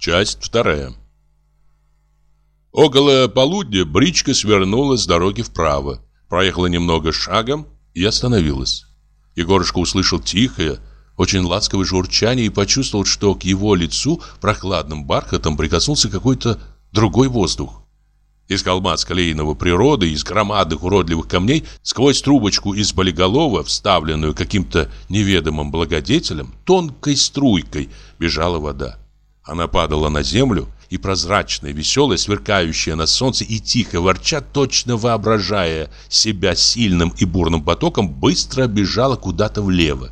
Часть вторая. Около полудня бричка свернула с дороги вправо, проехала немного шагом и остановилась. Егорушка услышал тихое, очень ласковое журчание и почувствовал, что к его лицу прохладным бархатом прикоснулся какой-то другой воздух. Из холма склеенного природы, из громадных уродливых камней, сквозь трубочку из болиголова, вставленную каким-то неведомым благодетелем, тонкой струйкой бежала вода. Она падала на землю, и прозрачная, веселая, сверкающая на солнце и тихо ворча, точно воображая себя сильным и бурным потоком, быстро бежала куда-то влево.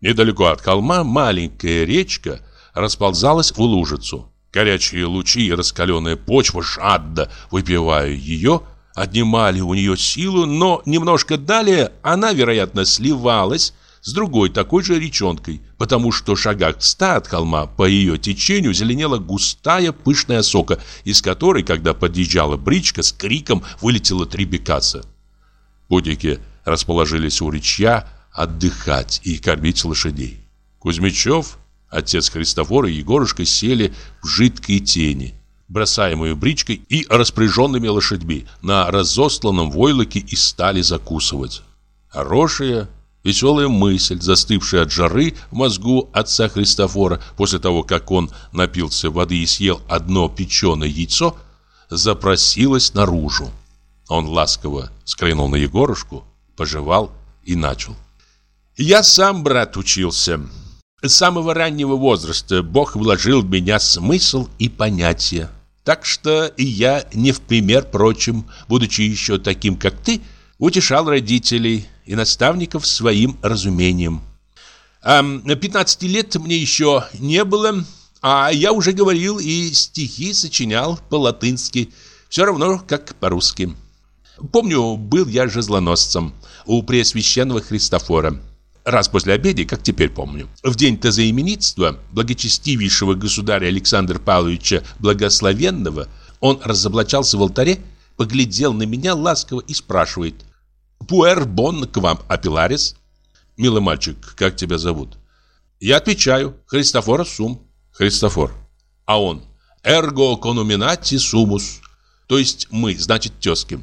Недалеко от холма маленькая речка расползалась в лужицу. Горячие лучи и раскаленная почва, жадно выпивая ее, отнимали у нее силу, но немножко далее она, вероятно, сливалась с другой такой же речонкой, потому что в шагах ста от холма по ее течению зеленела густая пышная сока, из которой, когда подъезжала бричка, с криком вылетело три бекаса. Путники расположились у речья отдыхать и кормить лошадей. Кузьмичев Отец Христофора и Егорушка сели в жидкие тени, бросаемые бричкой и распряженными лошадьми, на разосланном войлоке и стали закусывать. Хорошая, веселая мысль, застывшая от жары в мозгу отца Христофора, после того, как он напился воды и съел одно печеное яйцо, запросилась наружу. Он ласково скрынул на Егорушку, пожевал и начал. «Я сам, брат, учился. С самого раннего возраста Бог вложил в меня смысл и понятия. Так что и я, не в пример прочим, будучи еще таким, как ты, утешал родителей и наставников своим разумением. А 15 лет мне еще не было, а я уже говорил и стихи сочинял по-латынски, все равно как по-русски. Помню, был я же злоносцем у Преосвященного Христофора раз после обеда, как теперь помню. В день тазаименитства благочестивейшего государя Александра Павловича Благословенного он разоблачался в алтаре, поглядел на меня ласково и спрашивает «Пуэр бон к вам, апеларис?» «Милый мальчик, как тебя зовут?» Я отвечаю «Христофора Сум». «Христофор». А он «Эрго конуминати сумус». То есть мы, значит, тезки.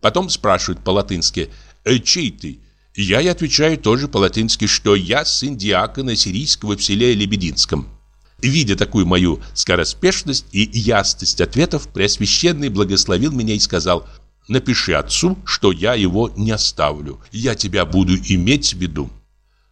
Потом спрашивают по-латынски «Э, «Чей ты?» Я и отвечаю тоже по-латински, что я сын диакона сирийского в селе Лебединском. Видя такую мою скороспешность и ясность ответов, Преосвященный благословил меня и сказал «Напиши отцу, что я его не оставлю, я тебя буду иметь в виду».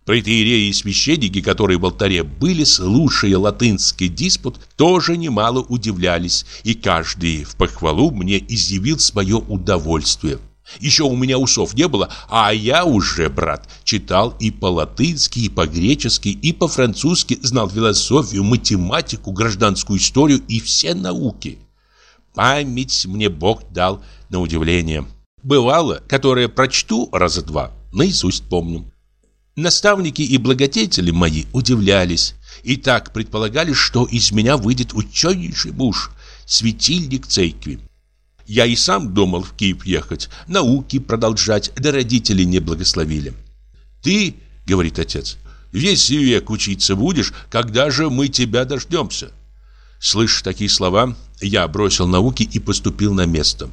Протеереи и священники, которые в алтаре были, слушая латынский диспут, тоже немало удивлялись, и каждый в похвалу мне изъявил свое удовольствие. Еще у меня усов не было, а я уже, брат, читал и по-латынски, и по-гречески, и по-французски, знал философию, математику, гражданскую историю и все науки. Память мне Бог дал на удивление. Бывало, которое прочту раза два, наизусть помню. Наставники и благодетели мои удивлялись и так предполагали, что из меня выйдет ученейший муж, светильник церкви. Я и сам думал в Киев ехать, науки продолжать, да родители не благословили. Ты, говорит отец, весь век учиться будешь, когда же мы тебя дождемся? Слышь такие слова, я бросил науки и поступил на место.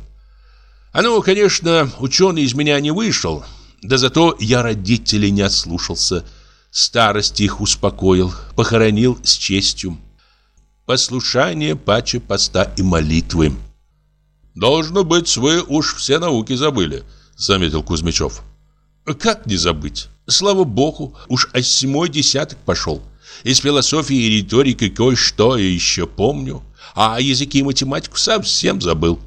А ну, конечно, ученый из меня не вышел, да зато я родителей не ослушался, старость их успокоил, похоронил с честью. Послушание паче поста и молитвы. «Должно быть, вы уж все науки забыли», — заметил Кузьмичев. «Как не забыть? Слава богу, уж осьмой десяток пошел. Из философии и риторики кое-что я еще помню, а языки и математику совсем забыл».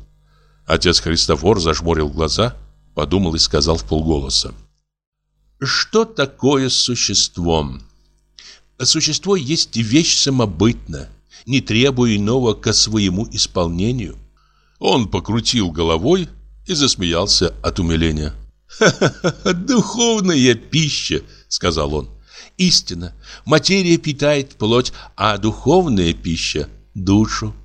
Отец Христофор зажмурил глаза, подумал и сказал в полголоса. «Что такое существо?» «Существо есть вещь самобытная, не требуя иного ко своему исполнению». Он покрутил головой и засмеялся от умиления. «Ха-ха-ха, духовная пища!» — сказал он. «Истина, материя питает плоть, а духовная пища — душу».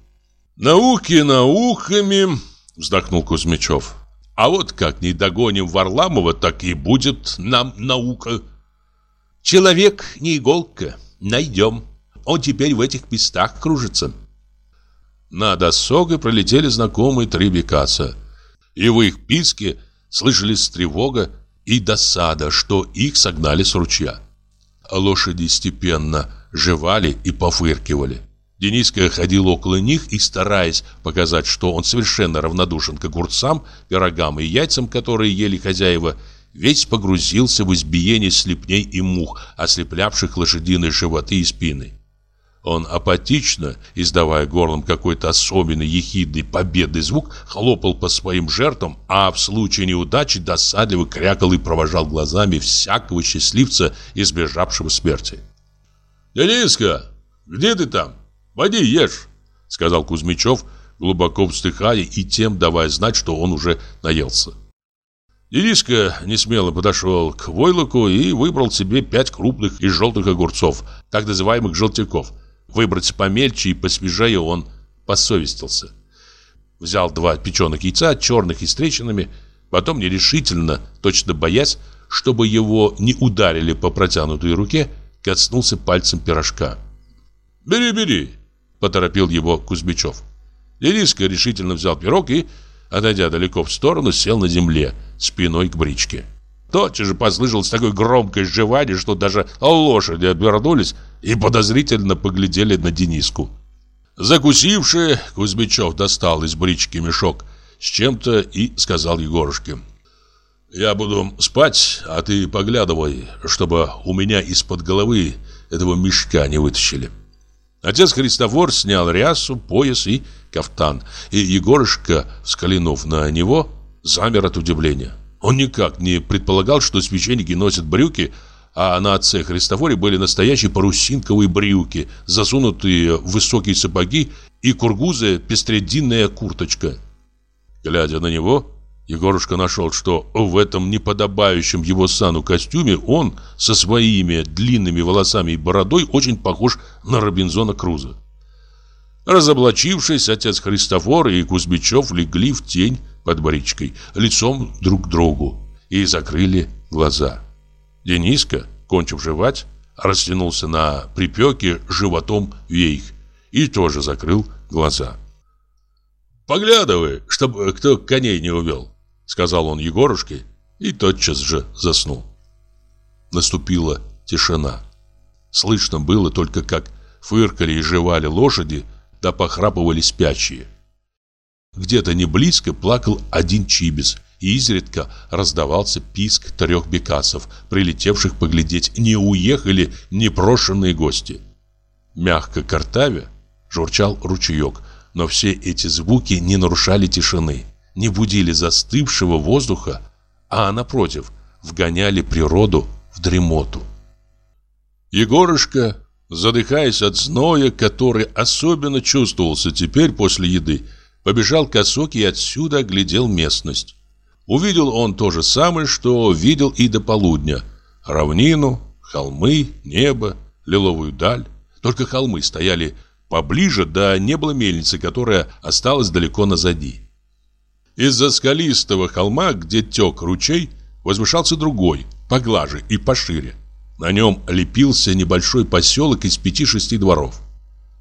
«Науки науками!» — вздохнул Кузьмичев. «А вот как не догоним Варламова, так и будет нам наука». «Человек не иголка, найдем», он теперь в этих местах кружится. Над осогой пролетели знакомые три бекаса. И в их писке слышались тревога и досада, что их согнали с ручья. Лошади степенно жевали и пофыркивали. Дениска ходил около них и, стараясь показать, что он совершенно равнодушен к огурцам, пирогам и яйцам, которые ели хозяева, весь погрузился в избиение слепней и мух, ослеплявших лошадиные животы и спины. Он апатично, издавая горлом какой-то особенный ехидный победный звук, хлопал по своим жертвам, а в случае неудачи досадливо крякал и провожал глазами всякого счастливца, избежавшего смерти. «Дениска, где ты там? Поди ешь!» Сказал Кузьмичев, глубоко вздыхая и тем давая знать, что он уже наелся. Дениска несмело подошел к войлоку и выбрал себе пять крупных и желтых огурцов, так называемых желтяков – Выбрать помельче и посвежее он посовестился. Взял два печеных яйца, черных и с трещинами, потом нерешительно, точно боясь, чтобы его не ударили по протянутой руке, коснулся пальцем пирожка. «Бери, бери!» – поторопил его Кузьмичев. Дениска решительно взял пирог и, отойдя далеко в сторону, сел на земле, спиной к бричке. Тотчас же послышалось такое громкое жевание, что даже лошади обернулись и подозрительно поглядели на Дениску. Закусивший, Кузьмичев достал из брички мешок с чем-то и сказал Егорушке. «Я буду спать, а ты поглядывай, чтобы у меня из-под головы этого мешка не вытащили». Отец Христофор снял рясу, пояс и кафтан, и Егорушка, скалинув на него, замер от удивления. Он никак не предполагал, что священники носят брюки, а на отце Христофоре были настоящие парусинковые брюки, засунутые в высокие сапоги и кургузая пестрединная курточка. Глядя на него, Егорушка нашел, что в этом неподобающем его сану костюме он со своими длинными волосами и бородой очень похож на Робинзона Круза. Разоблачившись, отец Христофор и Кузьмичев легли в тень под бричкой, лицом друг к другу, и закрыли глаза. Дениска, кончив жевать, растянулся на припеке животом вейх и тоже закрыл глаза. «Поглядывай, чтобы кто коней не увел», — сказал он Егорушке и тотчас же заснул. Наступила тишина. Слышно было только, как фыркали и жевали лошади, да похрапывали спящие. Где-то не близко плакал один чибис, и изредка раздавался писк трех бекасов, прилетевших поглядеть, не уехали непрошенные гости. Мягко картавя журчал ручеек, но все эти звуки не нарушали тишины, не будили застывшего воздуха, а напротив, вгоняли природу в дремоту. Егорушка, задыхаясь от зноя, который особенно чувствовался теперь после еды, побежал к осоке и отсюда оглядел местность. Увидел он то же самое, что видел и до полудня. Равнину, холмы, небо, лиловую даль. Только холмы стояли поближе, да не было мельницы, которая осталась далеко назади. Из-за скалистого холма, где тек ручей, возвышался другой, поглаже и пошире. На нем лепился небольшой поселок из пяти-шести дворов.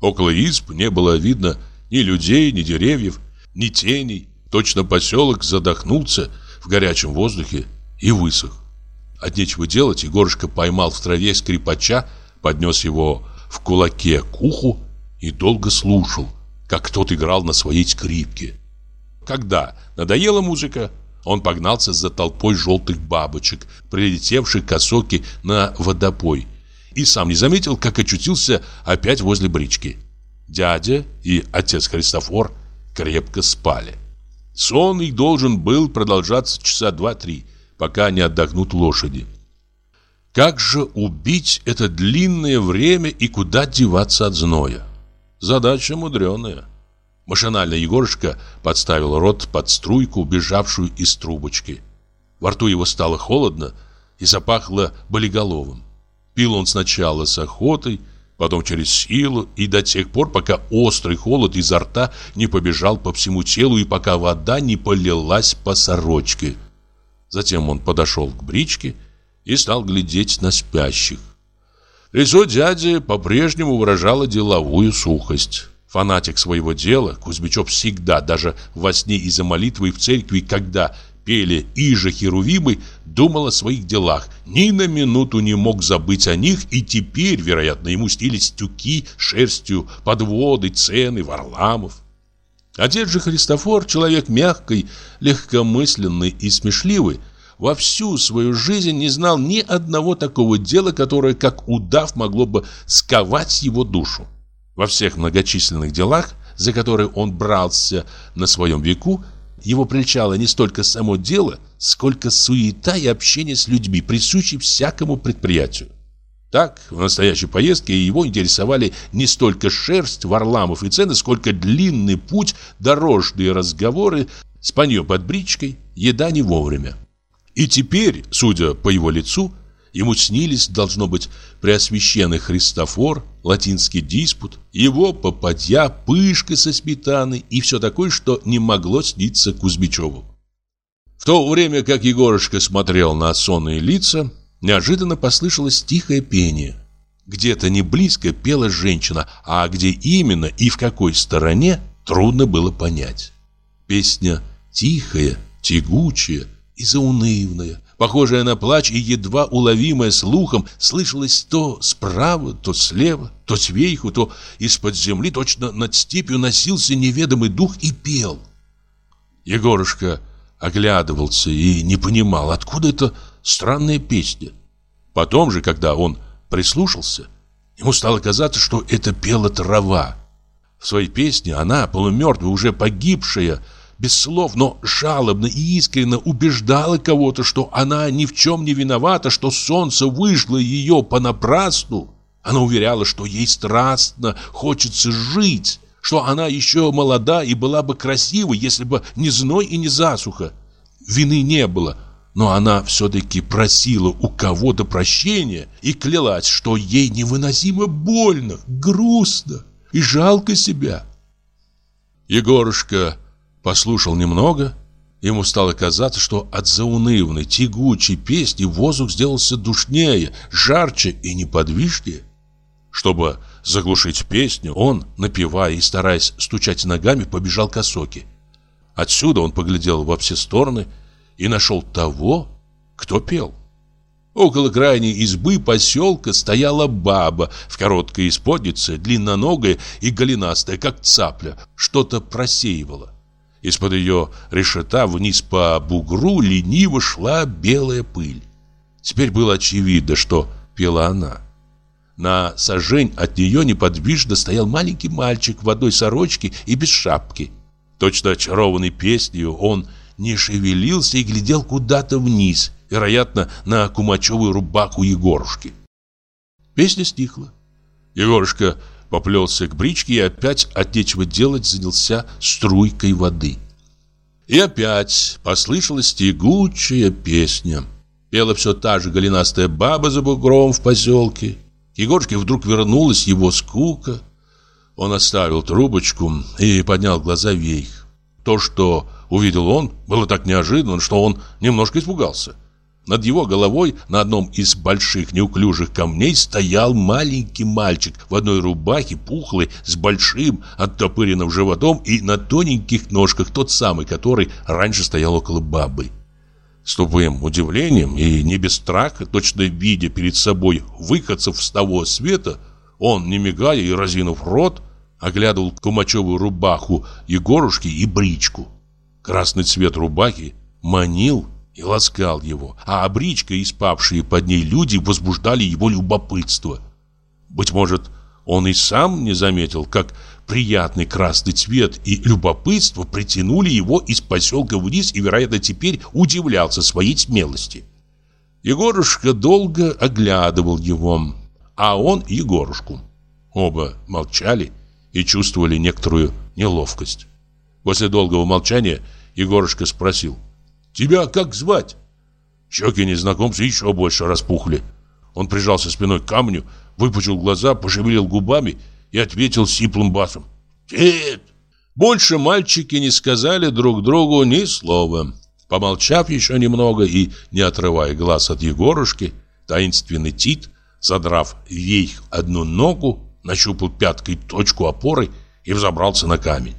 Около изб не было видно ни людей, ни деревьев, ни теней. Точно поселок задохнулся в горячем воздухе и высох. От нечего делать Егорушка поймал в траве скрипача, поднес его в кулаке к уху и долго слушал, как кто-то играл на своей скрипке. Когда надоела музыка, он погнался за толпой желтых бабочек, прилетевших к осоке на водопой, и сам не заметил, как очутился опять возле брички. Дядя и отец Христофор крепко спали. Сон их должен был продолжаться часа два-три, пока не отдохнут лошади. Как же убить это длинное время и куда деваться от зноя? Задача мудреная. Машинально Егорушка подставил рот под струйку, бежавшую из трубочки. Во рту его стало холодно и запахло болиголовым. Пил он сначала с охотой, потом через силу и до тех пор, пока острый холод изо рта не побежал по всему телу и пока вода не полилась по сорочке. Затем он подошел к бричке и стал глядеть на спящих. Лицо дяди по-прежнему выражало деловую сухость. Фанатик своего дела, Кузьмичев всегда, даже во сне из-за молитвы в церкви, когда пели «Иже Херувимы», думал о своих делах, ни на минуту не мог забыть о них, и теперь, вероятно, ему стились тюки, шерстью, подводы, цены, Варламов. Отец же Христофор, человек мягкий, легкомысленный и смешливый, во всю свою жизнь не знал ни одного такого дела, которое, как удав, могло бы сковать его душу. Во всех многочисленных делах, за которые он брался на своем веку, его прельчало не столько само дело, сколько суета и общение с людьми, присущие всякому предприятию. Так, в настоящей поездке его интересовали не столько шерсть, варламов и цены, сколько длинный путь, дорожные разговоры, спанье под бричкой, еда не вовремя. И теперь, судя по его лицу, ему снились, должно быть, Преосвященный Христофор, латинский диспут, его попадья, пышка со сметаной и все такое, что не могло сниться Кузьмичеву. В то время, как Егорушка смотрел на сонные лица, неожиданно послышалось тихое пение. Где-то не близко пела женщина, а где именно и в какой стороне, трудно было понять. Песня тихая, тягучая, и заунывная, похожая на плач и едва уловимая слухом, слышалась то справа, то слева, то сверху, то из-под земли, точно над степью носился неведомый дух и пел. Егорушка оглядывался и не понимал, откуда эта странная песня. Потом же, когда он прислушался, ему стало казаться, что это пела трава. В своей песне она, полумертвая, уже погибшая, без слов, но жалобно и искренне убеждала кого-то, что она ни в чем не виновата, что солнце вышло ее понапрасну. Она уверяла, что ей страстно хочется жить, что она еще молода и была бы красива, если бы не зной и не засуха. Вины не было, но она все-таки просила у кого-то прощения и клялась, что ей невыносимо больно, грустно и жалко себя. Егорушка Послушал немного, ему стало казаться, что от заунывной, тягучей песни воздух сделался душнее, жарче и неподвижнее. Чтобы заглушить песню, он, напевая и стараясь стучать ногами, побежал к осоке. Отсюда он поглядел во все стороны и нашел того, кто пел. Около крайней избы поселка стояла баба в короткой исподнице, длинноногая и голенастая, как цапля, что-то просеивала. Из-под ее решета вниз по бугру лениво шла белая пыль. Теперь было очевидно, что пела она. На сажень от нее неподвижно стоял маленький мальчик в одной сорочке и без шапки. Точно очарованный песнью, он не шевелился и глядел куда-то вниз, вероятно, на кумачевую рубаку Егорушки. Песня стихла. Егорушка поплелся к бричке и опять от нечего делать занялся струйкой воды. И опять послышалась тягучая песня. Пела все та же голенастая баба за бугром в поселке. Егорке вдруг вернулась его скука. Он оставил трубочку и поднял глаза вверх. То, что увидел он, было так неожиданно, что он немножко испугался. Над его головой на одном из больших неуклюжих камней стоял маленький мальчик в одной рубахе, пухлый, с большим оттопыренным животом и на тоненьких ножках тот самый, который раньше стоял около бабы. С тупым удивлением и не без страха, точно видя перед собой выходцев с того света, он, не мигая и разинув рот, оглядывал кумачевую рубаху Егорушки и бричку. Красный цвет рубахи манил и ласкал его, а обричка и спавшие под ней люди возбуждали его любопытство. Быть может, он и сам не заметил, как приятный красный цвет и любопытство притянули его из поселка вниз и, вероятно, теперь удивлялся своей смелости. Егорушка долго оглядывал его, а он Егорушку. Оба молчали и чувствовали некоторую неловкость. После долгого молчания Егорушка спросил – Тебя как звать?» Щеки незнакомца еще больше распухли. Он прижался спиной к камню, выпучил глаза, пошевелил губами и ответил сиплым басом. «Тит!» Больше мальчики не сказали друг другу ни слова. Помолчав еще немного и не отрывая глаз от Егорушки, таинственный Тит задрав вверх одну ногу, нащупал пяткой точку опоры и взобрался на камень.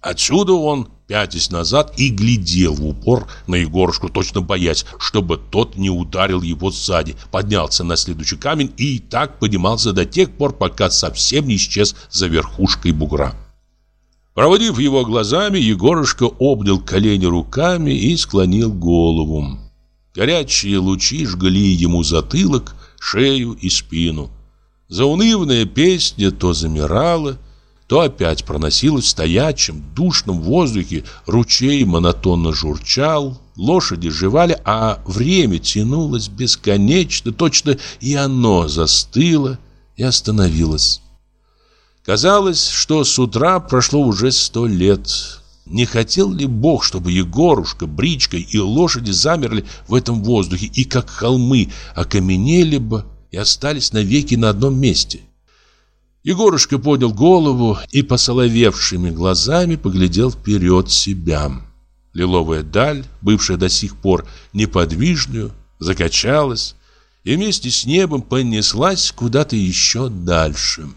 Отсюда он, пятясь назад, и глядел в упор на Егорушку, точно боясь, чтобы тот не ударил его сзади, поднялся на следующий камень и так поднимался до тех пор, пока совсем не исчез за верхушкой бугра. Проводив его глазами, Егорушка обнял колени руками и склонил голову. Горячие лучи жгли ему затылок, шею и спину. Заунывная песня то замирала, то опять проносилась в стоячем, душном воздухе, ручей монотонно журчал, лошади жевали, а время тянулось бесконечно, точно и оно застыло и остановилось. Казалось, что с утра прошло уже сто лет. Не хотел ли Бог, чтобы Егорушка, Бричка и лошади замерли в этом воздухе и, как холмы, окаменели бы и остались навеки на одном месте? Егорушка поднял голову и посоловевшими глазами поглядел вперед себя. Лиловая даль, бывшая до сих пор неподвижную, закачалась и вместе с небом понеслась куда-то еще дальше.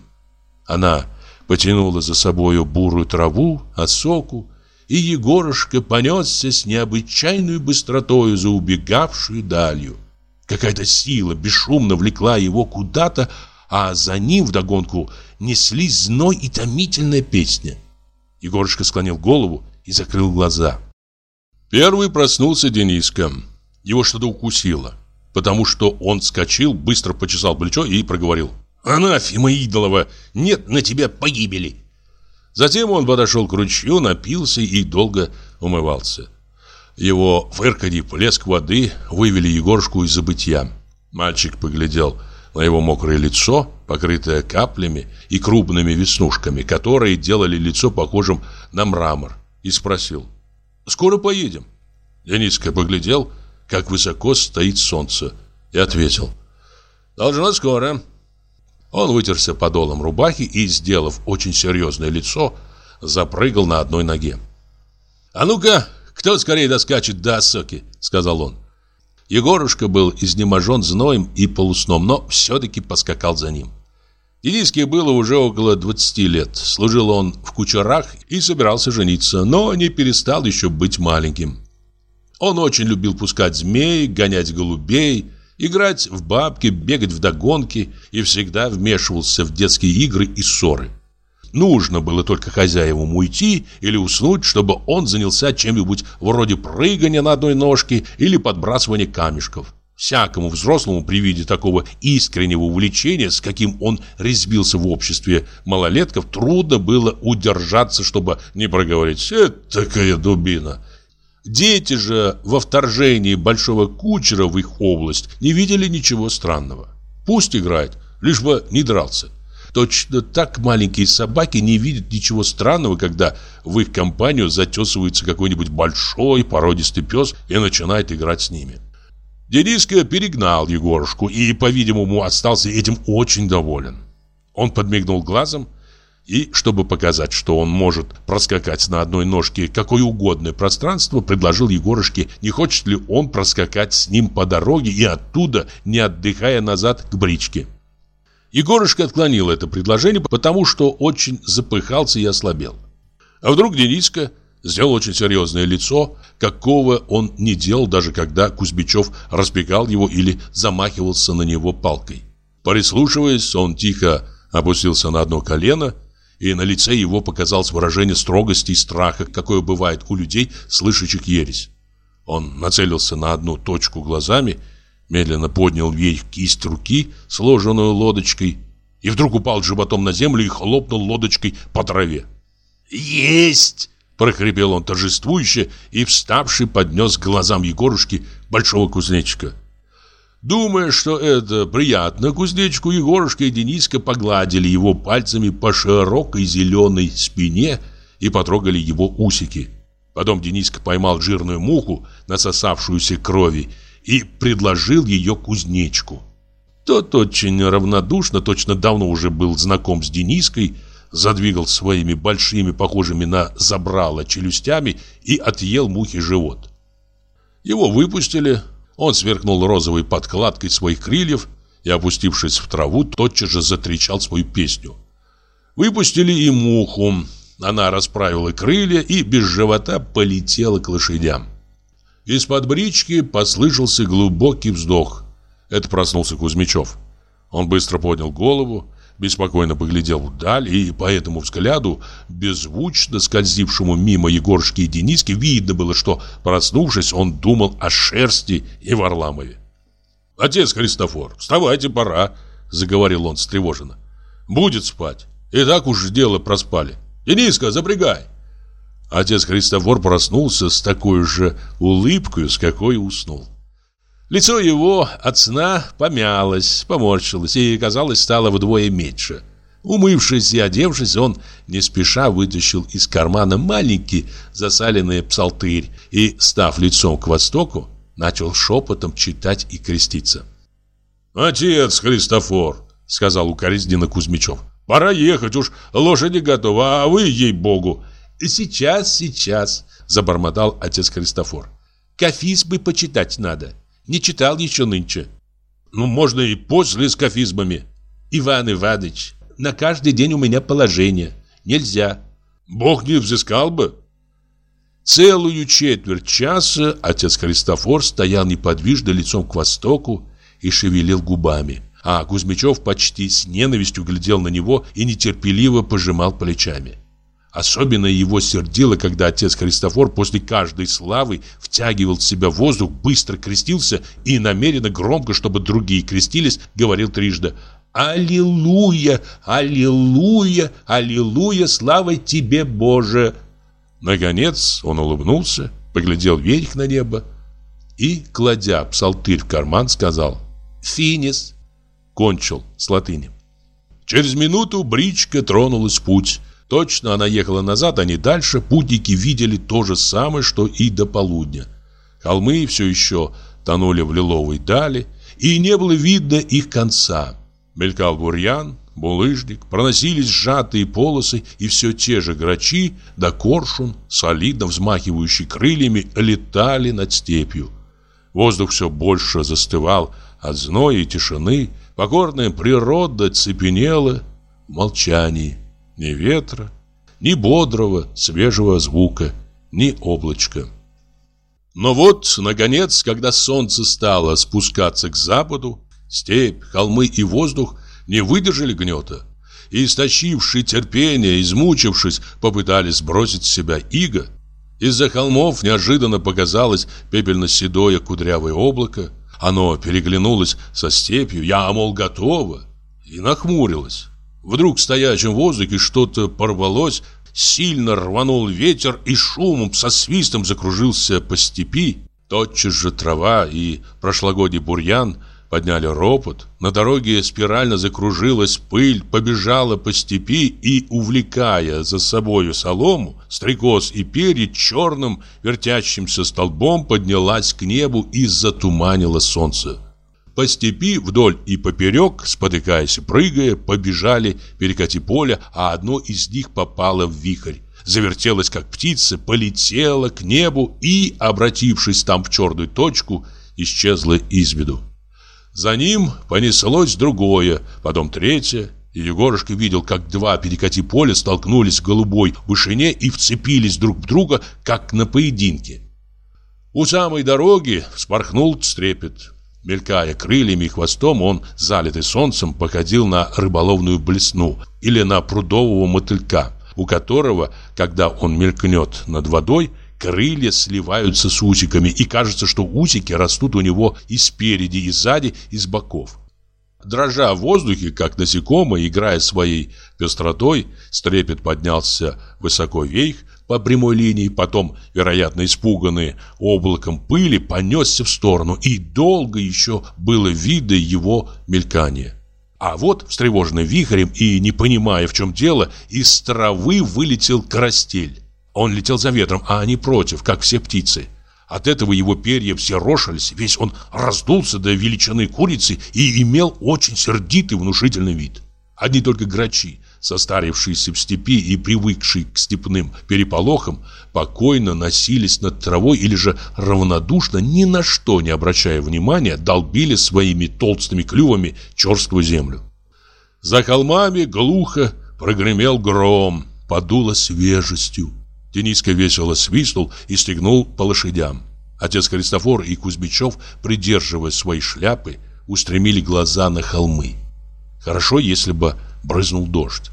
Она потянула за собою бурую траву, осоку, и Егорушка понесся с необычайной быстротою за убегавшую далью. Какая-то сила бесшумно влекла его куда-то, а за ним вдогонку неслись зной и томительная песня. Егорушка склонил голову и закрыл глаза. Первый проснулся Дениска. Его что-то укусило, потому что он вскочил, быстро почесал плечо и проговорил. «Анафима идолова, нет на тебя погибели!» Затем он подошел к ручью, напился и долго умывался. Его фырканье, плеск воды вывели Егорушку из забытья. Мальчик поглядел на его мокрое лицо, покрытое каплями и крупными веснушками, которые делали лицо похожим на мрамор, и спросил, «Скоро поедем?» Дениска поглядел, как высоко стоит солнце, и ответил, «Должно скоро». Он вытерся подолом рубахи и, сделав очень серьезное лицо, запрыгал на одной ноге. «А ну-ка, кто скорее доскачет до осоки?» — сказал он. Егорушка был изнеможен зноем и полусном, но все-таки поскакал за ним. Дениске было уже около 20 лет. Служил он в кучерах и собирался жениться, но не перестал еще быть маленьким. Он очень любил пускать змей, гонять голубей, играть в бабки, бегать в догонки и всегда вмешивался в детские игры и ссоры. Нужно было только хозяевам уйти или уснуть, чтобы он занялся чем-нибудь вроде прыгания на одной ножке или подбрасывания камешков. Всякому взрослому при виде такого искреннего увлечения, с каким он разбился в обществе малолетков, трудно было удержаться, чтобы не проговорить «Это такая дубина». Дети же во вторжении большого кучера в их область не видели ничего странного. Пусть играет, лишь бы не дрался. Точно так маленькие собаки не видят ничего странного, когда в их компанию затесывается какой-нибудь большой породистый пес и начинает играть с ними. Дениска перегнал Егорушку и, по-видимому, остался этим очень доволен. Он подмигнул глазом и, чтобы показать, что он может проскакать на одной ножке какое угодное пространство, предложил Егорушке, не хочет ли он проскакать с ним по дороге и оттуда, не отдыхая назад к бричке. Егорушка отклонил это предложение, потому что очень запыхался и ослабел. А вдруг Дениска сделал очень серьезное лицо, какого он не делал, даже когда Кузьмичев разбегал его или замахивался на него палкой. Прислушиваясь, он тихо опустился на одно колено, и на лице его показалось выражение строгости и страха, какое бывает у людей, слышащих ересь. Он нацелился на одну точку глазами медленно поднял вверх кисть руки, сложенную лодочкой, и вдруг упал животом на землю и хлопнул лодочкой по траве. «Есть!» – прохрипел он торжествующе и, вставший, поднес к глазам Егорушки большого кузнечика. Думая, что это приятно, кузнечку Егорушка и Дениска погладили его пальцами по широкой зеленой спине и потрогали его усики. Потом Дениска поймал жирную муху, насосавшуюся крови, и предложил ее кузнечку. Тот очень равнодушно, точно давно уже был знаком с Дениской, задвигал своими большими, похожими на забрало челюстями и отъел мухи живот. Его выпустили, он сверкнул розовой подкладкой своих крыльев и, опустившись в траву, тотчас же затрещал свою песню. Выпустили и муху. Она расправила крылья и без живота полетела к лошадям. Из-под брички послышался глубокий вздох. Это проснулся Кузьмичев. Он быстро поднял голову, беспокойно поглядел вдаль, и по этому взгляду, беззвучно скользившему мимо Егорушки и Дениски, видно было, что, проснувшись, он думал о шерсти и Варламове. «Отец Христофор, вставайте, пора», — заговорил он встревоженно. «Будет спать. И так уж дело проспали. Дениска, запрягай!» Отец Христофор проснулся с такой же улыбкой, с какой уснул. Лицо его от сна помялось, поморщилось и, казалось, стало вдвое меньше. Умывшись и одевшись, он не спеша вытащил из кармана маленький засаленный псалтырь и, став лицом к востоку, начал шепотом читать и креститься. «Отец Христофор!» — сказал укоризненно Кузьмичев. «Пора ехать, уж лошади готовы, а вы, ей-богу!» «Сейчас, сейчас!» — забормотал отец Христофор. «Кафизмы почитать надо. Не читал еще нынче». «Ну, можно и после с кафизмами». «Иван Иванович, на каждый день у меня положение. Нельзя». «Бог не взыскал бы». Целую четверть часа отец Христофор стоял неподвижно лицом к востоку и шевелил губами. А Кузьмичев почти с ненавистью глядел на него и нетерпеливо пожимал плечами. Особенно его сердило, когда отец Христофор после каждой славы втягивал в себя воздух, быстро крестился и намеренно громко, чтобы другие крестились, говорил трижды «Аллилуйя! Аллилуйя! Аллилуйя! Слава тебе, Боже!» Наконец он улыбнулся, поглядел вверх на небо и, кладя псалтырь в карман, сказал «Финис!» Кончил с латыни. Через минуту бричка тронулась в путь. Точно она ехала назад, а не дальше. Путники видели то же самое, что и до полудня. Холмы все еще тонули в лиловой дали, и не было видно их конца. Мелькал бурьян, булыжник, проносились сжатые полосы, и все те же грачи да коршун, солидно взмахивающие крыльями, летали над степью. Воздух все больше застывал от зноя и тишины, покорная природа цепенела в молчании. Ни ветра, ни бодрого, свежего звука, ни облачка. Но вот, наконец, когда солнце стало спускаться к западу, степь, холмы и воздух не выдержали гнета. И, истощившие терпение, измучившись, попытались сбросить с себя иго. Из-за холмов неожиданно показалось пепельно-седое кудрявое облако. Оно переглянулось со степью, я, мол, готово, и нахмурилось. Вдруг в стоячем воздухе что-то порвалось, сильно рванул ветер и шумом со свистом закружился по степи. Тотчас же трава и прошлогодний бурьян подняли ропот. На дороге спирально закружилась пыль, побежала по степи и, увлекая за собою солому, стрекоз и перья черным вертящимся столбом поднялась к небу и затуманила солнце. По степи вдоль и поперек, спотыкаясь и прыгая, побежали перекати поля, а одно из них попало в вихрь. Завертелось, как птица, полетело к небу и, обратившись там в черную точку, исчезло из виду. За ним понеслось другое, потом третье, и Егорушка видел, как два перекати поля столкнулись в голубой вышине и вцепились друг в друга, как на поединке. У самой дороги вспорхнул стрепет. Мелькая крыльями и хвостом, он, залитый солнцем, походил на рыболовную блесну или на прудового мотылька, у которого, когда он мелькнет над водой, крылья сливаются с усиками, и кажется, что усики растут у него и спереди, и сзади, и с боков. Дрожа в воздухе, как насекомое, играя своей пестротой, стрепет поднялся высоко вверх, по прямой линии, потом, вероятно, испуганный облаком пыли, понесся в сторону, и долго еще было видно его мелькание. А вот, встревоженный вихрем и не понимая, в чем дело, из травы вылетел карастель. Он летел за ветром, а они против, как все птицы. От этого его перья все рошились, весь он раздулся до величины курицы и имел очень сердитый внушительный вид. Одни только грачи, состарившиеся в степи и привыкшие к степным переполохам, покойно носились над травой или же равнодушно, ни на что не обращая внимания, долбили своими толстыми клювами черствую землю. За холмами глухо прогремел гром, подуло свежестью. Дениска весело свистнул и стегнул по лошадям. Отец Христофор и Кузьмичев, придерживая свои шляпы, устремили глаза на холмы. Хорошо, если бы брызнул дождь.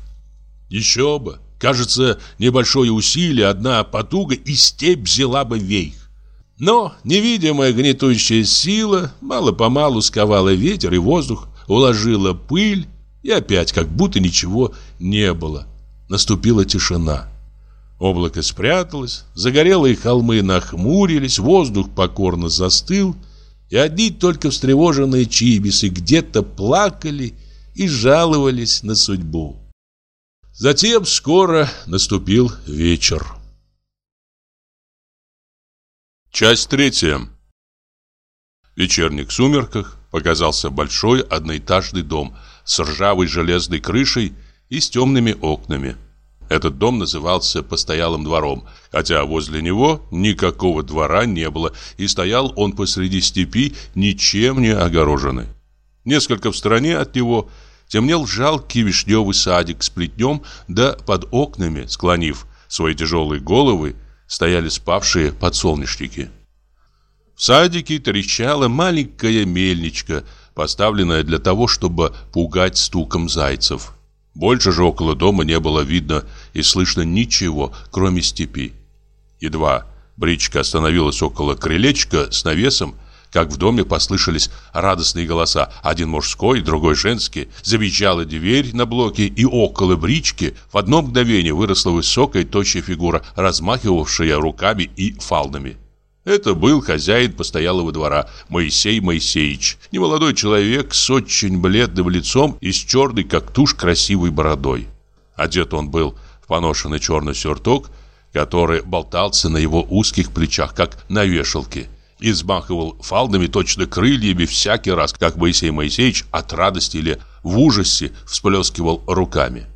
Еще бы! Кажется, небольшое усилие, одна потуга, и степь взяла бы вейх. Но невидимая гнетущая сила мало-помалу сковала ветер и воздух, уложила пыль, и опять как будто ничего не было. Наступила тишина. Облако спряталось, загорелые холмы нахмурились, воздух покорно застыл, и одни только встревоженные чибисы где-то плакали и жаловались на судьбу. Затем скоро наступил вечер. Часть третья. В вечерних сумерках показался большой одноэтажный дом с ржавой железной крышей и с темными окнами. Этот дом назывался постоялым двором, хотя возле него никакого двора не было, и стоял он посреди степи, ничем не огороженный. Несколько в стороне от него темнел жалкий вишневый садик с плетнем, да под окнами, склонив свои тяжелые головы, стояли спавшие подсолнечники. В садике трещала маленькая мельничка, поставленная для того, чтобы пугать стуком зайцев. Больше же около дома не было видно и слышно ничего, кроме степи. Едва бричка остановилась около крылечка с навесом, как в доме послышались радостные голоса, один мужской, другой женский. Завизжала дверь на блоке, и около брички в одно мгновение выросла высокая тощая фигура, размахивавшая руками и фалдами. Это был хозяин постоялого двора Моисей Моисеевич, немолодой человек с очень бледным лицом и с черной, как тушь, красивой бородой. Одет он был в поношенный черный сюртук, который болтался на его узких плечах, как на вешалке, и взмахивал фалдами, точно крыльями, всякий раз, как Моисей Моисеевич от радости или в ужасе всплескивал руками.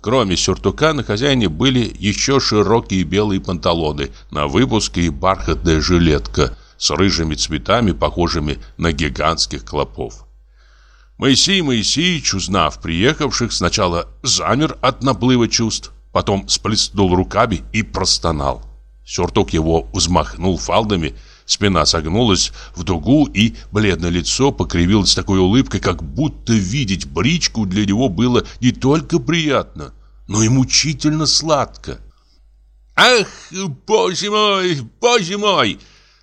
Кроме сюртука на хозяине были еще широкие белые панталоны на выпуске и бархатная жилетка с рыжими цветами, похожими на гигантских клопов. Моисей Моисеевич, узнав приехавших, сначала замер от наплыва чувств, потом сплеснул руками и простонал. Сюртук его взмахнул фалдами, спина согнулась в дугу, и бледное лицо покривилось такой улыбкой, как будто видеть бричку для него было не только приятно, но и мучительно сладко. «Ах, боже мой, боже мой!»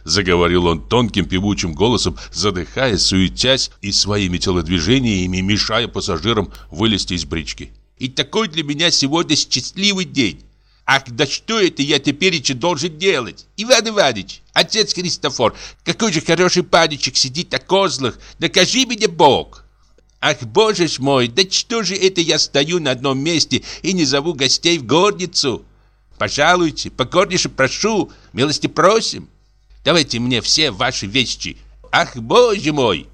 Заговорил он тонким певучим голосом, задыхаясь, суетясь и своими телодвижениями мешая пассажирам вылезти из брички. «И такой для меня сегодня счастливый день! Ах, да что это я теперь еще должен делать? Иван Иванович, отец Христофор, какой же хороший паничек сидит на козлах, накажи меня Бог!» Ах, боже ж мой, да что же это я стою на одном месте и не зову гостей в горницу? Пожалуйте, покорнейше прошу, милости просим. Давайте мне все ваши вещи. Ах, боже мой!»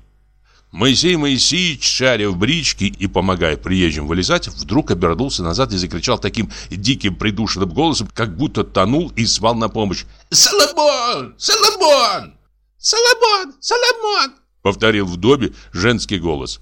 Моисей Моисеевич, шаря в бричке и помогая приезжим вылезать, вдруг обернулся назад и закричал таким диким придушенным голосом, как будто тонул и звал на помощь. «Соломон! Соломон! Соломон! Соломон!» Повторил в доме женский голос.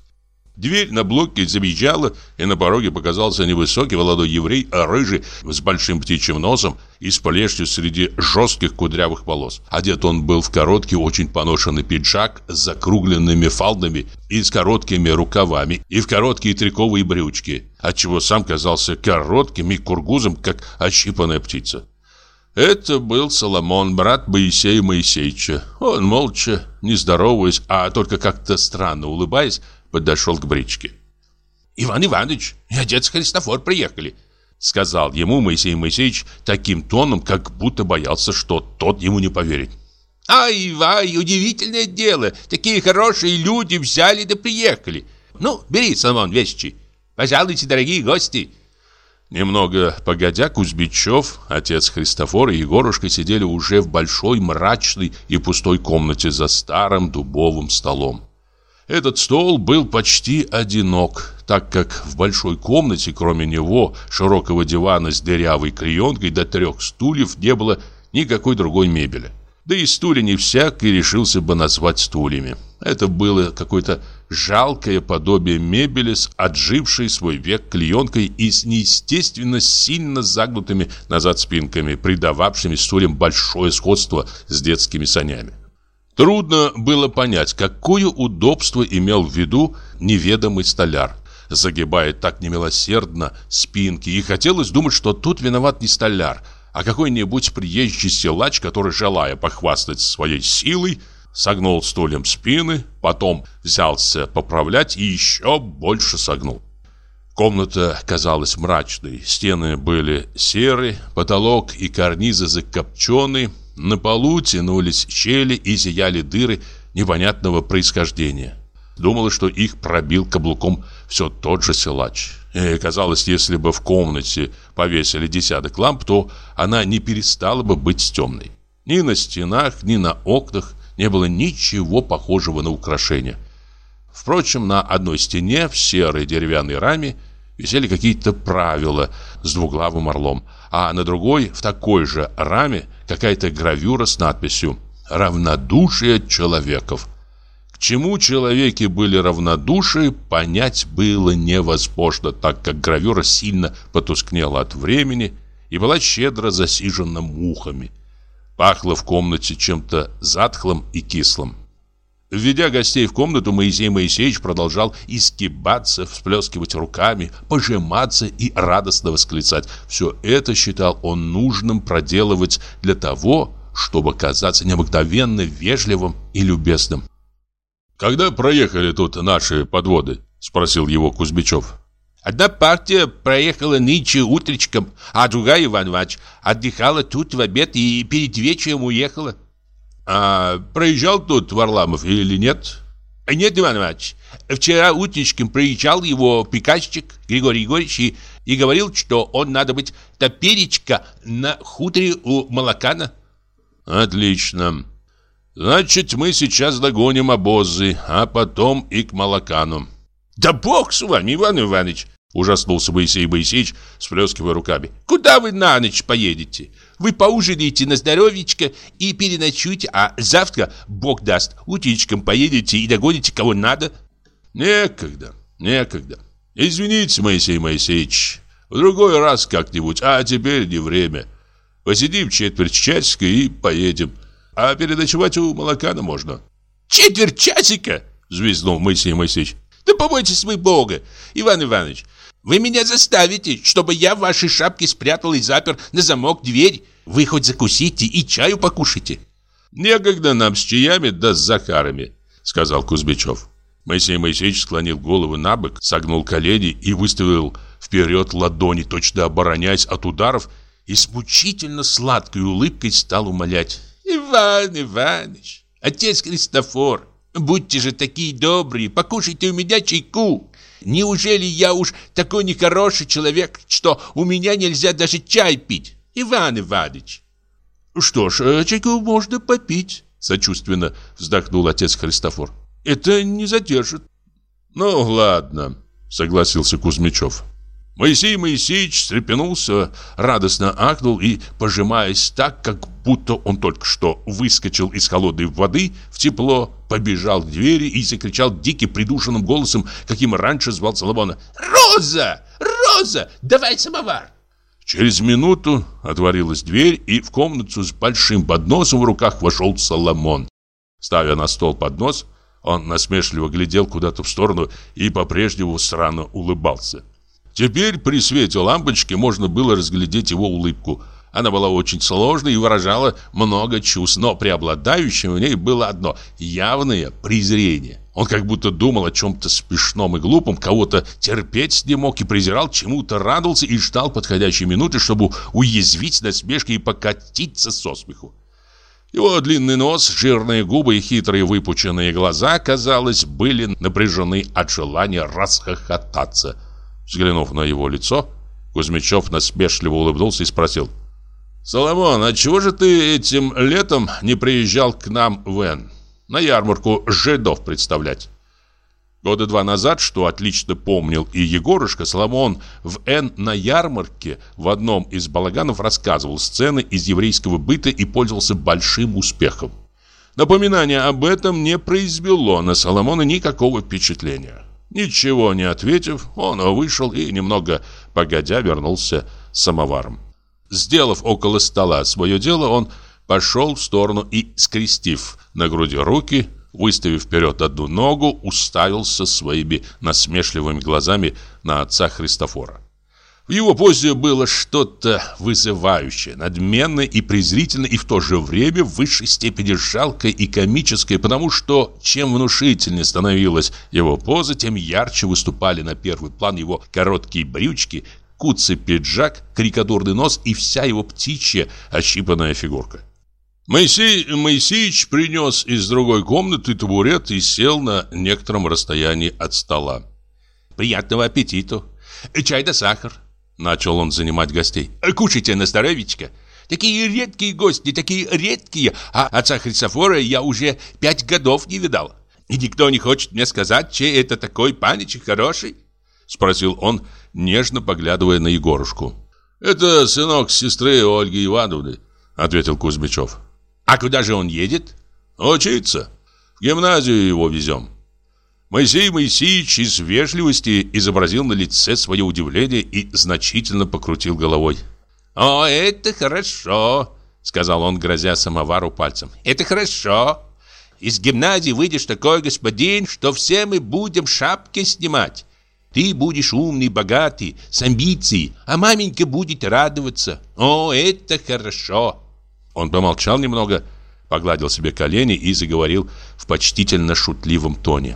Дверь на блоке завизжала, и на пороге показался невысокий молодой еврей, а рыжий, с большим птичьим носом и с полежью среди жестких кудрявых волос. Одет он был в короткий, очень поношенный пиджак с закругленными фалдами и с короткими рукавами, и в короткие триковые брючки, отчего сам казался коротким и кургузом, как ощипанная птица. Это был Соломон, брат Моисея Моисеевича. Он молча, не здороваясь, а только как-то странно улыбаясь, подошел к бричке. «Иван Иванович и отец Христофор приехали», сказал ему Моисей Моисеевич таким тоном, как будто боялся, что тот ему не поверит. «Ай, вай, удивительное дело! Такие хорошие люди взяли да приехали! Ну, бери, Соломон, вещи! Пожалуйте, дорогие гости!» Немного погодя, Кузьмичев, отец Христофор и Егорушка сидели уже в большой мрачной и пустой комнате за старым дубовым столом. Этот стол был почти одинок, так как в большой комнате, кроме него, широкого дивана с дырявой клеенкой до трех стульев, не было никакой другой мебели. Да и стулья не всякий решился бы назвать стульями. Это было какое-то жалкое подобие мебели с отжившей свой век клеенкой и с неестественно сильно загнутыми назад спинками, придававшими стульям большое сходство с детскими санями. Трудно было понять, какое удобство имел в виду неведомый столяр, загибая так немилосердно спинки, и хотелось думать, что тут виноват не столяр – а какой-нибудь приезжий силач, который, желая похвастать своей силой, согнул стульем спины, потом взялся поправлять и еще больше согнул. Комната казалась мрачной, стены были серые, потолок и карнизы закопчены, на полу тянулись щели и зияли дыры непонятного происхождения. Думала, что их пробил каблуком все тот же силач. И казалось, если бы в комнате повесили десяток ламп, то она не перестала бы быть темной. Ни на стенах, ни на окнах не было ничего похожего на украшение. Впрочем, на одной стене в серой деревянной раме висели какие-то правила с двуглавым орлом, а на другой, в такой же раме, какая-то гравюра с надписью «Равнодушие человеков» чему человеки были равнодушны, понять было невозможно, так как гравюра сильно потускнела от времени и была щедро засижена мухами. Пахло в комнате чем-то затхлым и кислым. Введя гостей в комнату, Моисей Моисеевич продолжал изгибаться, всплескивать руками, пожиматься и радостно восклицать. Все это считал он нужным проделывать для того, чтобы казаться необыкновенно вежливым и любезным. «Когда проехали тут наши подводы?» – спросил его Кузьмичев. «Одна партия проехала нынче утречком, а другая, Иван Иванович, отдыхала тут в обед и перед вечером уехала». «А проезжал тут Варламов или нет?» «Нет, Иван Иванович. Вчера утречком приезжал его приказчик Григорий Егорович и, и говорил, что он надо быть топеречка на хуторе у Молокана». «Отлично. Значит, мы сейчас догоним обозы, а потом и к Малакану. Да бог с вами, Иван Иванович! Ужаснулся Моисей Моисеевич, сплескивая руками. Куда вы на ночь поедете? Вы поужинаете на здоровечко и переночуете, а завтра, бог даст, утечком поедете и догоните кого надо. Некогда, некогда. Извините, Моисей Моисеевич, в другой раз как-нибудь, а теперь не время. Посидим четверть часика и поедем. А переночевать у Молокана можно. Четверть часика? Взвизнул Моисей Моисеевич. Да побойтесь вы Бога, Иван Иванович. Вы меня заставите, чтобы я в вашей шапке спрятал и запер на замок дверь. Вы хоть закусите и чаю покушайте. Некогда нам с чаями да с Захарами, сказал Кузьмичев. Моисей Моисеевич склонил голову на бок, согнул колени и выставил вперед ладони, точно обороняясь от ударов, и с мучительно сладкой улыбкой стал умолять. Иван Иванович, отец Христофор, будьте же такие добрые, покушайте у меня чайку. Неужели я уж такой нехороший человек, что у меня нельзя даже чай пить? Иван Иванович. Что ж, э, чайку можно попить, сочувственно вздохнул отец Христофор. Это не задержит. Ну, ладно, согласился Кузьмичев. Моисей Моисеевич встрепенулся, радостно ахнул и, пожимаясь так, как будто он только что выскочил из холодной воды в тепло, побежал к двери и закричал диким придушенным голосом, каким раньше звал Соломона. «Роза! Роза! Давай самовар!» Через минуту отворилась дверь, и в комнату с большим подносом в руках вошел Соломон. Ставя на стол поднос, он насмешливо глядел куда-то в сторону и по-прежнему странно улыбался. Теперь при свете лампочки можно было разглядеть его улыбку. Она была очень сложной и выражала много чувств, но преобладающим в ней было одно – явное презрение. Он как будто думал о чем-то смешном и глупом, кого-то терпеть не мог и презирал, чему-то радовался и ждал подходящей минуты, чтобы уязвить насмешкой и покатиться со смеху. Его длинный нос, жирные губы и хитрые выпученные глаза, казалось, были напряжены от желания расхохотаться – Взглянув на его лицо, Кузьмичев насмешливо улыбнулся и спросил. «Соломон, а чего же ты этим летом не приезжал к нам в Н? На ярмарку жидов представлять?» Года два назад, что отлично помнил и Егорушка, Соломон в Н на ярмарке в одном из балаганов рассказывал сцены из еврейского быта и пользовался большим успехом. Напоминание об этом не произвело на Соломона никакого впечатления. Ничего не ответив, он вышел и, немного погодя, вернулся с самоваром. Сделав около стола свое дело, он пошел в сторону и, скрестив на груди руки, выставив вперед одну ногу, уставился своими насмешливыми глазами на отца Христофора. В его позе было что-то вызывающее, надменное и презрительное, и в то же время в высшей степени жалкое и комическое, потому что чем внушительнее становилась его поза, тем ярче выступали на первый план его короткие брючки, куцый пиджак, карикатурный нос и вся его птичья ощипанная фигурка. Моисей Моисеевич принес из другой комнаты табурет и сел на некотором расстоянии от стола. «Приятного аппетита! Чай да сахар!» Начал он занимать гостей. «Кушайте на здоровечко! Такие редкие гости, такие редкие, а отца Христофора я уже пять годов не видал. И никто не хочет мне сказать, чей это такой паничек хороший?» Спросил он, нежно поглядывая на Егорушку. «Это сынок сестры Ольги Ивановны», — ответил Кузьмичев. А куда же он едет? Учиться. В гимназию его везем. Моисей Моисеевич из вежливости изобразил на лице свое удивление и значительно покрутил головой. «О, это хорошо!» — сказал он, грозя самовару пальцем. «Это хорошо! Из гимназии выйдешь такой господин, что все мы будем шапки снимать. Ты будешь умный, богатый, с амбицией, а маменька будет радоваться. О, это хорошо!» Он помолчал немного, погладил себе колени и заговорил в почтительно шутливом тоне.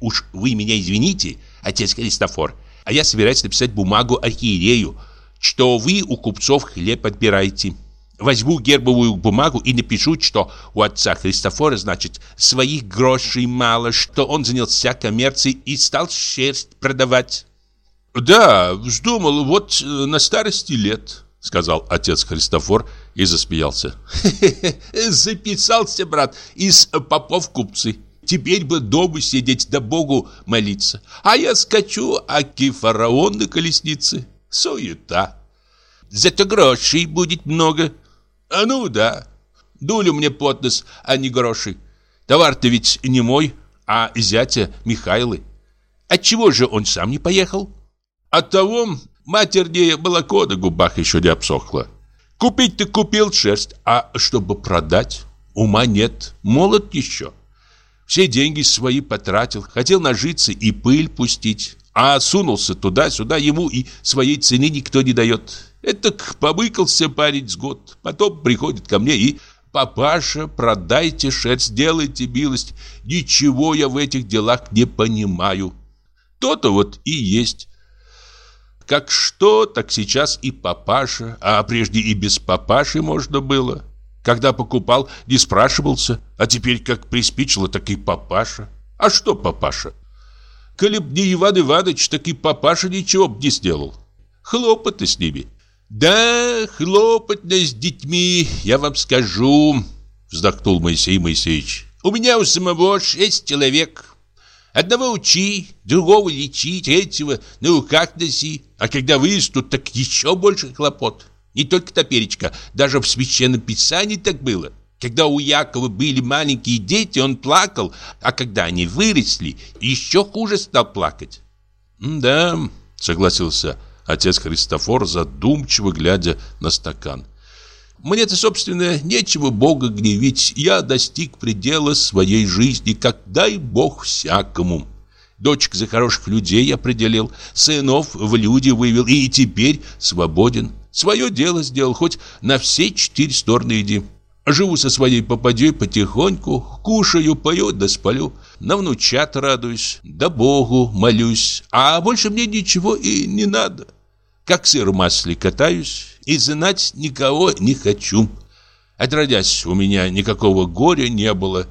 «Уж вы меня извините, отец Христофор, а я собираюсь написать бумагу архиерею, что вы у купцов хлеб отбираете. Возьму гербовую бумагу и напишу, что у отца Христофора, значит, своих грошей мало, что он занялся коммерцией и стал шерсть продавать». «Да, вздумал, вот э, на старости лет», — сказал отец Христофор и засмеялся. Записался, брат, из попов купцы. Теперь бы дома сидеть да Богу молиться. А я скачу, аки фараон на колеснице. Суета. Зато грошей будет много. А ну да. Дули мне под нос, а не гроши. Товар-то ведь не мой, а зятя Михайлы. Отчего же он сам не поехал? От того матернее молоко на губах еще не обсохло. Купить ты купил шерсть, а чтобы продать, ума нет, молод еще. Все деньги свои потратил, хотел нажиться и пыль пустить, а сунулся туда-сюда, ему и своей цены никто не дает. Это побыкался парень с год, потом приходит ко мне и... «Папаша, продайте шерсть, делайте милость. Ничего я в этих делах не понимаю». То-то вот и есть. Как что, так сейчас и папаша, а прежде и без папаши можно было. Когда покупал, не спрашивался, а теперь как приспичило, так и папаша. А что папаша? Коли б не Иван Иванович, так и папаша ничего б не сделал. Хлопоты с ними. Да, хлопотно с детьми, я вам скажу, вздохнул Моисей Моисеевич. У меня у самого шесть человек. Одного учи, другого лечи, третьего на руках носи. А когда вырастут, так еще больше хлопот. Не только топеречка, даже в Священном Писании так было. Когда у Якова были маленькие дети, он плакал, а когда они выросли, еще хуже стал плакать. «Да», — согласился отец Христофор, задумчиво глядя на стакан. Мне-то, собственно, нечего Бога гневить. Я достиг предела своей жизни, как дай Бог всякому. Дочек за хороших людей определил, сынов в люди вывел и теперь свободен. Свое дело сделал, хоть на все четыре стороны иди. Живу со своей попадей потихоньку, кушаю, пою да сплю. На внучат радуюсь, да Богу молюсь, а больше мне ничего и не надо. Как сыр в масле катаюсь, и знать никого не хочу. Отродясь, у меня никакого горя не было.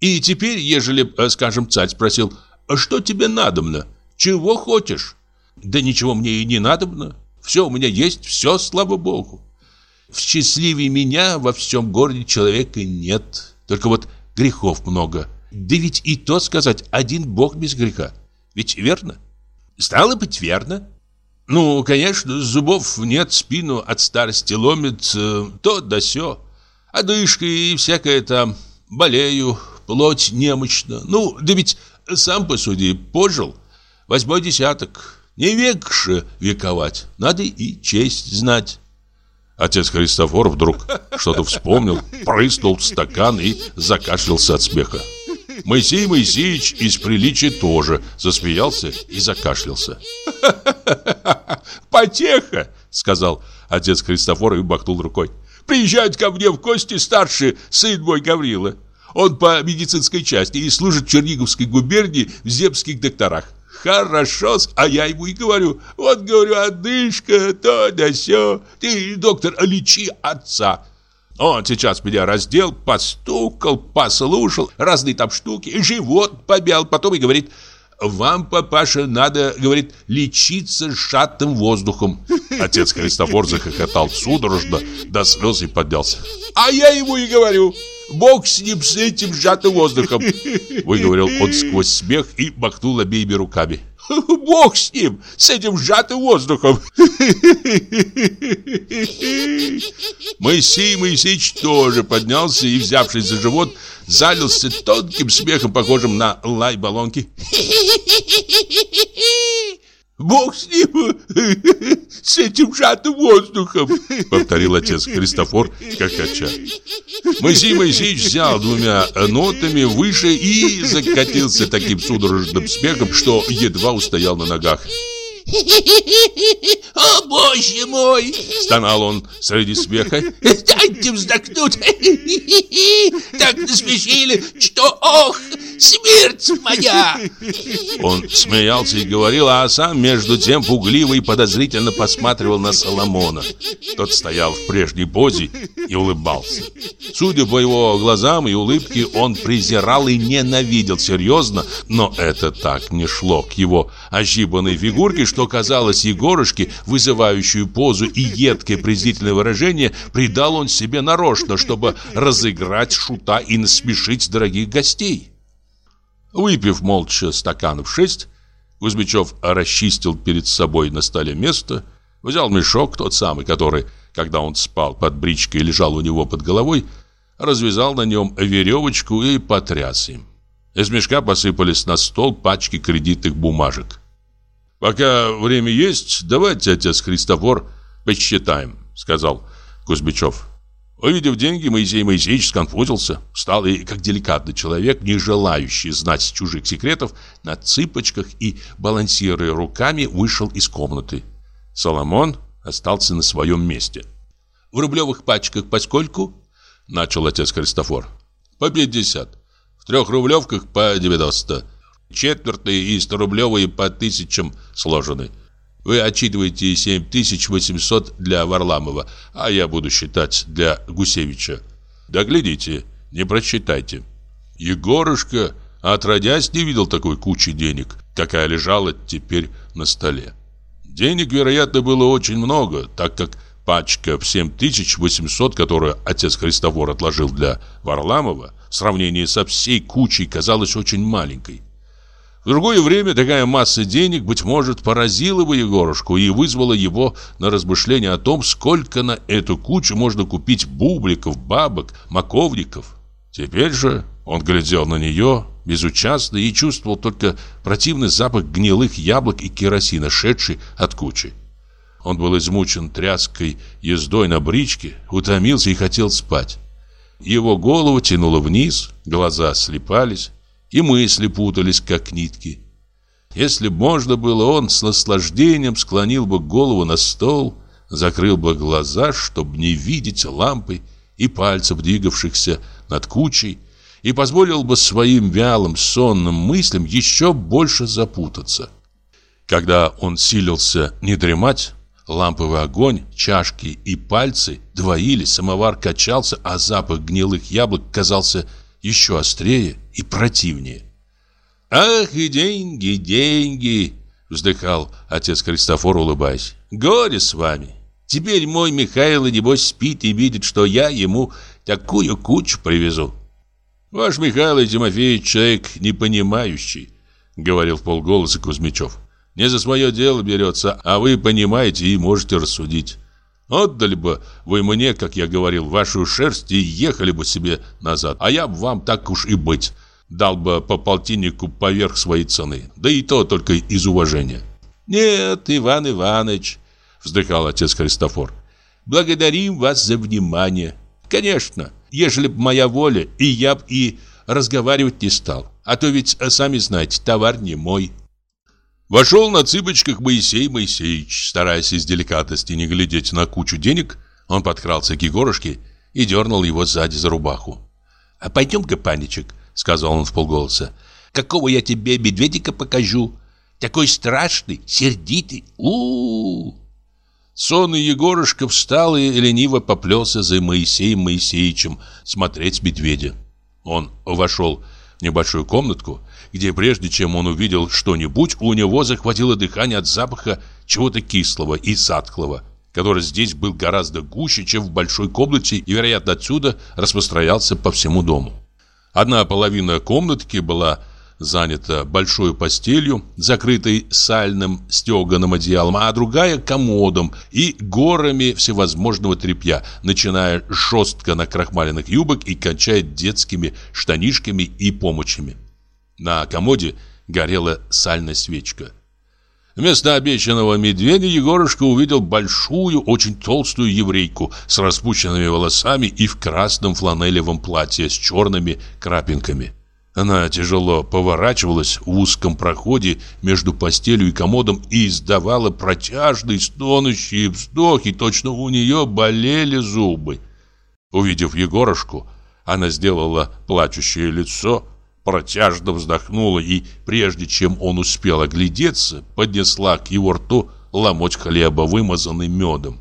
И теперь, ежели, э, скажем, царь спросил, что тебе надобно, чего хочешь? Да ничего мне и не надобно. Все у меня есть, все, слава богу. В счастливее меня во всем городе человека нет. Только вот грехов много. Да ведь и то сказать, один бог без греха. Ведь верно? Стало быть, верно. Ну, конечно, зубов нет, спину от старости ломит, э, то да сё. Одышка и всякое там, болею, плоть немощна. Ну, да ведь сам посуди, пожил. Восьмой десяток. Не век же вековать, надо и честь знать. Отец Христофор вдруг что-то вспомнил, прыснул в стакан и закашлялся от смеха. Моисей Моисеевич из приличия тоже засмеялся и закашлялся. «Потеха!» — сказал отец Христофор и бахнул рукой. «Приезжает ко мне в гости старший сын мой Гаврила. Он по медицинской части и служит в Черниговской губернии в земских докторах. Хорошо, а я ему и говорю, вот, говорю, одышка, то да сё, ты, доктор, лечи отца. Он сейчас меня раздел, постукал, послушал, разные там штуки, живот побял, потом и говорит, вам, папаша, надо, говорит, лечиться сжатым воздухом. Отец Христофор захохотал судорожно, до слез и поднялся. А я ему и говорю, Бог с ним, с этим сжатым воздухом. Выговорил он сквозь смех и махнул обеими руками. Бог с ним, с этим сжатым воздухом. Моисей Моисеевич тоже поднялся и, взявшись за живот, залился тонким смехом, похожим на лай баллонки. Бог с ним, с этим сжатым воздухом, повторил отец Христофор, как хохоча. Моисей Моисеевич взял двумя нотами выше и закатился таким судорожным смехом, что едва устоял на ногах. «О, боже мой!» — стонал он среди смеха. «Дайте вздохнуть! Так насмешили, что, ох, смерть моя!» Он смеялся и говорил, а сам между тем пугливо и подозрительно посматривал на Соломона. Тот стоял в прежней позе и улыбался. Судя по его глазам и улыбке, он презирал и ненавидел серьезно, но это так не шло к его ощипанной фигурке, что казалось Егорушке, вызывающую позу и едкое презрительное выражение, придал он себе нарочно, чтобы разыграть шута и насмешить дорогих гостей. Выпив молча стаканов шесть, Кузьмичев расчистил перед собой на столе место, взял мешок, тот самый, который, когда он спал под бричкой лежал у него под головой, развязал на нем веревочку и потряс им. Из мешка посыпались на стол пачки кредитных бумажек. «Пока время есть, давайте, отец Христофор, посчитаем», — сказал Кузьмичев. Увидев деньги, Моисей Моисеевич сконфузился, встал и, как деликатный человек, не желающий знать чужих секретов, на цыпочках и, балансируя руками, вышел из комнаты. Соломон остался на своем месте. «В рублевых пачках поскольку?» — начал отец Христофор. «По 50. В трех рублевках по 90. Четвертые и 100-рублевые по тысячам сложены. Вы отчитываете 7800 для Варламова, а я буду считать для Гусевича. Доглядите, не прочитайте. Егорушка, отродясь, не видел такой кучи денег, какая лежала теперь на столе. Денег, вероятно, было очень много, так как пачка в 7800, которую отец Христофор отложил для Варламова, в сравнении со всей кучей казалась очень маленькой. В другое время такая масса денег, быть может, поразила бы Егорушку и вызвала его на размышление о том, сколько на эту кучу можно купить бубликов, бабок, маковников. Теперь же он глядел на нее безучастно и чувствовал только противный запах гнилых яблок и керосина, шедший от кучи. Он был измучен тряской ездой на бричке, утомился и хотел спать. Его голову тянуло вниз, глаза слепались, и мысли путались, как нитки. Если бы можно было, он с наслаждением склонил бы голову на стол, закрыл бы глаза, чтобы не видеть лампы и пальцев, двигавшихся над кучей, и позволил бы своим вялым сонным мыслям еще больше запутаться. Когда он силился не дремать, ламповый огонь, чашки и пальцы двоились, самовар качался, а запах гнилых яблок казался еще острее и противнее. «Ах, и деньги, деньги!» — вздыхал отец Христофор, улыбаясь. «Горе с вами! Теперь мой Михаил, небось, спит и видит, что я ему такую кучу привезу». Ваш Михаил Тимофеевич человек непонимающий, говорил в полголоса Кузьмичев. Не за свое дело берется, а вы понимаете и можете рассудить. Отдали бы вы мне, как я говорил, вашу шерсть и ехали бы себе назад, а я вам так уж и быть дал бы по полтиннику поверх своей цены, да и то только из уважения. Нет, Иван Иванович, вздыхал отец Христофор, благодарим вас за внимание. Конечно, ежели б моя воля, и я б и разговаривать не стал, а то ведь, сами знаете, товар не мой. Вошел на цыпочках Моисей Моисеевич, стараясь из деликатности не глядеть на кучу денег, он подкрался к Егорушке и дернул его сзади за рубаху. «А пойдем-ка, паничек», — сказал он в полголоса, — «какого я тебе медведика покажу? Такой страшный, сердитый, у, -у, -у Сонный Егорушка встал и лениво поплелся за Моисеем Моисеевичем смотреть медведя. Он вошел в небольшую комнатку, где прежде чем он увидел что-нибудь, у него захватило дыхание от запаха чего-то кислого и затхлого, который здесь был гораздо гуще, чем в большой комнате и, вероятно, отсюда распространялся по всему дому. Одна половина комнатки была занята большой постелью, закрытой сальным стеганым одеялом, а другая комодом и горами всевозможного тряпья, начиная жестко на крахмаленных юбок и кончая детскими штанишками и помощами. На комоде горела сальная свечка. Вместо обещанного медведя Егорушка увидел большую, очень толстую еврейку с распущенными волосами и в красном фланелевом платье с черными крапинками. Она тяжело поворачивалась в узком проходе между постелью и комодом и издавала протяжные стонущие вздохи, точно у нее болели зубы. Увидев Егорушку, она сделала плачущее лицо, протяжно вздохнула и, прежде чем он успел оглядеться, поднесла к его рту ломоть хлеба, вымазанный медом.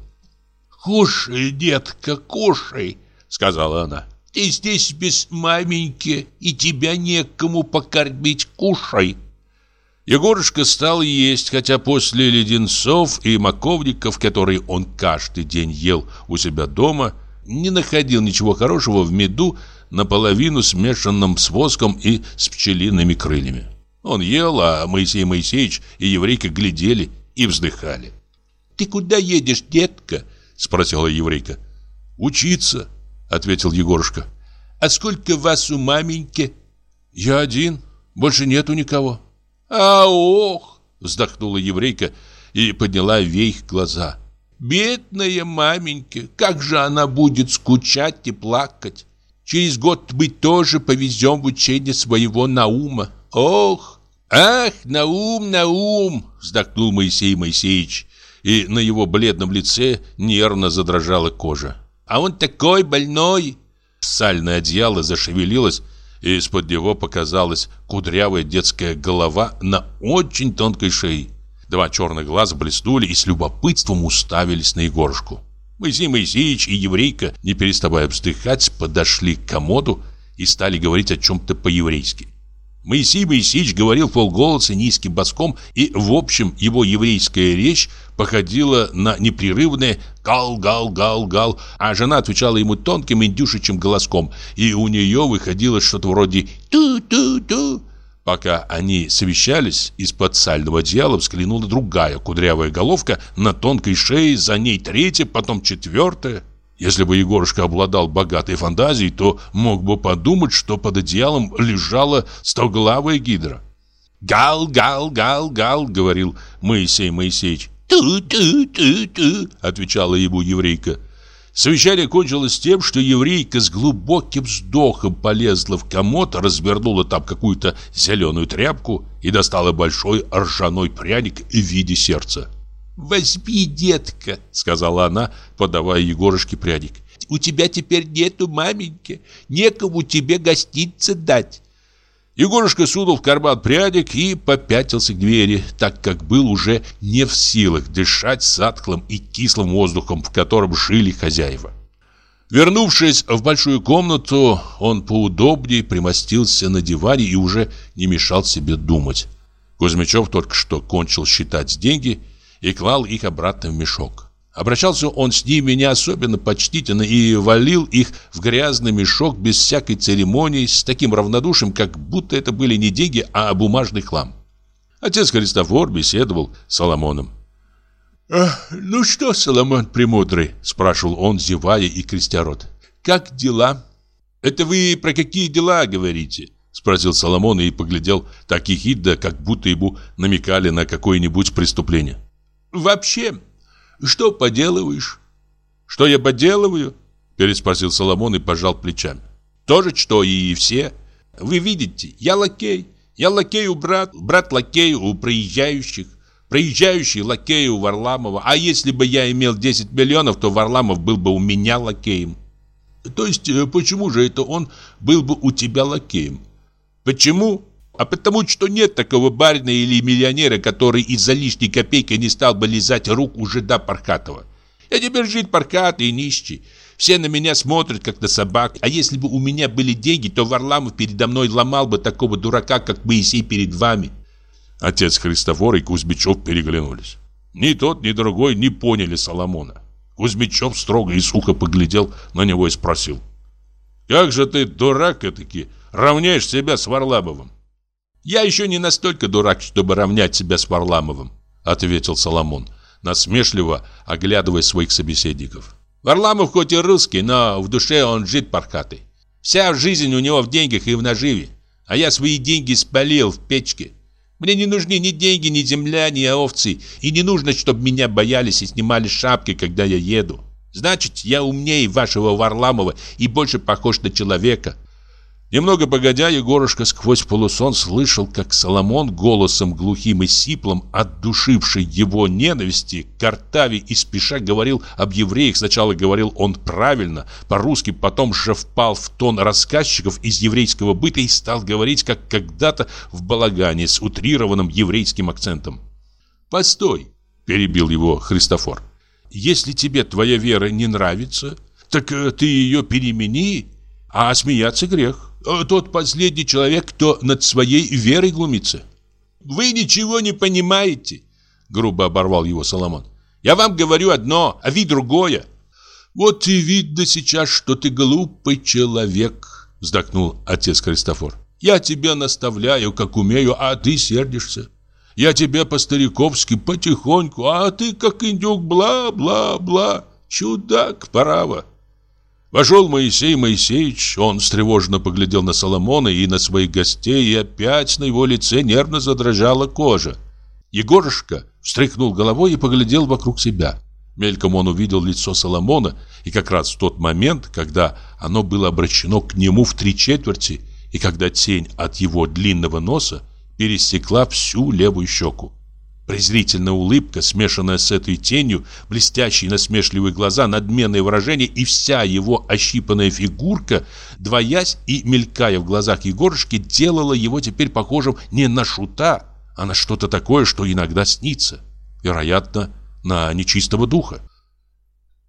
«Кушай, детка, кушай!» — сказала она. Ты здесь без маменьки, и тебя некому покормить. Кушай!» Егорушка стал есть, хотя после леденцов и маковников, которые он каждый день ел у себя дома, не находил ничего хорошего в меду, наполовину смешанном с воском и с пчелиными крыльями. Он ел, а Моисей Моисеевич и еврейка глядели и вздыхали. «Ты куда едешь, детка?» — спросила еврейка. «Учиться», ответил Егорушка. А сколько вас у маменьки? Я один, больше нету никого. А ох, вздохнула еврейка и подняла вверх глаза. Бедная маменька, как же она будет скучать и плакать. Через год мы тоже повезем в учение своего Наума. Ох, ах, Наум, Наум, вздохнул Моисей Моисеевич, и на его бледном лице нервно задрожала кожа. А он такой больной. Сальное одеяло зашевелилось, и из-под него показалась кудрявая детская голова на очень тонкой шее. Два черных глаза блеснули и с любопытством уставились на Егорушку. Моисей Моисеевич и еврейка, не переставая вздыхать, подошли к комоду и стали говорить о чем-то по-еврейски. Моисей Моисеевич говорил полголоса низким баском, и, в общем, его еврейская речь походила на непрерывное «гал-гал-гал-гал», а жена отвечала ему тонким индюшечьим голоском, и у нее выходило что-то вроде «ту-ту-ту». Пока они совещались, из-под сального одеяла взглянула другая кудрявая головка, на тонкой шее, за ней третья, потом четвертая. Если бы Егорушка обладал богатой фантазией, то мог бы подумать, что под одеялом лежала стоглавая гидра. «Гал, гал, гал, гал», — говорил Моисей Моисеевич. «Ту-ту-ту-ту», — отвечала ему еврейка. Совещание кончилось тем, что еврейка с глубоким вздохом полезла в комод, развернула там какую-то зеленую тряпку и достала большой ржаной пряник в виде сердца. «Возьми, детка», — сказала она, подавая Егорушке пряник. «У тебя теперь нету маменьки, некому тебе гостинцы дать». Егорушка сунул в карман прядик и попятился к двери, так как был уже не в силах дышать сатклым и кислым воздухом, в котором жили хозяева. Вернувшись в большую комнату, он поудобнее примостился на диване и уже не мешал себе думать. Кузьмичев только что кончил считать деньги и клал их обратно в мешок. Обращался он с ними не особенно почтительно и валил их в грязный мешок без всякой церемонии, с таким равнодушием, как будто это были не деньги, а бумажный хлам. Отец Христофор беседовал с Соломоном. «Ну что, Соломон Премудрый?» – спрашивал он, зевая и крестя рот. «Как дела?» «Это вы про какие дела говорите?» – спросил Соломон и поглядел так ехидно, как будто ему намекали на какое-нибудь преступление. «Вообще, что поделываешь?» «Что я поделываю?» Переспросил Соломон и пожал плечами. «То же, что и все. Вы видите, я лакей. Я лакей у брат, брат лакей у проезжающих. Проезжающий лакей у Варламова. А если бы я имел 10 миллионов, то Варламов был бы у меня лакеем». «То есть, э, почему же это он был бы у тебя лакеем?» «Почему?» А потому что нет такого барина или миллионера, который из-за лишней копейки не стал бы лизать рук у жида Паркатова. Я теперь жид Паркатый и нищий. Все на меня смотрят, как на собак. А если бы у меня были деньги, то Варламов передо мной ломал бы такого дурака, как Моисей перед вами. Отец Христофор и Кузьмичев переглянулись. Ни тот, ни другой не поняли Соломона. Кузьмичев строго и сухо поглядел на него и спросил. «Как же ты, дурак этаки, равняешь себя с Варламовым?» «Я еще не настолько дурак, чтобы равнять себя с Варламовым», ответил Соломон, насмешливо оглядывая своих собеседников. «Варламов хоть и русский, но в душе он жид паркатый. Вся жизнь у него в деньгах и в наживе, а я свои деньги спалил в печке. Мне не нужны ни деньги, ни земля, ни овцы, и не нужно, чтобы меня боялись и снимали шапки, когда я еду. Значит, я умнее вашего Варламова и больше похож на человека, Немного погодя, Егорушка сквозь полусон слышал, как Соломон голосом глухим и сиплым, отдушивший его ненависти, картави и спеша говорил об евреях. Сначала говорил он правильно, по-русски, потом же впал в тон рассказчиков из еврейского быта и стал говорить, как когда-то в балагане с утрированным еврейским акцентом. «Постой!» – перебил его Христофор. «Если тебе твоя вера не нравится, так э, ты ее перемени, а смеяться грех». Э, тот последний человек, кто над своей верой глумится. Вы ничего не понимаете, грубо оборвал его Соломон. Я вам говорю одно, а вы другое. Вот и видно сейчас, что ты глупый человек, вздохнул отец Христофор. Я тебя наставляю, как умею, а ты сердишься. Я тебе по-стариковски, потихоньку, а ты, как индюк, бла-бла-бла. Чудак, право. Вошел Моисей Моисеевич, он встревоженно поглядел на Соломона и на своих гостей, и опять на его лице нервно задрожала кожа. Егорушка встряхнул головой и поглядел вокруг себя. Мельком он увидел лицо Соломона, и как раз в тот момент, когда оно было обращено к нему в три четверти, и когда тень от его длинного носа пересекла всю левую щеку. Презрительная улыбка, смешанная с этой тенью, блестящие насмешливые глаза, надменное выражение и вся его ощипанная фигурка, двоясь и мелькая в глазах Егорушки, делала его теперь похожим не на шута, а на что-то такое, что иногда снится. Вероятно, на нечистого духа.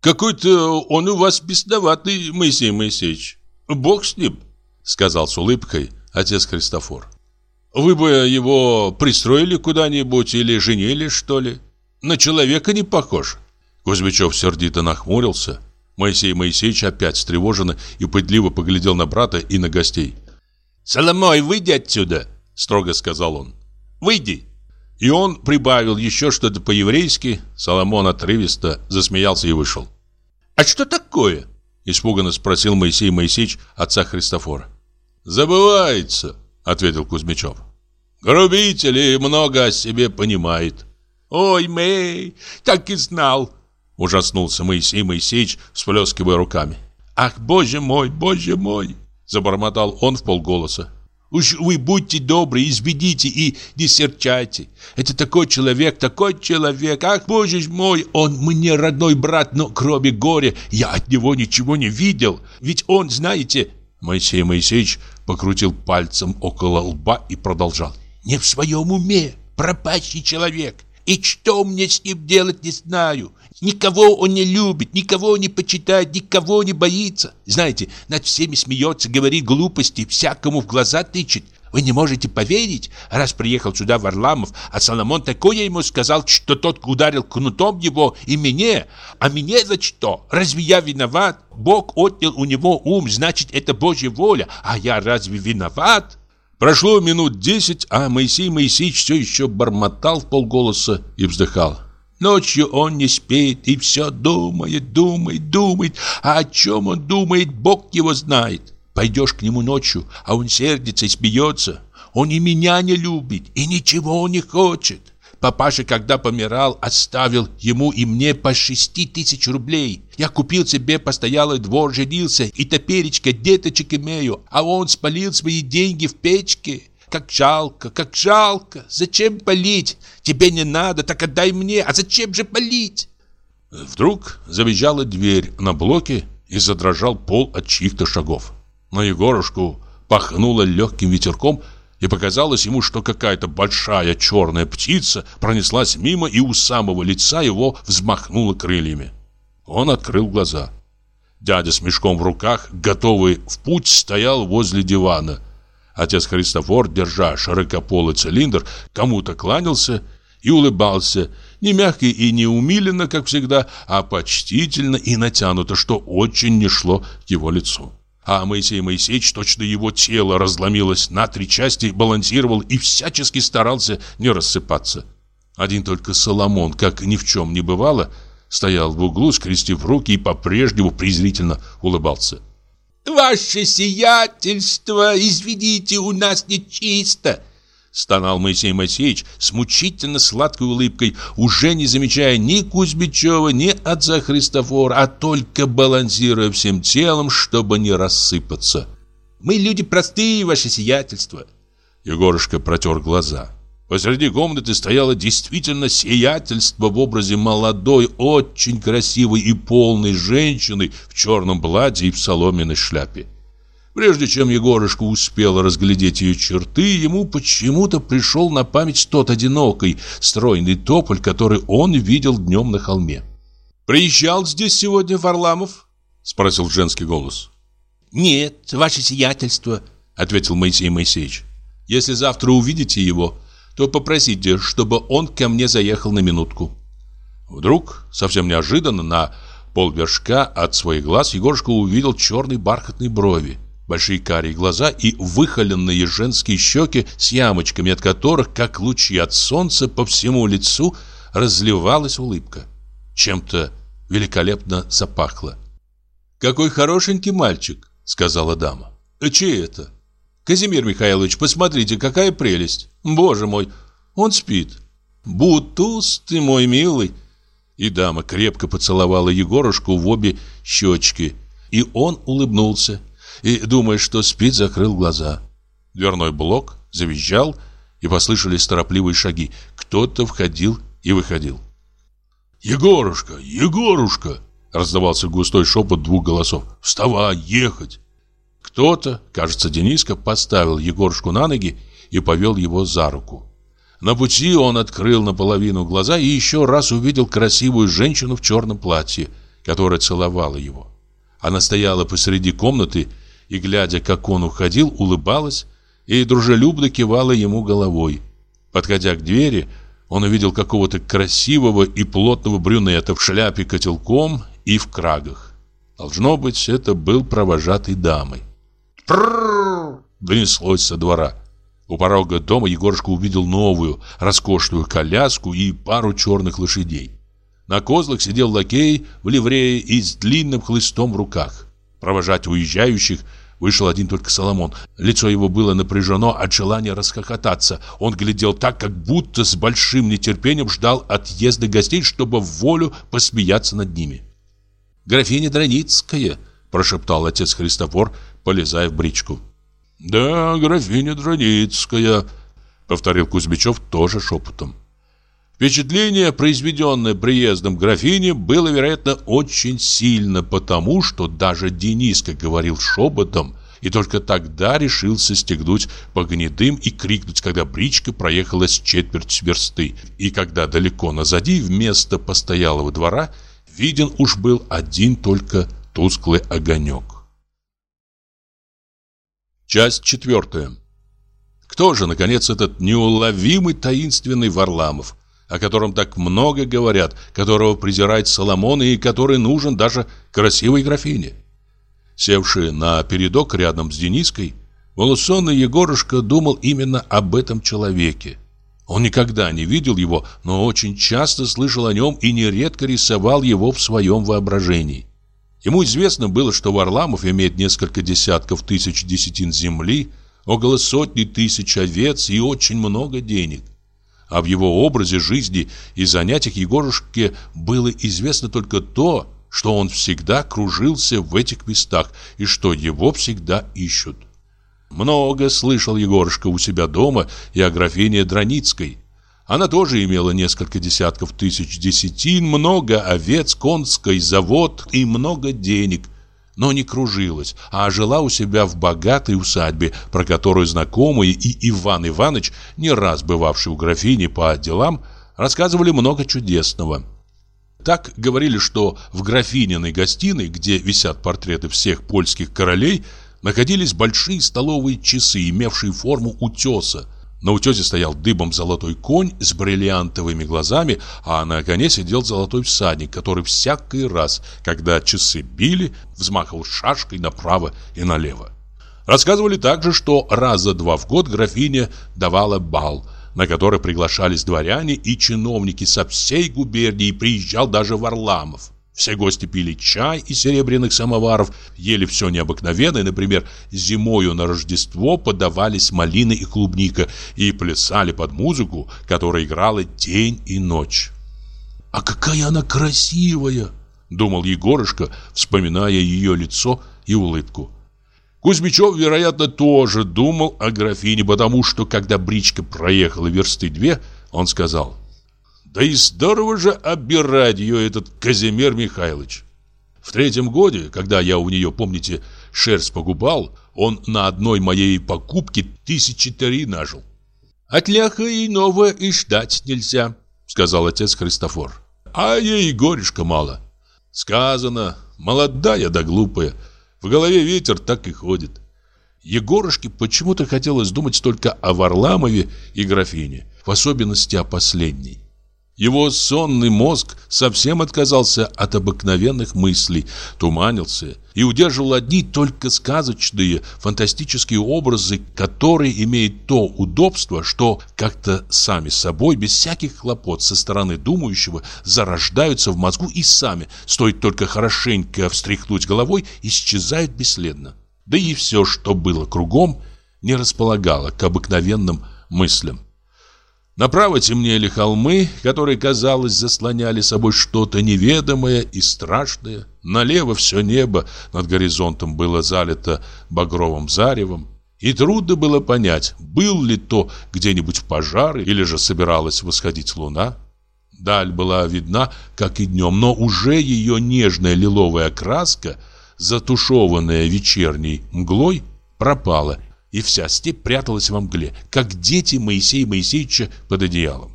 «Какой-то он у вас бесноватый, Моисей Моисеевич. Бог с ним», — сказал с улыбкой отец Христофор. Вы бы его пристроили куда-нибудь или женили, что ли? На человека не похож. Кузьмичев сердито нахмурился. Моисей Моисеевич опять встревоженно и пытливо поглядел на брата и на гостей. «Соломой, выйди отсюда!» – строго сказал он. «Выйди!» И он прибавил еще что-то по-еврейски. Соломон отрывисто засмеялся и вышел. «А что такое?» – испуганно спросил Моисей Моисеевич отца Христофора. «Забывается!» Ответил Кузьмичев. Грубитель и много о себе понимает. Ой, Мэй, так и знал, ужаснулся Моисей Моисеевич, всплескивая руками. Ах, боже мой, боже мой, забормотал он в полголоса. Уж вы будьте добры, изведите и не серчайте. Это такой человек, такой человек. Ах, боже мой, он мне родной брат, но кроме горя я от него ничего не видел. Ведь он, знаете, Моисей Моисеевич покрутил пальцем около лба и продолжал. «Не в своем уме, пропащий человек. И что мне с ним делать, не знаю. Никого он не любит, никого не почитает, никого не боится. Знаете, над всеми смеется, говорит глупости, всякому в глаза тычет. Вы не можете поверить, раз приехал сюда Варламов, а Соломон такое ему сказал, что тот ударил кнутом его и мне. А мне за что? Разве я виноват? Бог отнял у него ум, значит, это Божья воля. А я разве виноват? Прошло минут десять, а Моисей Моисеевич все еще бормотал в полголоса и вздыхал. Ночью он не спит и все думает, думает, думает. А о чем он думает, Бог его знает. Пойдешь к нему ночью, а он сердится и смеется. Он и меня не любит, и ничего не хочет. Папаша, когда помирал, оставил ему и мне по шести тысяч рублей. Я купил себе постоялый двор, женился, и топеречка деточек имею, а он спалил свои деньги в печке. Как жалко, как жалко. Зачем полить? Тебе не надо, так отдай мне. А зачем же полить? Вдруг завизжала дверь на блоке и задрожал пол от чьих-то шагов. На Егорушку пахнуло легким ветерком, и показалось ему, что какая-то большая черная птица пронеслась мимо и у самого лица его взмахнула крыльями. Он открыл глаза. Дядя с мешком в руках, готовый в путь, стоял возле дивана. Отец Христофор, держа широкополый цилиндр, кому-то кланялся и улыбался, не мягко и не умиленно, как всегда, а почтительно и натянуто, что очень не шло к его лицу. А Моисей Моисеевич, точно его тело разломилось на три части, балансировал и всячески старался не рассыпаться. Один только Соломон, как ни в чем не бывало, стоял в углу, скрестив руки и по-прежнему презрительно улыбался. «Ваше сиятельство, извините, у нас нечисто!» Стонал Моисей Моисеевич с мучительно сладкой улыбкой, уже не замечая ни Кузьмичева, ни отца Христофора, а только балансируя всем телом, чтобы не рассыпаться. «Мы люди простые, ваше сиятельство!» Егорушка протер глаза. Посреди комнаты стояло действительно сиятельство в образе молодой, очень красивой и полной женщины в черном платье и в соломенной шляпе. Прежде чем Егорушка успел разглядеть ее черты, ему почему-то пришел на память тот одинокий, стройный тополь, который он видел днем на холме. «Приезжал здесь сегодня Варламов?» — спросил женский голос. «Нет, ваше сиятельство», — ответил Моисей Моисеевич. «Если завтра увидите его, то попросите, чтобы он ко мне заехал на минутку». Вдруг, совсем неожиданно, на полвершка от своих глаз Егорушка увидел черные бархатные брови большие карие глаза и выхоленные женские щеки с ямочками, от которых, как лучи от солнца, по всему лицу разливалась улыбка. Чем-то великолепно запахло. «Какой хорошенький мальчик», — сказала дама. «А чей это?» «Казимир Михайлович, посмотрите, какая прелесть! Боже мой, он спит!» «Бутуз ты мой милый!» И дама крепко поцеловала Егорушку в обе щечки, и он улыбнулся и, думая, что спит, закрыл глаза. Дверной блок завизжал, и послышались торопливые шаги. Кто-то входил и выходил. «Егорушка! Егорушка!» Раздавался густой шепот двух голосов. «Вставай, ехать!» Кто-то, кажется, Дениска, поставил Егорушку на ноги и повел его за руку. На пути он открыл наполовину глаза и еще раз увидел красивую женщину в черном платье, которая целовала его. Она стояла посреди комнаты и, глядя, как он уходил, улыбалась и дружелюбно кивала ему головой. Подходя к двери, он увидел какого-то красивого и плотного брюнета в шляпе котелком и в крагах. Должно быть, это был провожатый дамой. Донеслось со двора. У порога дома Егорушка увидел новую, роскошную коляску и пару черных лошадей. На козлах сидел лакей в ливрее и с длинным хлыстом в руках. Провожать уезжающих вышел один только Соломон. Лицо его было напряжено от желания расхохотаться. Он глядел так, как будто с большим нетерпением ждал отъезда гостей, чтобы в волю посмеяться над ними. «Графиня Драницкая», – прошептал отец Христофор, полезая в бричку. «Да, графиня Драницкая», – повторил Кузьмичев тоже шепотом. Впечатление, произведенное приездом графини, было, вероятно, очень сильно, потому что даже Дениска говорил шепотом и только тогда решился стегнуть по гнедым и крикнуть, когда бричка проехала с четверть версты, и когда далеко назади, вместо постоялого двора, виден уж был один только тусклый огонек. Часть четвертая. Кто же, наконец, этот неуловимый таинственный Варламов, о котором так много говорят, которого презирает Соломон и который нужен даже красивой графине? Севший на передок рядом с Дениской, волосонный Егорушка думал именно об этом человеке. Он никогда не видел его, но очень часто слышал о нем и нередко рисовал его в своем воображении. Ему известно было, что Варламов имеет несколько десятков тысяч десятин земли, около сотни тысяч овец и очень много денег. А в его образе жизни и занятиях Егорушке было известно только то, что он всегда кружился в этих местах и что его всегда ищут. Много слышал Егорушка у себя дома и о графине Драницкой. Она тоже имела несколько десятков тысяч десятин, много овец, конской завод и много денег, но не кружилась, а жила у себя в богатой усадьбе, про которую знакомые и Иван Иванович, не раз бывавший у графини по делам, рассказывали много чудесного. Так говорили, что в графининой гостиной, где висят портреты всех польских королей, находились большие столовые часы, имевшие форму утеса. На утесе стоял дыбом золотой конь с бриллиантовыми глазами, а на коне сидел золотой всадник, который всякий раз, когда часы били, взмахивал шашкой направо и налево. Рассказывали также, что раза два в год графиня давала бал, на который приглашались дворяне и чиновники со всей губернии, приезжал даже Варламов. Все гости пили чай из серебряных самоваров, ели все необыкновенное, например, зимою на Рождество подавались малины и клубника и плясали под музыку, которая играла день и ночь. «А какая она красивая!» — думал Егорушка, вспоминая ее лицо и улыбку. Кузьмичев, вероятно, тоже думал о графине, потому что, когда бричка проехала версты две, он сказал — да и здорово же обирать ее этот Казимир Михайлович. В третьем годе, когда я у нее, помните, шерсть погубал, он на одной моей покупке тысячи три нажил. От ляха иного и ждать нельзя, сказал отец Христофор. А ей горюшка мало. Сказано, молодая да глупая. В голове ветер так и ходит. Егорушке почему-то хотелось думать только о Варламове и графине, в особенности о последней. Его сонный мозг совсем отказался от обыкновенных мыслей, туманился и удерживал одни только сказочные, фантастические образы, которые имеют то удобство, что как-то сами собой, без всяких хлопот со стороны думающего, зарождаются в мозгу и сами, стоит только хорошенько встряхнуть головой, исчезают бесследно. Да и все, что было кругом, не располагало к обыкновенным мыслям. Направо темнели холмы, которые, казалось, заслоняли собой что-то неведомое и страшное. Налево все небо над горизонтом было залито багровым заревом. И трудно было понять, был ли то где-нибудь пожар или же собиралась восходить луна. Даль была видна, как и днем, но уже ее нежная лиловая краска, затушеванная вечерней мглой, пропала, и вся степь пряталась во мгле, как дети Моисея Моисеевича под одеялом.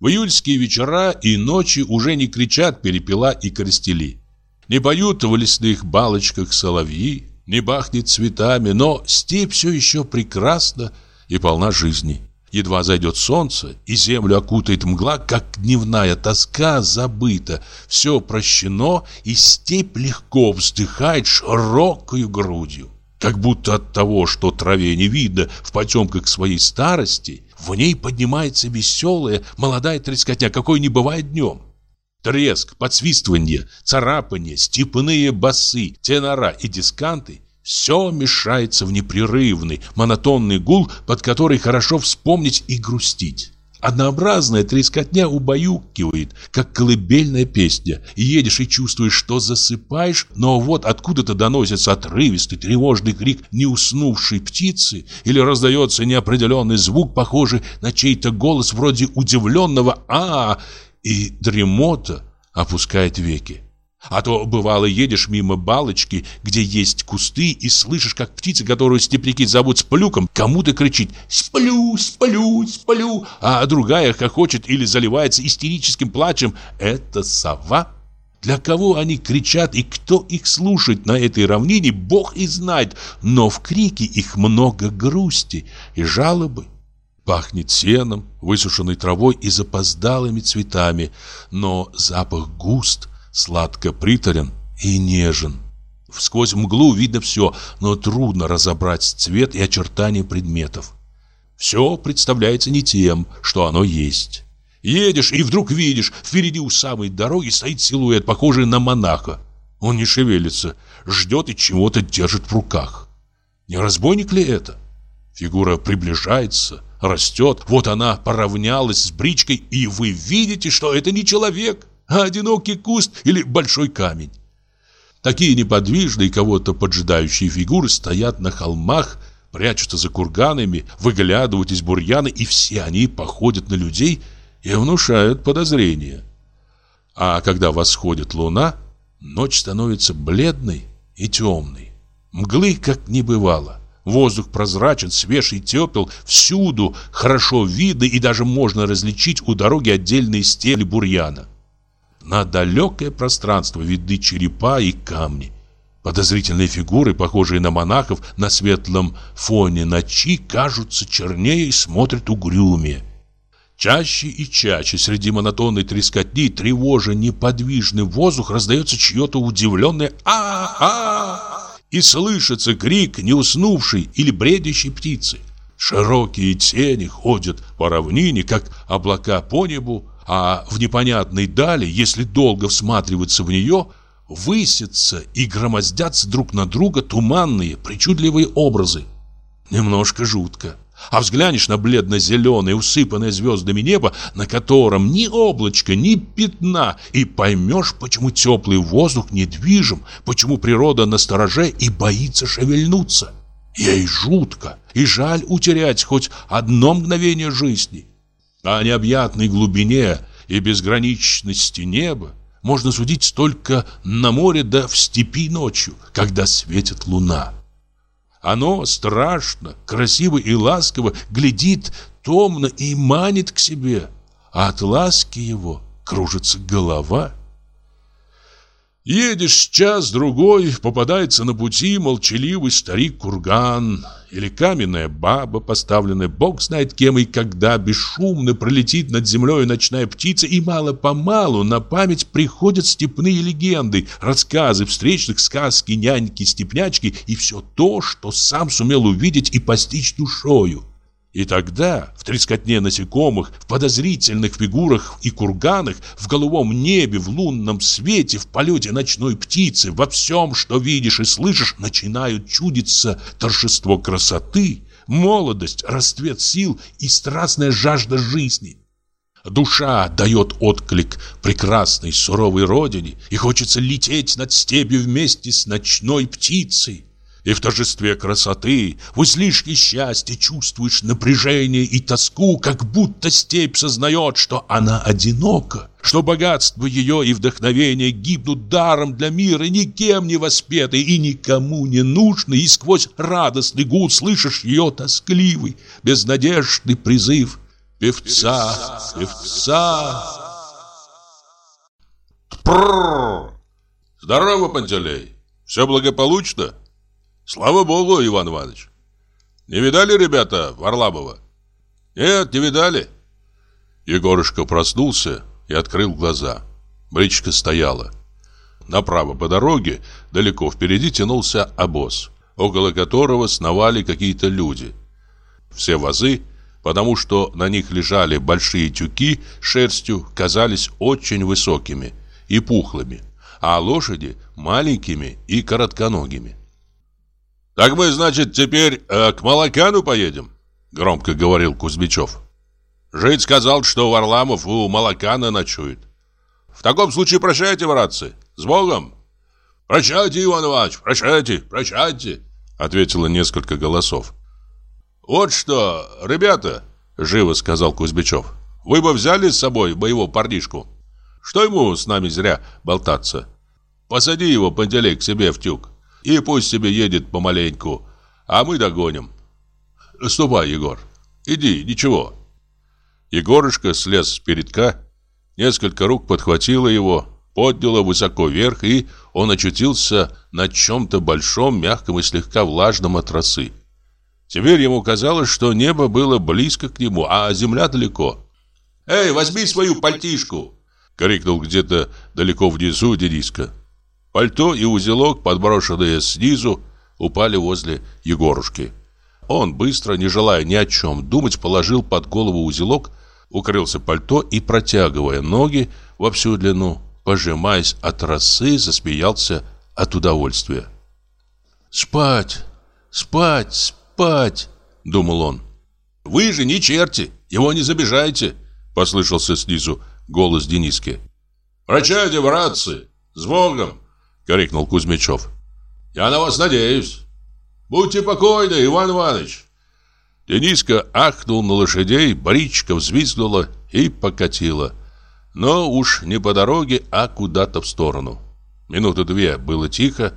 В июльские вечера и ночи уже не кричат перепела и коростели. Не поют в лесных балочках соловьи, не бахнет цветами, но степь все еще прекрасна и полна жизни. Едва зайдет солнце, и землю окутает мгла, как дневная тоска забыта. Все прощено, и степь легко вздыхает широкою грудью. Как будто от того, что траве не видно в потемках своей старости, в ней поднимается веселая молодая трескотня, какой не бывает днем. Треск, подсвистывание, царапание, степные басы, тенора и дисканты – все мешается в непрерывный, монотонный гул, под который хорошо вспомнить и грустить. Однообразная трескотня убаюкивает, как колыбельная песня. И едешь и чувствуешь, что засыпаешь, но вот откуда-то доносится отрывистый тревожный крик неуснувшей птицы или раздается неопределенный звук, похожий на чей-то голос вроде удивленного «а», и дремота опускает веки. А то, бывало, едешь мимо балочки, где есть кусты, и слышишь, как птица, которую степляки зовут Сплюком, кому-то кричит «Сплю, сплю, сплю», а другая хохочет или заливается истерическим плачем. Это сова. Для кого они кричат и кто их слушает на этой равнине, Бог и знает, но в крике их много грусти и жалобы. Пахнет сеном, высушенной травой и запоздалыми цветами, но запах густ, сладко приторен и нежен. Сквозь мглу видно все, но трудно разобрать цвет и очертания предметов. Все представляется не тем, что оно есть. Едешь и вдруг видишь, впереди у самой дороги стоит силуэт, похожий на монаха. Он не шевелится, ждет и чего-то держит в руках. Не разбойник ли это? Фигура приближается, растет. Вот она поравнялась с бричкой, и вы видите, что это не человек, а одинокий куст или большой камень. Такие неподвижные, кого-то поджидающие фигуры стоят на холмах, прячутся за курганами, выглядывают из бурьяна, и все они походят на людей и внушают подозрения. А когда восходит луна, ночь становится бледной и темной. Мглы как не бывало. Воздух прозрачен, свеж и тепел, всюду хорошо видно и даже можно различить у дороги отдельные стебли бурьяна. На далекое пространство видны черепа и камни. Подозрительные фигуры, похожие на монахов, на светлом фоне ночи кажутся чернее и смотрят угрюмее. Чаще и чаще среди монотонной трескотни, тревожа неподвижный воздух, раздается чье-то удивленное «А-а-а!» и слышится крик неуснувшей или бредящей птицы. Широкие тени ходят по равнине, как облака по небу, а в непонятной дали, если долго всматриваться в нее, высятся и громоздятся друг на друга туманные, причудливые образы. Немножко жутко. А взглянешь на бледно-зеленое, усыпанное звездами небо, на котором ни облачка, ни пятна, и поймешь, почему теплый воздух недвижим, почему природа настороже и боится шевельнуться. Ей жутко, и жаль утерять хоть одно мгновение жизни. О необъятной глубине и безграничности неба можно судить только на море да в степи ночью, когда светит луна. Оно страшно, красиво и ласково глядит томно и манит к себе, а от ласки его кружится голова – Едешь час-другой, попадается на пути молчаливый старик-курган или каменная баба, поставленная бог знает кем и когда бесшумно пролетит над землей ночная птица, и мало-помалу на память приходят степные легенды, рассказы встречных сказки, няньки, степнячки и все то, что сам сумел увидеть и постичь душою. И тогда, в трескотне насекомых, в подозрительных фигурах и курганах, в голубом небе, в лунном свете, в полете ночной птицы, во всем, что видишь и слышишь, начинают чудиться торжество красоты, молодость, расцвет сил и страстная жажда жизни. Душа дает отклик прекрасной суровой родине, и хочется лететь над степью вместе с ночной птицей. И в торжестве красоты, в излишке счастья чувствуешь напряжение и тоску, как будто степь сознает, что она одинока, что богатство ее и вдохновение гибнут даром для мира, никем не воспеты и никому не нужны, и сквозь радостный гул слышишь ее тоскливый, безнадежный призыв певца, певца. Прррр! Здорово, Пантелей! Все благополучно? Слава богу, Иван Иванович. Не видали, ребята, Варламова? Нет, не видали. Егорушка проснулся и открыл глаза. Бричка стояла. Направо по дороге, далеко впереди тянулся обоз, около которого сновали какие-то люди. Все вазы, потому что на них лежали большие тюки шерстью, казались очень высокими и пухлыми, а лошади маленькими и коротконогими. «Так мы, значит, теперь э, к Малакану поедем?» Громко говорил Кузьмичев. Жить сказал, что Варламов у Малакана ночует. В таком случае прощайте, братцы. С Богом. Прощайте, Иван Иванович, прощайте, прощайте, ответило несколько голосов. Вот что, ребята, живо сказал Кузьмичев. Вы бы взяли с собой моего парнишку. Что ему с нами зря болтаться? Посади его, Пантелей, к себе в тюк. И пусть себе едет помаленьку, а мы догоним. Ступай, Егор. Иди, ничего. Егорушка слез с передка, несколько рук подхватило его, подняло высоко вверх, и он очутился на чем-то большом, мягком и слегка влажном от росы. Теперь ему казалось, что небо было близко к нему, а земля далеко. «Эй, возьми свою пальтишку!» — крикнул где-то далеко внизу Дениска. Пальто и узелок, подброшенные снизу, упали возле Егорушки. Он быстро, не желая ни о чем думать, положил под голову узелок, укрылся пальто и, протягивая ноги во всю длину, пожимаясь от росы, засмеялся от удовольствия. «Спать! Спать! Спать!» — думал он. «Вы же не черти! Его не забежайте!» — послышался снизу голос Дениски. «Прощайте, братцы! С Богом!» — крикнул Кузьмичев. «Я на вас надеюсь! Будьте покойны, Иван Иванович!» Дениска ахнул на лошадей, бричка взвизгнула и покатила. Но уж не по дороге, а куда-то в сторону. Минуты две было тихо,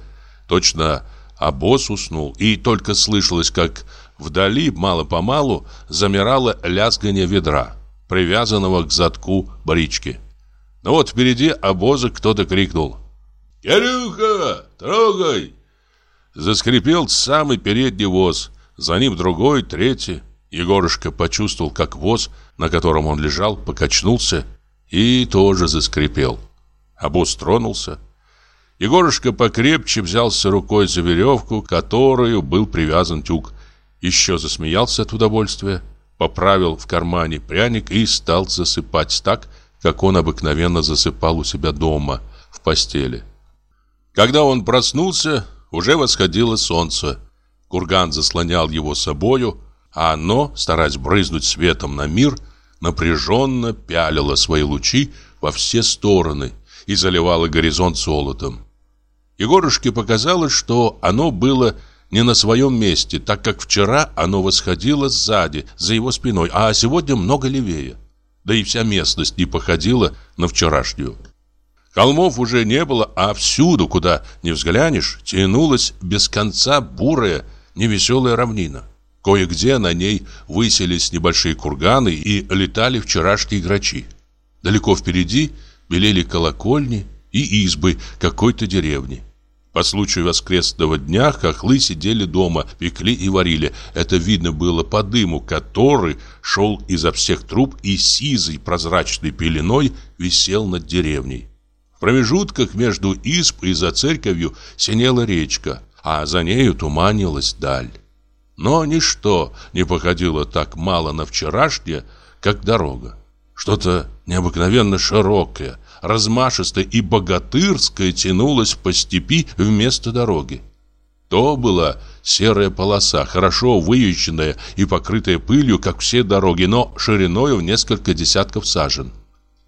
точно обоз уснул, и только слышалось, как вдали мало-помалу замирало лязгание ведра, привязанного к задку брички. Но вот впереди обоза кто-то крикнул «Кирюха, трогай!» Заскрипел самый передний воз, за ним другой, третий. Егорушка почувствовал, как воз, на котором он лежал, покачнулся и тоже заскрипел. Обоз тронулся. Егорушка покрепче взялся рукой за веревку, которую был привязан тюк. Еще засмеялся от удовольствия, поправил в кармане пряник и стал засыпать так, как он обыкновенно засыпал у себя дома, в постели. Когда он проснулся, уже восходило солнце. Курган заслонял его собою, а оно, стараясь брызнуть светом на мир, напряженно пялило свои лучи во все стороны и заливало горизонт золотом. Егорушке показалось, что оно было не на своем месте, так как вчера оно восходило сзади, за его спиной, а сегодня много левее. Да и вся местность не походила на вчерашнюю. Холмов уже не было, а всюду, куда не взглянешь, тянулась без конца бурая, невеселая равнина. Кое-где на ней высились небольшие курганы и летали вчерашние грачи. Далеко впереди белели колокольни и избы какой-то деревни. По случаю воскресного дня хохлы сидели дома, пекли и варили. Это видно было по дыму, который шел изо всех труб и сизой прозрачной пеленой висел над деревней. В промежутках между исп и за церковью синела речка, а за нею туманилась даль. Но ничто не походило так мало на вчерашнее, как дорога. Что-то необыкновенно широкое, размашистое и богатырское тянулось по степи вместо дороги. То была серая полоса, хорошо выезженная и покрытая пылью, как все дороги, но шириной в несколько десятков сажен.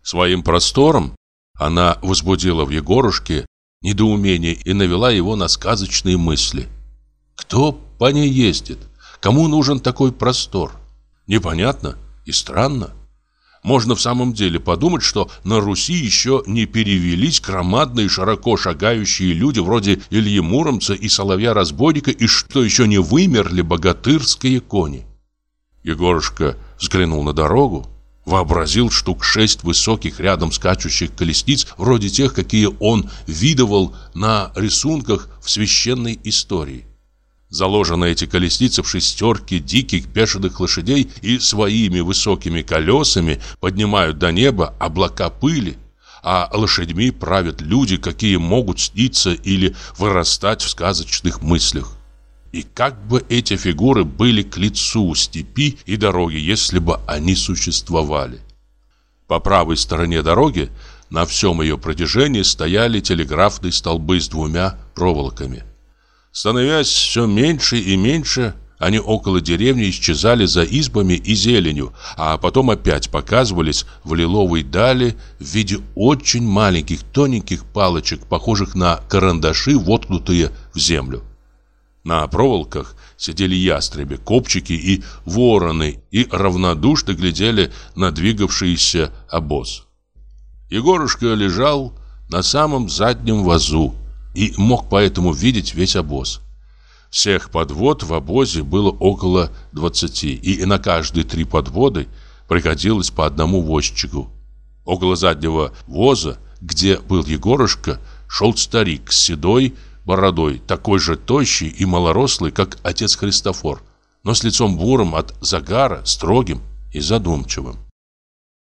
Своим простором она возбудила в Егорушке недоумение и навела его на сказочные мысли. Кто по ней ездит? Кому нужен такой простор? Непонятно и странно. Можно в самом деле подумать, что на Руси еще не перевелись громадные широко шагающие люди вроде Ильи Муромца и Соловья-разбойника, и что еще не вымерли богатырские кони. Егорушка взглянул на дорогу, Вообразил штук шесть высоких рядом скачущих колесниц, вроде тех, какие он видывал на рисунках в священной истории. Заложены эти колесницы в шестерке диких бешеных лошадей и своими высокими колесами поднимают до неба облака пыли, а лошадьми правят люди, какие могут сниться или вырастать в сказочных мыслях. И как бы эти фигуры были к лицу степи и дороги, если бы они существовали. По правой стороне дороги на всем ее протяжении стояли телеграфные столбы с двумя проволоками. Становясь все меньше и меньше, они около деревни исчезали за избами и зеленью, а потом опять показывались в лиловой дали в виде очень маленьких тоненьких палочек, похожих на карандаши, воткнутые в землю. На проволоках сидели ястребы, копчики и вороны и равнодушно глядели на двигавшийся обоз. Егорушка лежал на самом заднем вазу и мог поэтому видеть весь обоз. Всех подвод в обозе было около двадцати, и на каждые три подводы приходилось по одному возчику. Около заднего воза где был Егорушка, шел старик с седой бородой, такой же тощий и малорослый, как отец Христофор, но с лицом бурым от загара, строгим и задумчивым.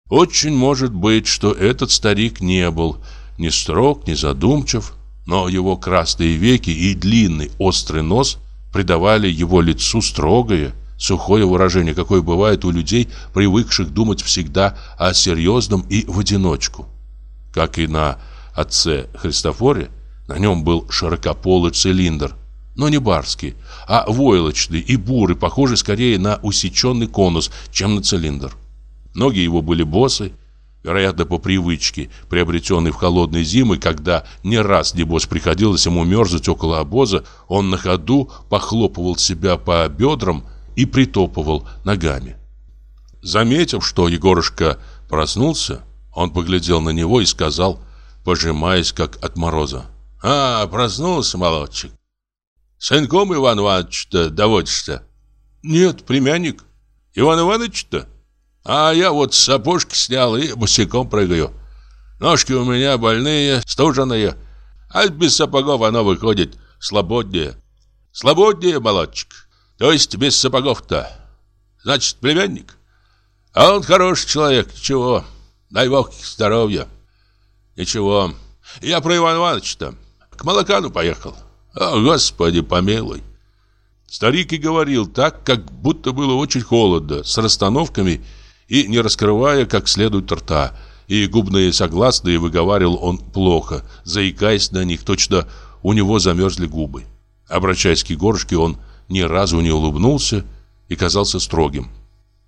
Очень может быть, что этот старик не был ни строг, ни задумчив, но его красные веки и длинный острый нос придавали его лицу строгое, сухое выражение, какое бывает у людей, привыкших думать всегда о серьезном и в одиночку. Как и на отце Христофоре, на нем был широкополый цилиндр, но не барский, а войлочный и бурый, похожий скорее на усеченный конус, чем на цилиндр. Ноги его были босы, вероятно, по привычке, приобретенной в холодные зимы, когда не раз, небось, приходилось ему мерзнуть около обоза, он на ходу похлопывал себя по бедрам и притопывал ногами. Заметив, что Егорушка проснулся, он поглядел на него и сказал, пожимаясь как от мороза. «А, проснулся, молодчик. Сынком Иван Иванович-то доводишься?» «Нет, племянник. Иван Иванович-то?» «А я вот сапожки снял и босиком прыгаю. Ножки у меня больные, стуженные, а без сапогов оно выходит слободнее. Слободнее, молодчик. То есть без сапогов-то. Значит, племянник. А он хороший человек, ничего. Дай бог здоровья. Ничего. Я про Ивана Ивановича-то. К Молокану поехал. О, Господи, помилуй. Старик и говорил так, как будто было очень холодно, с расстановками и не раскрывая как следует рта. И губные согласные выговаривал он плохо, заикаясь на них, точно у него замерзли губы. Обращаясь к Егорушке, он ни разу не улыбнулся и казался строгим.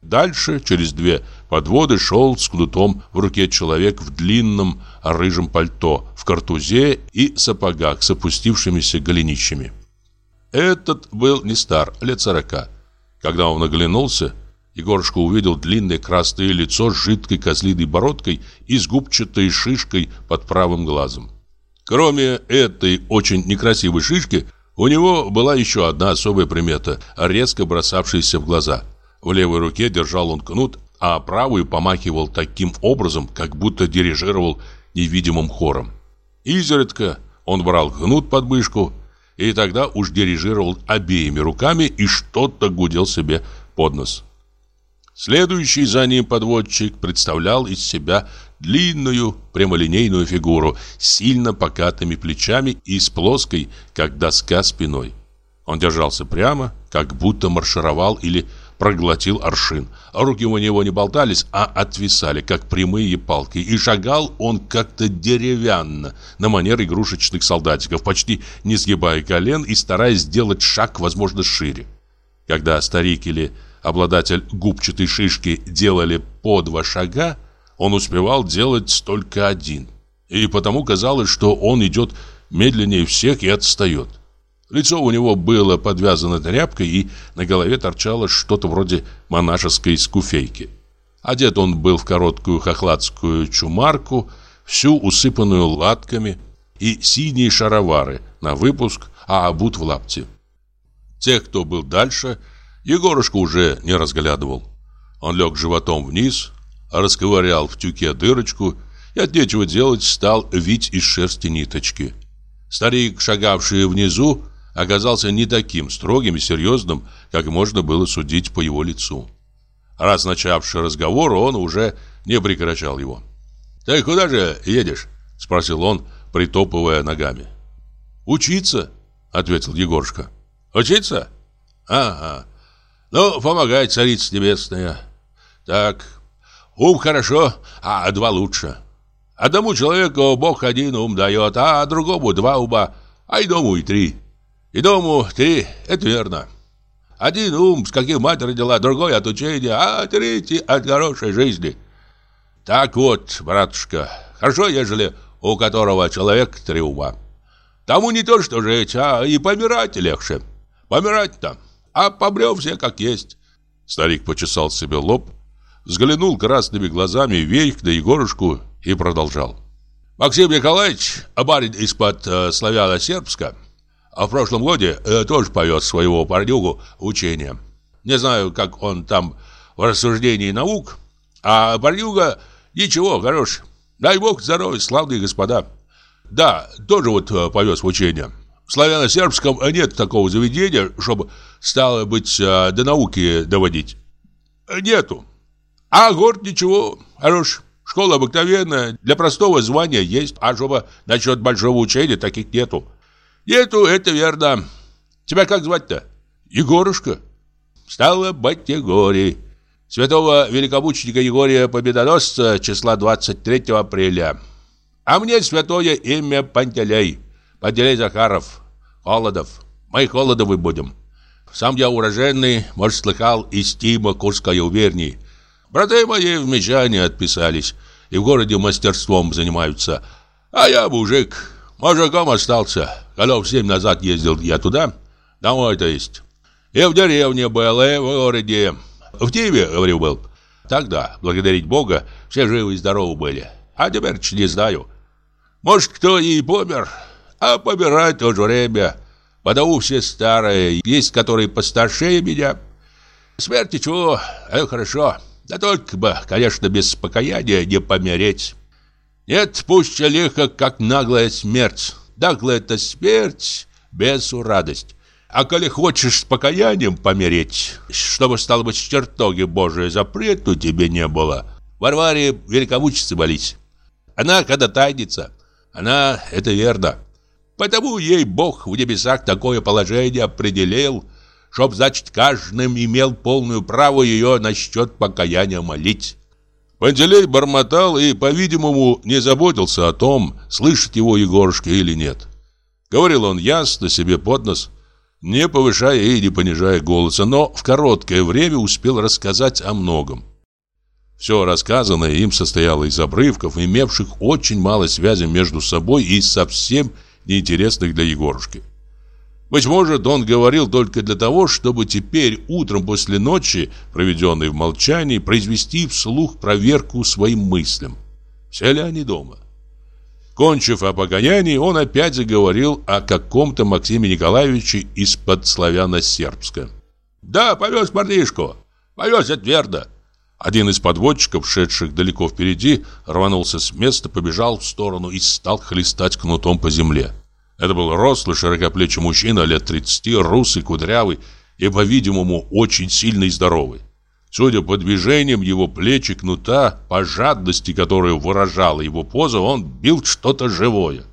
Дальше, через две подводы, шел с кнутом в руке человек в длинном рыжем пальто, в картузе и сапогах с опустившимися голенищами. Этот был не стар, лет сорока. Когда он оглянулся, Егорушка увидел длинное красное лицо с жидкой козлиной бородкой и с губчатой шишкой под правым глазом. Кроме этой очень некрасивой шишки, у него была еще одна особая примета, резко бросавшаяся в глаза. В левой руке держал он кнут, а правую помахивал таким образом, как будто дирижировал невидимым хором. Изредка он брал кнут под мышку, и тогда уж дирижировал обеими руками и что-то гудел себе под нос. Следующий за ним подводчик представлял из себя длинную прямолинейную фигуру с сильно покатыми плечами и с плоской, как доска, спиной. Он держался прямо, как будто маршировал или проглотил аршин. Руки у него не болтались, а отвисали, как прямые палки, и шагал он как-то деревянно, на манер игрушечных солдатиков, почти не сгибая колен и стараясь сделать шаг, возможно, шире. Когда старик или обладатель губчатой шишки делали по два шага, он успевал делать только один. И потому казалось, что он идет медленнее всех и отстает. Лицо у него было подвязано тряпкой, и на голове торчало что-то вроде монашеской скуфейки. Одет он был в короткую хохладскую чумарку, всю усыпанную латками, и синие шаровары на выпуск, а обут в лапти. Тех, кто был дальше, Егорушка уже не разглядывал. Он лег животом вниз, расковырял в тюке дырочку и от нечего делать стал вить из шерсти ниточки. Старик, шагавший внизу, оказался не таким строгим и серьезным, как можно было судить по его лицу. Раз начавший разговор, он уже не прекращал его. «Ты куда же едешь?» – спросил он, притопывая ногами. «Учиться», – ответил Егорушка. «Учиться? Ага. Ну, помогай, царица небесная. Так, ум хорошо, а два лучше. Одному человеку Бог один ум дает, а другому два ума, а и дому и три. И дому три, это верно. Один ум, с каким мать родила, другой от учения, а третий от хорошей жизни. Так вот, братушка, хорошо, ежели у которого человек три ума. Тому не то, что жить, а и помирать легче. Помирать-то, а помрем все как есть. Старик почесал себе лоб, взглянул красными глазами вверх на Егорушку и продолжал. Максим Николаевич, барин из-под э, славяно-сербска, а в прошлом годе э, тоже повез своего парнюгу учение. Не знаю, как он там в рассуждении наук, а парнюга ничего, хороший. Дай бог здоровья, славные господа. Да, тоже вот э, повез в учение. В славяно-сербском нет такого заведения, чтобы, стало быть, э, до науки доводить. Нету. А город ничего, хорош. Школа обыкновенная, для простого звания есть, а чтобы насчет большого учения таких нету. Нету, это верно. Тебя как звать-то? Егорушка. Стало быть, Егорий. Святого великомученика Егория Победоносца числа 23 апреля. А мне святое имя Пантелей. Пантелей Захаров. Холодов. Мы Холодовы будем. Сам я уроженный, может, слыхал, из Тима Курской губернии. Браты мои в Мещане отписались и в городе мастерством занимаются. А я мужик, мужиком остался. Голов семь назад ездил я туда, домой то есть. И в деревне был, и в городе. В Тиве, говорю, был. Тогда, благодарить Бога, все живы и здоровы были. А теперь не знаю. Может, кто и помер, а помирать в то же время. Потому все старые, есть которые постарше меня. Смерти чего, это хорошо. Да только бы, конечно, без покаяния не помереть. Нет, пусть лихо, как наглая смерть. Наглая-то смерть, без радость. А коли хочешь с покаянием помереть, чтобы, стало быть, чертоги Божие запрету тебе не было, Варваре великомучице молись. Она когда тайнится, она это верно. Потому ей Бог в небесах такое положение определил, чтоб, значит, каждым имел полную право ее насчет покаяния молить. Пантелей бормотал и, по-видимому, не заботился о том, слышит его Егорушка или нет. Говорил он ясно себе под нос, не повышая и не понижая голоса, но в короткое время успел рассказать о многом. Все рассказанное им состояло из обрывков, имевших очень мало связи между собой и совсем неинтересных для Егорушки. Быть может, он говорил только для того, чтобы теперь утром после ночи, проведенной в молчании, произвести вслух проверку своим мыслям. Все ли они дома? Кончив о погонянии, он опять заговорил о каком-то Максиме Николаевиче из-под славяно-сербска. «Да, повез парнишку. Повез это верно». Один из подводчиков, шедших далеко впереди, рванулся с места, побежал в сторону и стал хлестать кнутом по земле. Это был рослый, широкоплечий мужчина лет 30, русый, кудрявый и, по-видимому, очень сильный и здоровый. Судя по движениям его плечи кнута, по жадности, которую выражала его поза, он бил что-то живое.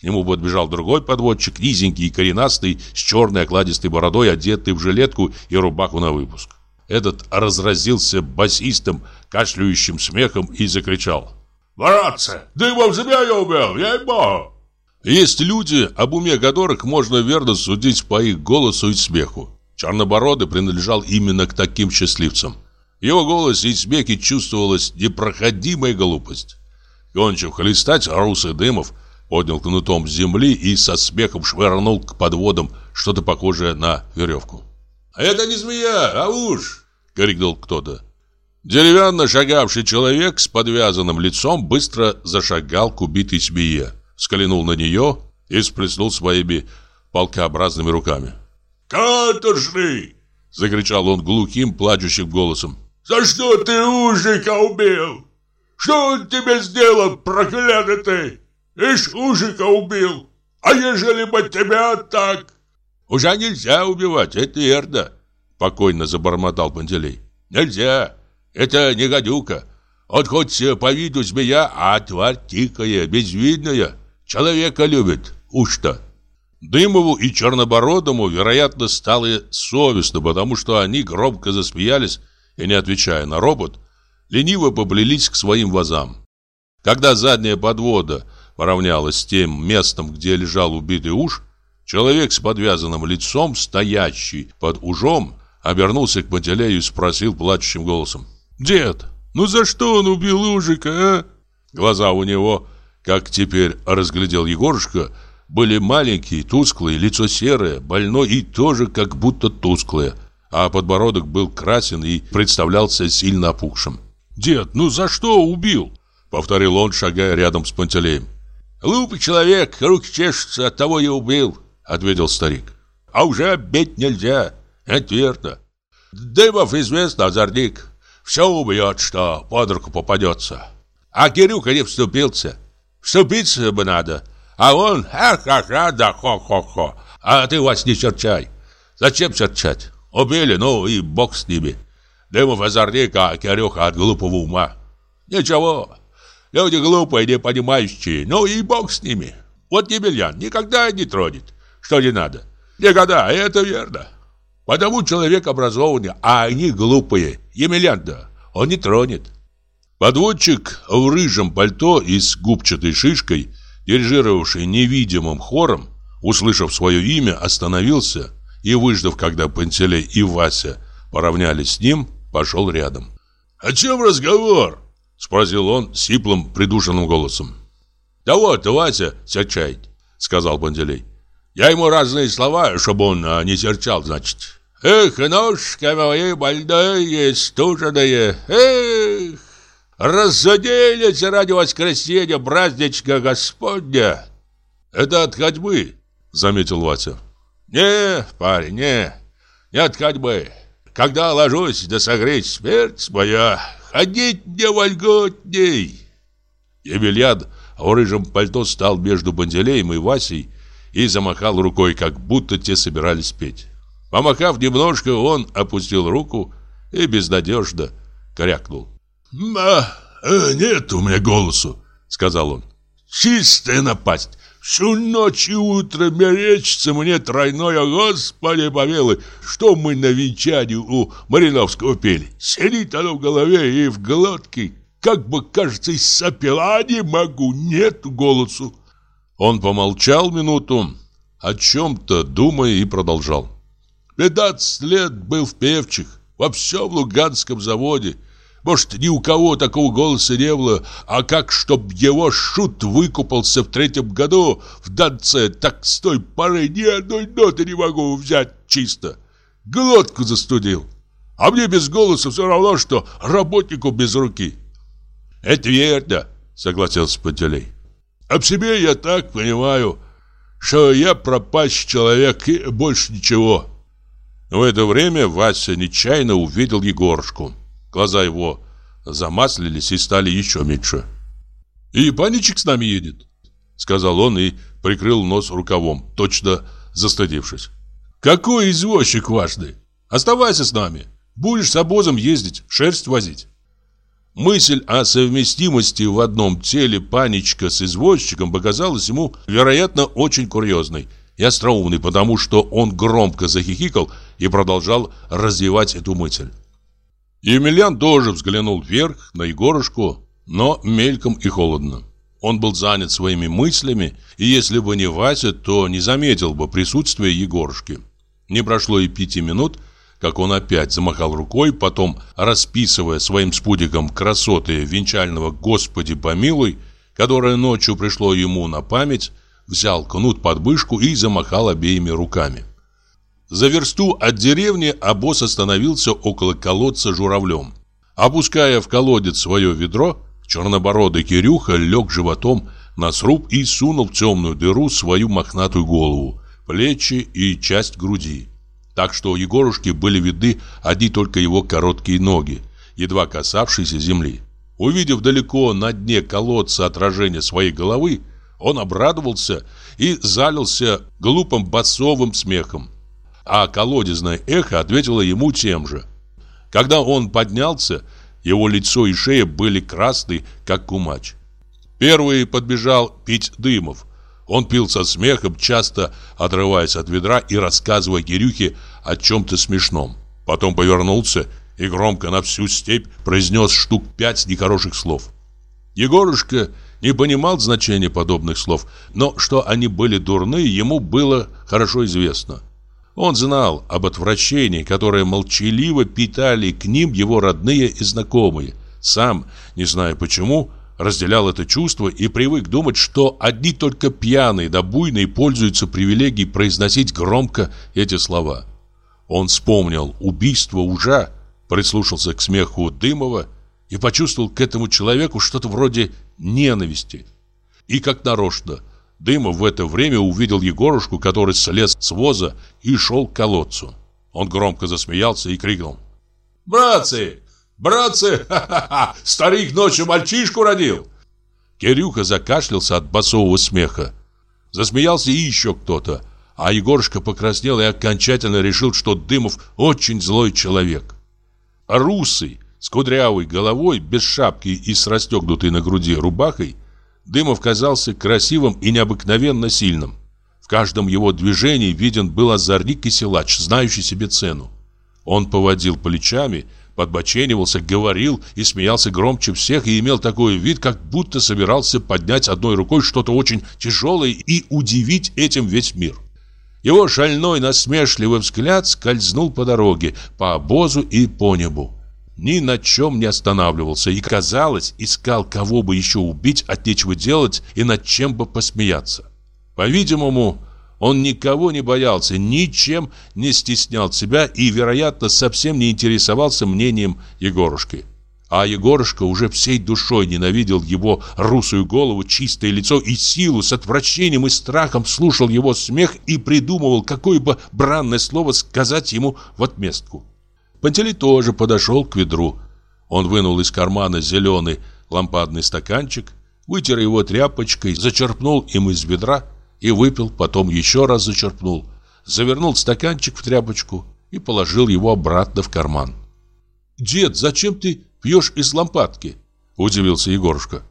К нему подбежал другой подводчик, низенький и коренастый, с черной окладистой бородой, одетый в жилетку и рубаху на выпуск. Этот разразился басистым, кашляющим смехом и закричал. «Братцы, дымом змея убил, ей-богу!» Есть люди, об уме которых можно верно судить по их голосу и смеху. Чернобородый принадлежал именно к таким счастливцам. Его голосе и смехе чувствовалась непроходимая глупость. Кончив хлестать, русый Дымов поднял кнутом с земли и со смехом швырнул к подводам что-то похожее на веревку. «Это не змея, а уж!» — крикнул кто-то. Деревянно шагавший человек с подвязанным лицом быстро зашагал к убитой змее взглянул на нее и сплеснул своими полкообразными руками. «Каторжный!» — закричал он глухим, плачущим голосом. «За что ты Ужика убил? Что он тебе сделал, проклятый? Ишь, Ужика убил! А ежели бы тебя так...» «Уже нельзя убивать, это верно!» — покойно забормотал Пантелей. «Нельзя! Это не гадюка. Он хоть по виду змея, а тварь тикая, безвидная. Человека любит, уж-то. Дымову и Чернобородому, вероятно, стало совестно, потому что они громко засмеялись и, не отвечая на робот, лениво поплелись к своим вазам. Когда задняя подвода поравнялась с тем местом, где лежал убитый уж, человек с подвязанным лицом, стоящий под ужом, обернулся к Пантелею и спросил плачущим голосом. «Дед, ну за что он убил Ужика, а?» Глаза у него как теперь разглядел Егорушка, были маленькие, тусклые, лицо серое, больное и тоже как будто тусклое, а подбородок был красен и представлялся сильно опухшим. «Дед, ну за что убил?» — повторил он, шагая рядом с Пантелеем. «Глупый человек, руки чешутся, от того и убил», — ответил старик. «А уже обедь нельзя, это верно. Дымов известно, озорник. Все убьет, что под руку попадется. А Кирюха не вступился. Вступиться бы надо. А он ха-ха-ха, да хо-хо-хо. А ты, вас не серчай. Зачем серчать? Убили, ну и бог с ними. Дымов озорник, а Кирюха от глупого ума. Ничего, люди глупые, не понимающие, ну и бог с ними. Вот Емельян никогда не тронет, что не надо. Никогда, это верно. Потому человек образованный, а они глупые. Емельян-то он не тронет. Подводчик в рыжем пальто и с губчатой шишкой, дирижировавший невидимым хором, услышав свое имя, остановился и, выждав, когда Пантелей и Вася поравнялись с ним, пошел рядом. «О чем разговор?» – спросил он сиплым, придушенным голосом. «Да вот, Вася серчает», – сказал Пантелей. «Я ему разные слова, чтобы он а, не серчал, значит. Эх, ножки мои больные, стуженные, эх, разоделись ради воскресенья праздничка Господня». «Это от ходьбы», — заметил Вася. «Не, парень, не, не от ходьбы. Когда ложусь, да согреть смерть моя, ходить мне вольготней». Емельян в рыжем пальто стал между Банделеем и Васей и замахал рукой, как будто те собирались петь. Помахав немножко, он опустил руку и безнадежно крякнул. «А, э, нет у меня голосу», — сказал он. «Чистая напасть. Всю ночь и утро мерещится мне тройное, Господи помилуй, что мы на венчании у Мариновского пели. Сидит оно в голове и в глотке, как бы, кажется, и сопела, а не могу, нет голосу». Он помолчал минуту, о чем-то думая и продолжал. «Пятнадцать лет был в певчих, во всем Луганском заводе». Может, ни у кого такого голоса не было, а как, чтоб его шут выкупался в третьем году в Донце, так с той поры ни одной ноты не могу взять чисто. Глотку застудил. А мне без голоса все равно, что работнику без руки. Это верно, согласился Пантелей. Об себе я так понимаю, что я пропащий человек и больше ничего. В это время Вася нечаянно увидел Егорушку. Глаза его замаслились и стали еще меньше. «И паничек с нами едет», — сказал он и прикрыл нос рукавом, точно застыдившись. «Какой извозчик важный! Оставайся с нами, будешь с обозом ездить, шерсть возить». Мысль о совместимости в одном теле паничка с извозчиком показалась ему, вероятно, очень курьезной и остроумной, потому что он громко захихикал и продолжал развивать эту мысль. Емельян тоже взглянул вверх на Егорушку, но мельком и холодно. Он был занят своими мыслями, и если бы не Вася, то не заметил бы присутствия Егорушки. Не прошло и пяти минут, как он опять замахал рукой, потом, расписывая своим спутником красоты венчального «Господи помилуй», которое ночью пришло ему на память, взял кнут под мышку и замахал обеими руками. За версту от деревни обоз остановился около колодца журавлем. Опуская в колодец свое ведро, чернобородый Кирюха лег животом на сруб и сунул в темную дыру свою мохнатую голову, плечи и часть груди. Так что у Егорушки были видны одни только его короткие ноги, едва касавшиеся земли. Увидев далеко на дне колодца отражение своей головы, он обрадовался и залился глупым басовым смехом а колодезное эхо ответило ему тем же. Когда он поднялся, его лицо и шея были красны, как кумач. Первый подбежал пить дымов. Он пил со смехом, часто отрываясь от ведра и рассказывая Кирюхе о чем-то смешном. Потом повернулся и громко на всю степь произнес штук пять нехороших слов. Егорушка не понимал значения подобных слов, но что они были дурные, ему было хорошо известно. Он знал об отвращении, которое молчаливо питали к ним его родные и знакомые. Сам, не зная почему, разделял это чувство и привык думать, что одни только пьяные да буйные пользуются привилегией произносить громко эти слова. Он вспомнил убийство ужа, прислушался к смеху Дымова и почувствовал к этому человеку что-то вроде ненависти. И как нарочно – Дымов в это время увидел Егорушку, который слез с воза и шел к колодцу. Он громко засмеялся и крикнул. «Братцы, Братцы, ха-ха-ха, старик ночью мальчишку родил. Кирюха закашлялся от басового смеха. Засмеялся и еще кто-то. А Егорушка покраснел и окончательно решил, что Дымов очень злой человек. Русый, с кудрявой головой, без шапки и с расстегнутой на груди рубахой, Дымов казался красивым и необыкновенно сильным. В каждом его движении виден был озорник и силач, знающий себе цену. Он поводил плечами, подбоченивался, говорил и смеялся громче всех и имел такой вид, как будто собирался поднять одной рукой что-то очень тяжелое и удивить этим весь мир. Его шальной насмешливый взгляд скользнул по дороге, по обозу и по небу. Ни на чем не останавливался и, казалось, искал кого бы еще убить от нечего делать и над чем бы посмеяться. По-видимому, он никого не боялся, ничем не стеснял себя и, вероятно, совсем не интересовался мнением Егорушки. А Егорушка уже всей душой ненавидел его русую голову, чистое лицо и силу, с отвращением и страхом слушал его смех и придумывал, какое бы бранное слово сказать ему в отместку. Пантелей тоже подошел к ведру. Он вынул из кармана зеленый лампадный стаканчик, вытер его тряпочкой, зачерпнул им из ведра и выпил, потом еще раз зачерпнул, завернул стаканчик в тряпочку и положил его обратно в карман. «Дед, зачем ты пьешь из лампадки?» – удивился Егорушка.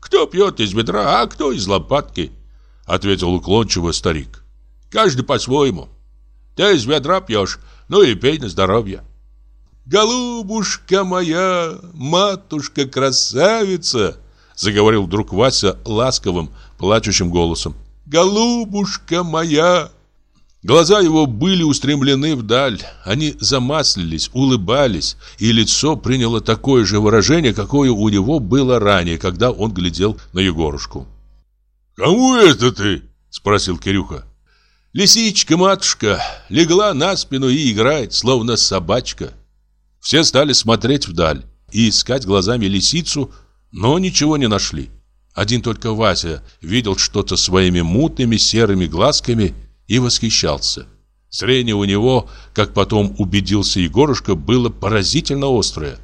«Кто пьет из ведра, а кто из лампадки?» – ответил уклончиво старик. «Каждый по-своему. Ты из ведра пьешь, ну и пей на здоровье». «Голубушка моя, матушка-красавица!» Заговорил вдруг Вася ласковым, плачущим голосом. «Голубушка моя!» Глаза его были устремлены вдаль, они замаслились, улыбались, и лицо приняло такое же выражение, какое у него было ранее, когда он глядел на Егорушку. «Кому это ты?» – спросил Кирюха. Лисичка-матушка легла на спину и играет, словно собачка. Все стали смотреть вдаль и искать глазами лисицу, но ничего не нашли. Один только Вася видел что-то своими мутными серыми глазками и восхищался. Зрение у него, как потом убедился Егорушка, было поразительно острое.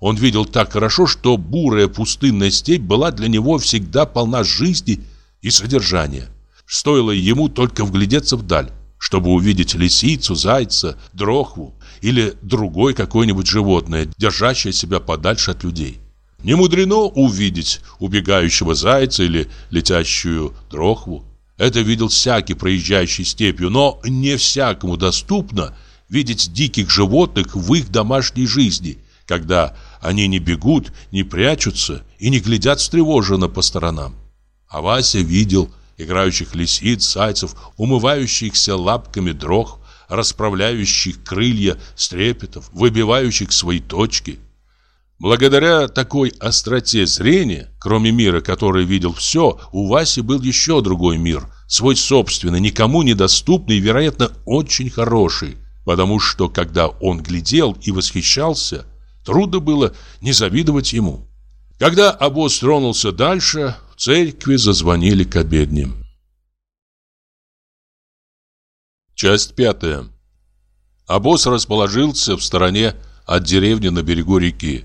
Он видел так хорошо, что бурая пустынная степь была для него всегда полна жизни и содержания. Стоило ему только вглядеться вдаль, чтобы увидеть лисицу, зайца, дрохву или другое какое-нибудь животное, держащее себя подальше от людей. Не мудрено увидеть убегающего зайца или летящую дрохву. Это видел всякий проезжающий степью, но не всякому доступно видеть диких животных в их домашней жизни, когда они не бегут, не прячутся и не глядят встревоженно по сторонам. А Вася видел играющих лисиц, зайцев, умывающихся лапками дрох, расправляющих крылья стрепетов, выбивающих свои точки – Благодаря такой остроте зрения, кроме мира, который видел все, у Васи был еще другой мир, свой собственный, никому недоступный и, вероятно, очень хороший. Потому что, когда он глядел и восхищался, трудно было не завидовать ему. Когда обоз тронулся дальше, в церкви зазвонили к обедням. Часть пятая. Обоз расположился в стороне от деревни на берегу реки.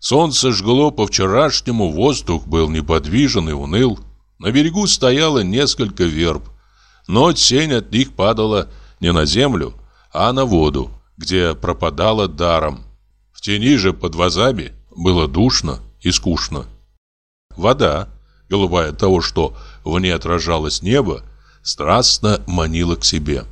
Солнце жгло по-вчерашнему, воздух был неподвижен и уныл. На берегу стояло несколько верб, но тень от них падала не на землю, а на воду, где пропадала даром. В тени же под вазами было душно и скучно. Вода, голубая от того, что в ней отражалось небо, страстно манила к себе.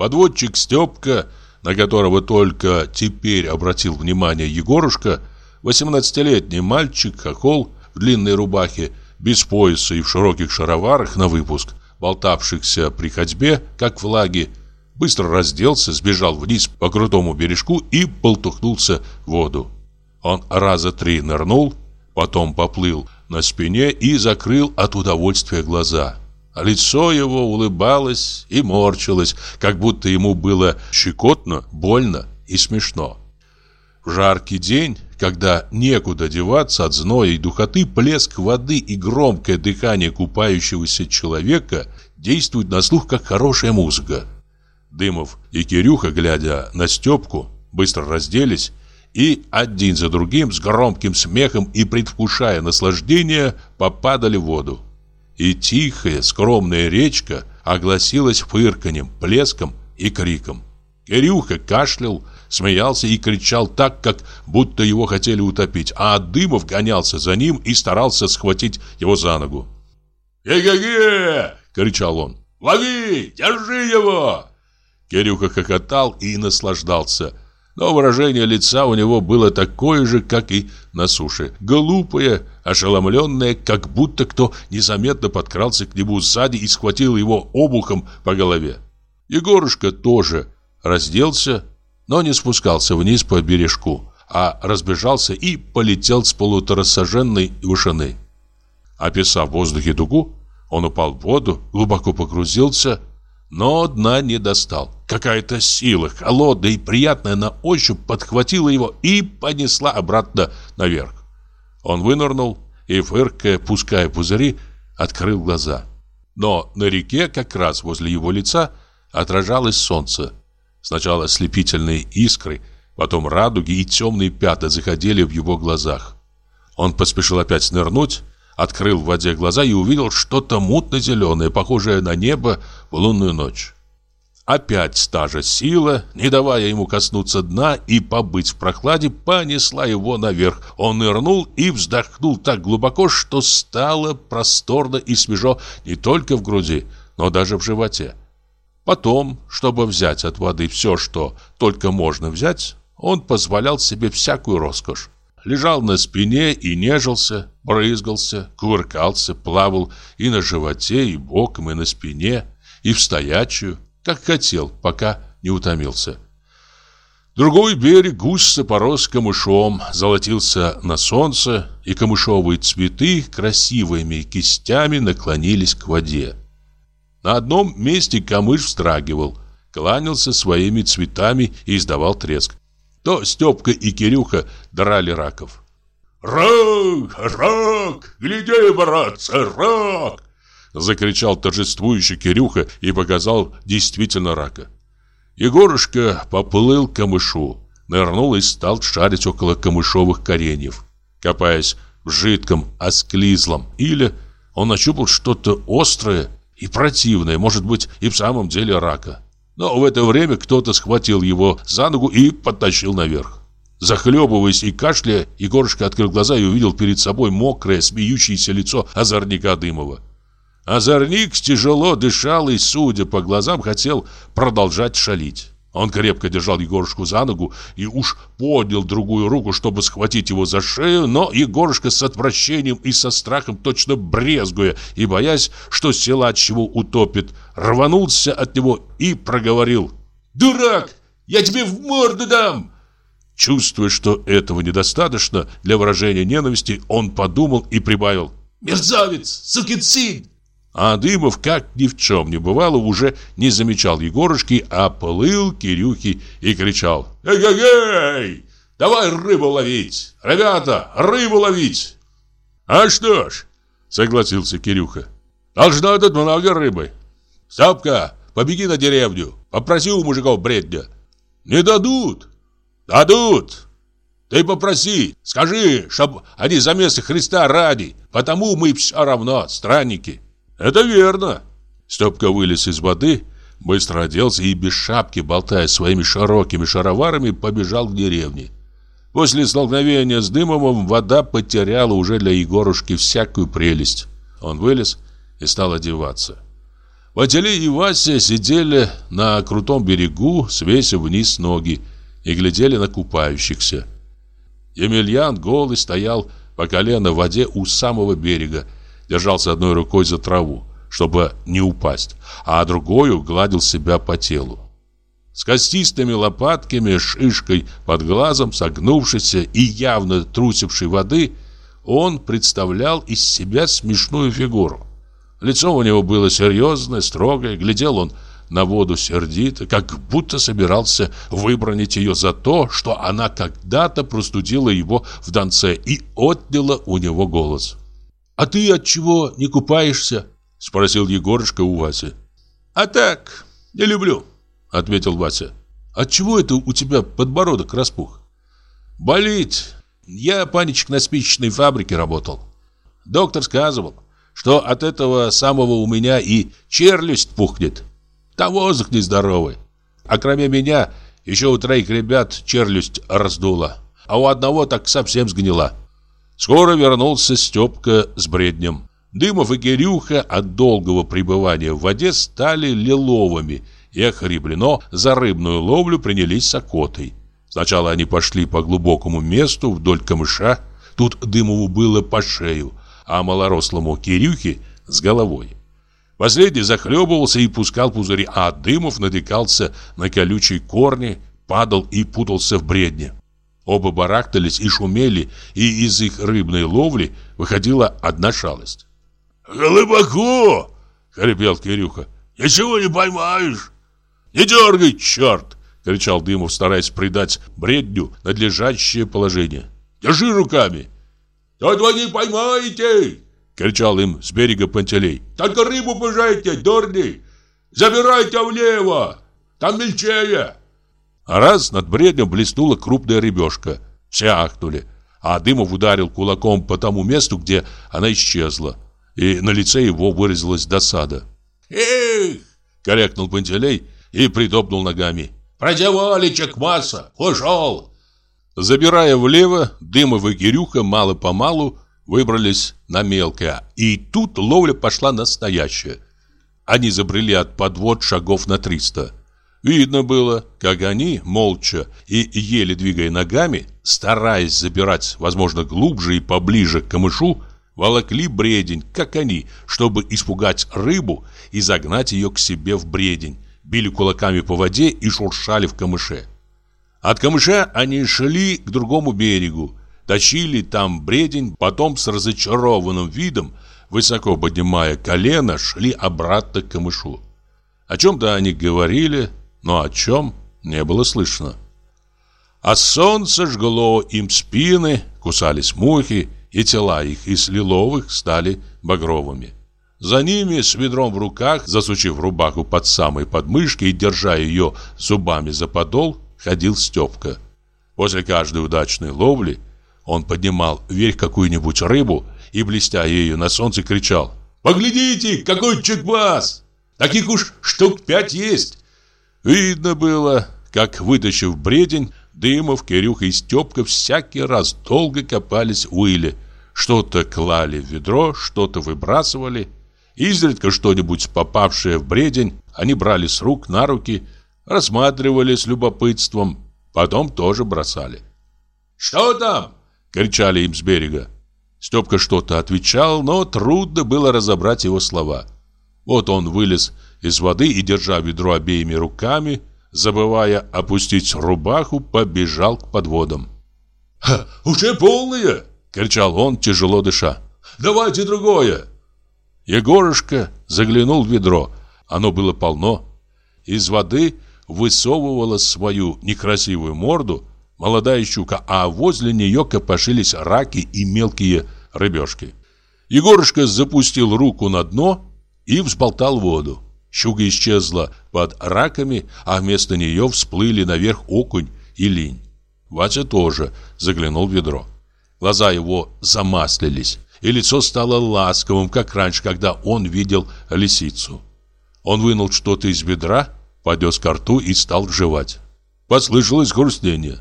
Подводчик Степка, на которого только теперь обратил внимание Егорушка, 18-летний мальчик, хохол в длинной рубахе, без пояса и в широких шароварах на выпуск, болтавшихся при ходьбе, как в лаге, быстро разделся, сбежал вниз по крутому бережку и полтухнулся в воду. Он раза три нырнул, потом поплыл на спине и закрыл от удовольствия глаза. А лицо его улыбалось и морщилось, как будто ему было щекотно, больно и смешно. В жаркий день когда некуда деваться от зноя и духоты, плеск воды и громкое дыхание купающегося человека действуют на слух, как хорошая музыка. Дымов и Кирюха, глядя на Степку, быстро разделись и один за другим с громким смехом и предвкушая наслаждение попадали в воду. И тихая, скромная речка огласилась фырканьем, плеском и криком. Кирюха кашлял, смеялся и кричал так, как будто его хотели утопить, а Дымов гонялся за ним и старался схватить его за ногу. «Ге-ге-ге!» — кричал он. «Лови! Держи его!» Кирюха хохотал и наслаждался. Но выражение лица у него было такое же, как и на суше. Глупое, ошеломленное, как будто кто незаметно подкрался к нему сзади и схватил его обухом по голове. Егорушка тоже разделся, но не спускался вниз по бережку, а разбежался и полетел с полуторасоженной вышины. Описав в воздухе дугу, он упал в воду, глубоко погрузился, но дна не достал. Какая-то сила, холодная и приятная на ощупь, подхватила его и понесла обратно наверх. Он вынырнул и, фыркая, пуская пузыри, открыл глаза. Но на реке, как раз возле его лица, отражалось солнце. Сначала ослепительные искры, потом радуги и темные пятна заходили в его глазах. Он поспешил опять нырнуть, открыл в воде глаза и увидел что-то мутно-зеленое, похожее на небо в лунную ночь. Опять та же сила, не давая ему коснуться дна и побыть в прохладе, понесла его наверх. Он нырнул и вздохнул так глубоко, что стало просторно и свежо не только в груди, но даже в животе. Потом, чтобы взять от воды все, что только можно взять, он позволял себе всякую роскошь. Лежал на спине и нежился, брызгался, кувыркался, плавал и на животе, и боком, и на спине, и в стоячую, как хотел, пока не утомился. Другой берег густо порос камышом, золотился на солнце, и камышовые цветы красивыми кистями наклонились к воде. На одном месте камыш встрагивал, кланялся своими цветами и издавал треск. То Степка и Кирюха драли раков. «Рак! Рак! Гляди, братцы, рак!» Закричал торжествующий Кирюха и показал действительно рака. Егорушка поплыл к камышу, нырнул и стал шарить около камышовых кореньев. Копаясь в жидком осклизлом или он нащупал что-то острое и противное, может быть, и в самом деле рака. Но в это время кто-то схватил его за ногу и подтащил наверх. Захлебываясь и кашляя, Егорушка открыл глаза и увидел перед собой мокрое, смеющееся лицо озорника Дымова. Озорник тяжело дышал и, судя по глазам, хотел продолжать шалить. Он крепко держал Егорушку за ногу и уж поднял другую руку, чтобы схватить его за шею, но Егорушка с отвращением и со страхом, точно брезгуя и боясь, что силач его утопит, рванулся от него и проговорил «Дурак! Я тебе в морду дам!» Чувствуя, что этого недостаточно для выражения ненависти, он подумал и прибавил «Мерзавец! Сукин! А Дымов, как ни в чем не бывало, уже не замечал Егорушки, а плыл Кирюхи и кричал «Эй-эй-эй! Давай рыбу ловить! Ребята, рыбу ловить!» «А что ж!» — согласился Кирюха. «Должно тут много рыбы. Стопка, побеги на деревню, попроси у мужиков бредня». «Не дадут!» «Дадут!» Ты попроси, скажи, чтоб они за место Христа ради, потому мы все равно странники. «Это верно!» Степка вылез из воды, быстро оделся и без шапки, болтая своими широкими шароварами, побежал к деревне. После столкновения с Дымовым вода потеряла уже для Егорушки всякую прелесть. Он вылез и стал одеваться. Василий и Вася сидели на крутом берегу, свесив вниз ноги, и глядели на купающихся. Емельян голый стоял по колено в воде у самого берега, держался одной рукой за траву, чтобы не упасть, а другой гладил себя по телу. С костистыми лопатками, шишкой под глазом, согнувшийся и явно трусивший воды, он представлял из себя смешную фигуру. Лицо у него было серьезное, строгое, глядел он на воду сердито, как будто собирался выбронить ее за то, что она когда-то простудила его в Донце и отняла у него голос. «А ты от чего не купаешься?» — спросил Егорушка у Васи. «А так, не люблю», — ответил Вася. «От чего это у тебя подбородок распух?» Болит. Я, паничек, на спичечной фабрике работал. Доктор сказывал, что от этого самого у меня и челюсть пухнет. Там воздух нездоровый. А кроме меня, еще у троих ребят челюсть раздула. А у одного так совсем сгнила. Скоро вернулся Степка с бреднем. Дымов и Кирюха от долгого пребывания в воде стали лиловыми и охрипли, но за рыбную ловлю принялись с окотой. Сначала они пошли по глубокому месту вдоль камыша. Тут Дымову было по шею, а малорослому Кирюхе с головой. Последний захлебывался и пускал пузыри, а Дымов натыкался на колючие корни, падал и путался в бредне. Оба барахтались и шумели, и из их рыбной ловли выходила одна шалость. «Глубоко!» — хрипел Кирюха. «Ничего не поймаешь!» «Не дергай, черт!» — кричал Дымов, стараясь придать бредню надлежащее положение. «Держи руками!» «Тут вы не поймаете!» — кричал им с берега Пантелей. «Только рыбу пожайте, дурни! Забирайте влево! Там мельчее!» Раз над бреднем блеснула крупная рыбешка. Все ахнули, а Дымов ударил кулаком по тому месту, где она исчезла и на лице его выразилась досада. «Эх!» — корякнул Пантелей и притопнул ногами. «Продевали чекмаса! Ушел!» Забирая влево, Дымов и Кирюха мало-помалу выбрались на мелкое, и тут ловля пошла настоящая. Они забрели от подвод шагов на триста. Видно было, как они, молча и еле двигая ногами, стараясь забирать, возможно, глубже и поближе к камышу, волокли бредень, как они, чтобы испугать рыбу и загнать ее к себе в бредень, били кулаками по воде и шуршали в камыше. От камыша они шли к другому берегу, тащили там бредень, потом с разочарованным видом, высоко поднимая колено, шли обратно к камышу. О чем-то они говорили, но о чем не было слышно. А солнце жгло им спины, кусались мухи, и тела их из лиловых стали багровыми. За ними с ведром в руках, засучив рубаху под самой подмышки и держа ее зубами за подол, ходил Степка. После каждой удачной ловли он поднимал вверх какую-нибудь рыбу и, блестя ею на солнце, кричал «Поглядите, какой чекбас! Таких уж штук пять есть!» Видно было, как, вытащив бредень, Дымов, Кирюха и Степка всякий раз долго копались в иле. Что-то клали в ведро, что-то выбрасывали. Изредка что-нибудь попавшее в бредень они брали с рук на руки, рассматривали с любопытством, потом тоже бросали. «Что там?» — кричали им с берега. Степка что-то отвечал, но трудно было разобрать его слова. Вот он вылез из воды и, держа ведро обеими руками, забывая опустить рубаху, побежал к подводам. «Ха, уже полные!» — кричал он, тяжело дыша. «Давайте другое!» Егорушка заглянул в ведро. Оно было полно. Из воды высовывала свою некрасивую морду молодая щука, а возле нее копошились раки и мелкие рыбешки. Егорушка запустил руку на дно и взболтал воду. Щука исчезла под раками, а вместо нее всплыли наверх окунь и линь. Вася тоже заглянул в ведро. Глаза его замаслились, и лицо стало ласковым, как раньше, когда он видел лисицу. Он вынул что-то из ведра, поднес ко рту и стал жевать. Послышалось грустнение.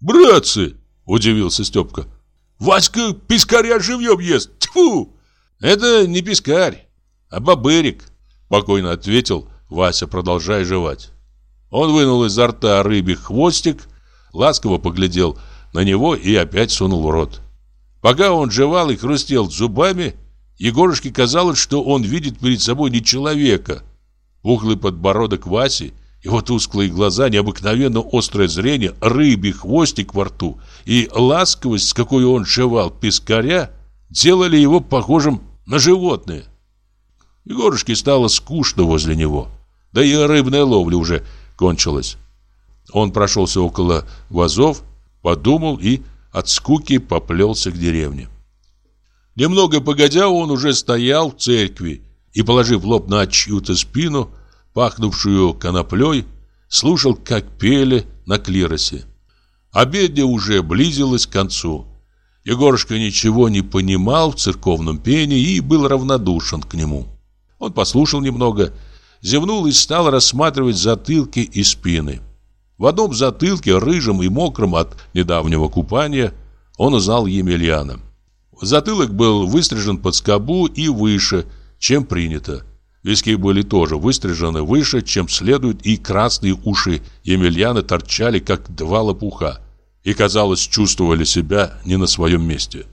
«Братцы!» – удивился Степка. «Васька пескаря живьем ест! Тьфу!» «Это не пескарь, а бобырик», Спокойно ответил Вася, продолжая жевать. Он вынул изо рта рыбий хвостик, ласково поглядел на него и опять сунул в рот. Пока он жевал и хрустел зубами, Егорушке казалось, что он видит перед собой не человека. Пухлый подбородок Васи, его тусклые глаза, необыкновенно острое зрение, рыбий хвостик во рту и ласковость, с какой он жевал пескаря, делали его похожим на животное. Егорушке стало скучно возле него. Да и рыбная ловля уже кончилась. Он прошелся около вазов, подумал и от скуки поплелся к деревне. Немного погодя, он уже стоял в церкви и, положив лоб на чью-то спину, пахнувшую коноплей, слушал, как пели на клиросе. Обедня уже близилась к концу. Егорушка ничего не понимал в церковном пении и был равнодушен к нему. Он послушал немного, зевнул и стал рассматривать затылки и спины. В одном затылке, рыжем и мокром от недавнего купания, он узнал Емельяна. Затылок был выстрижен под скобу и выше, чем принято. Виски были тоже выстрижены выше, чем следует, и красные уши Емельяна торчали, как два лопуха, и, казалось, чувствовали себя не на своем месте.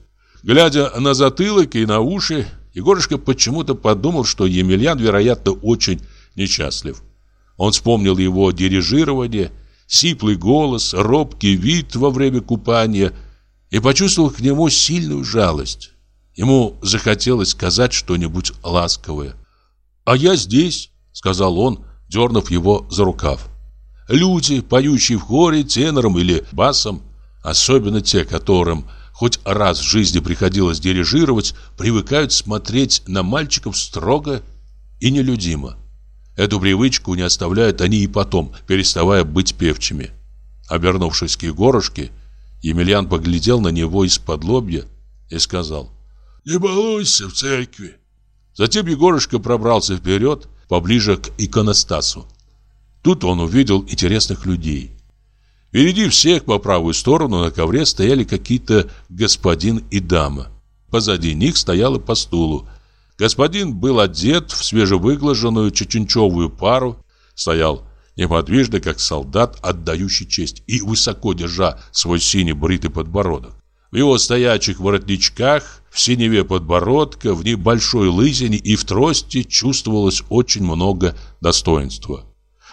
Глядя на затылок и на уши, Егорушка почему-то подумал, что Емельян, вероятно, очень несчастлив. Он вспомнил его дирижирование, сиплый голос, робкий вид во время купания и почувствовал к нему сильную жалость. Ему захотелось сказать что-нибудь ласковое. «А я здесь», — сказал он, дернув его за рукав. Люди, поющие в хоре тенором или басом, особенно те, которым хоть раз в жизни приходилось дирижировать, привыкают смотреть на мальчиков строго и нелюдимо. Эту привычку не оставляют они и потом, переставая быть певчими. Обернувшись к Егорушке, Емельян поглядел на него из-под лобья и сказал «Не балуйся в церкви». Затем Егорушка пробрался вперед, поближе к иконостасу. Тут он увидел интересных людей. Впереди всех по правую сторону на ковре стояли какие-то господин и дама. Позади них стояла по стулу. Господин был одет в свежевыглаженную чеченчевую пару, стоял неподвижно, как солдат, отдающий честь, и высоко держа свой синий бритый подбородок. В его стоячих воротничках, в синеве подбородка, в небольшой лысине и в трости чувствовалось очень много достоинства.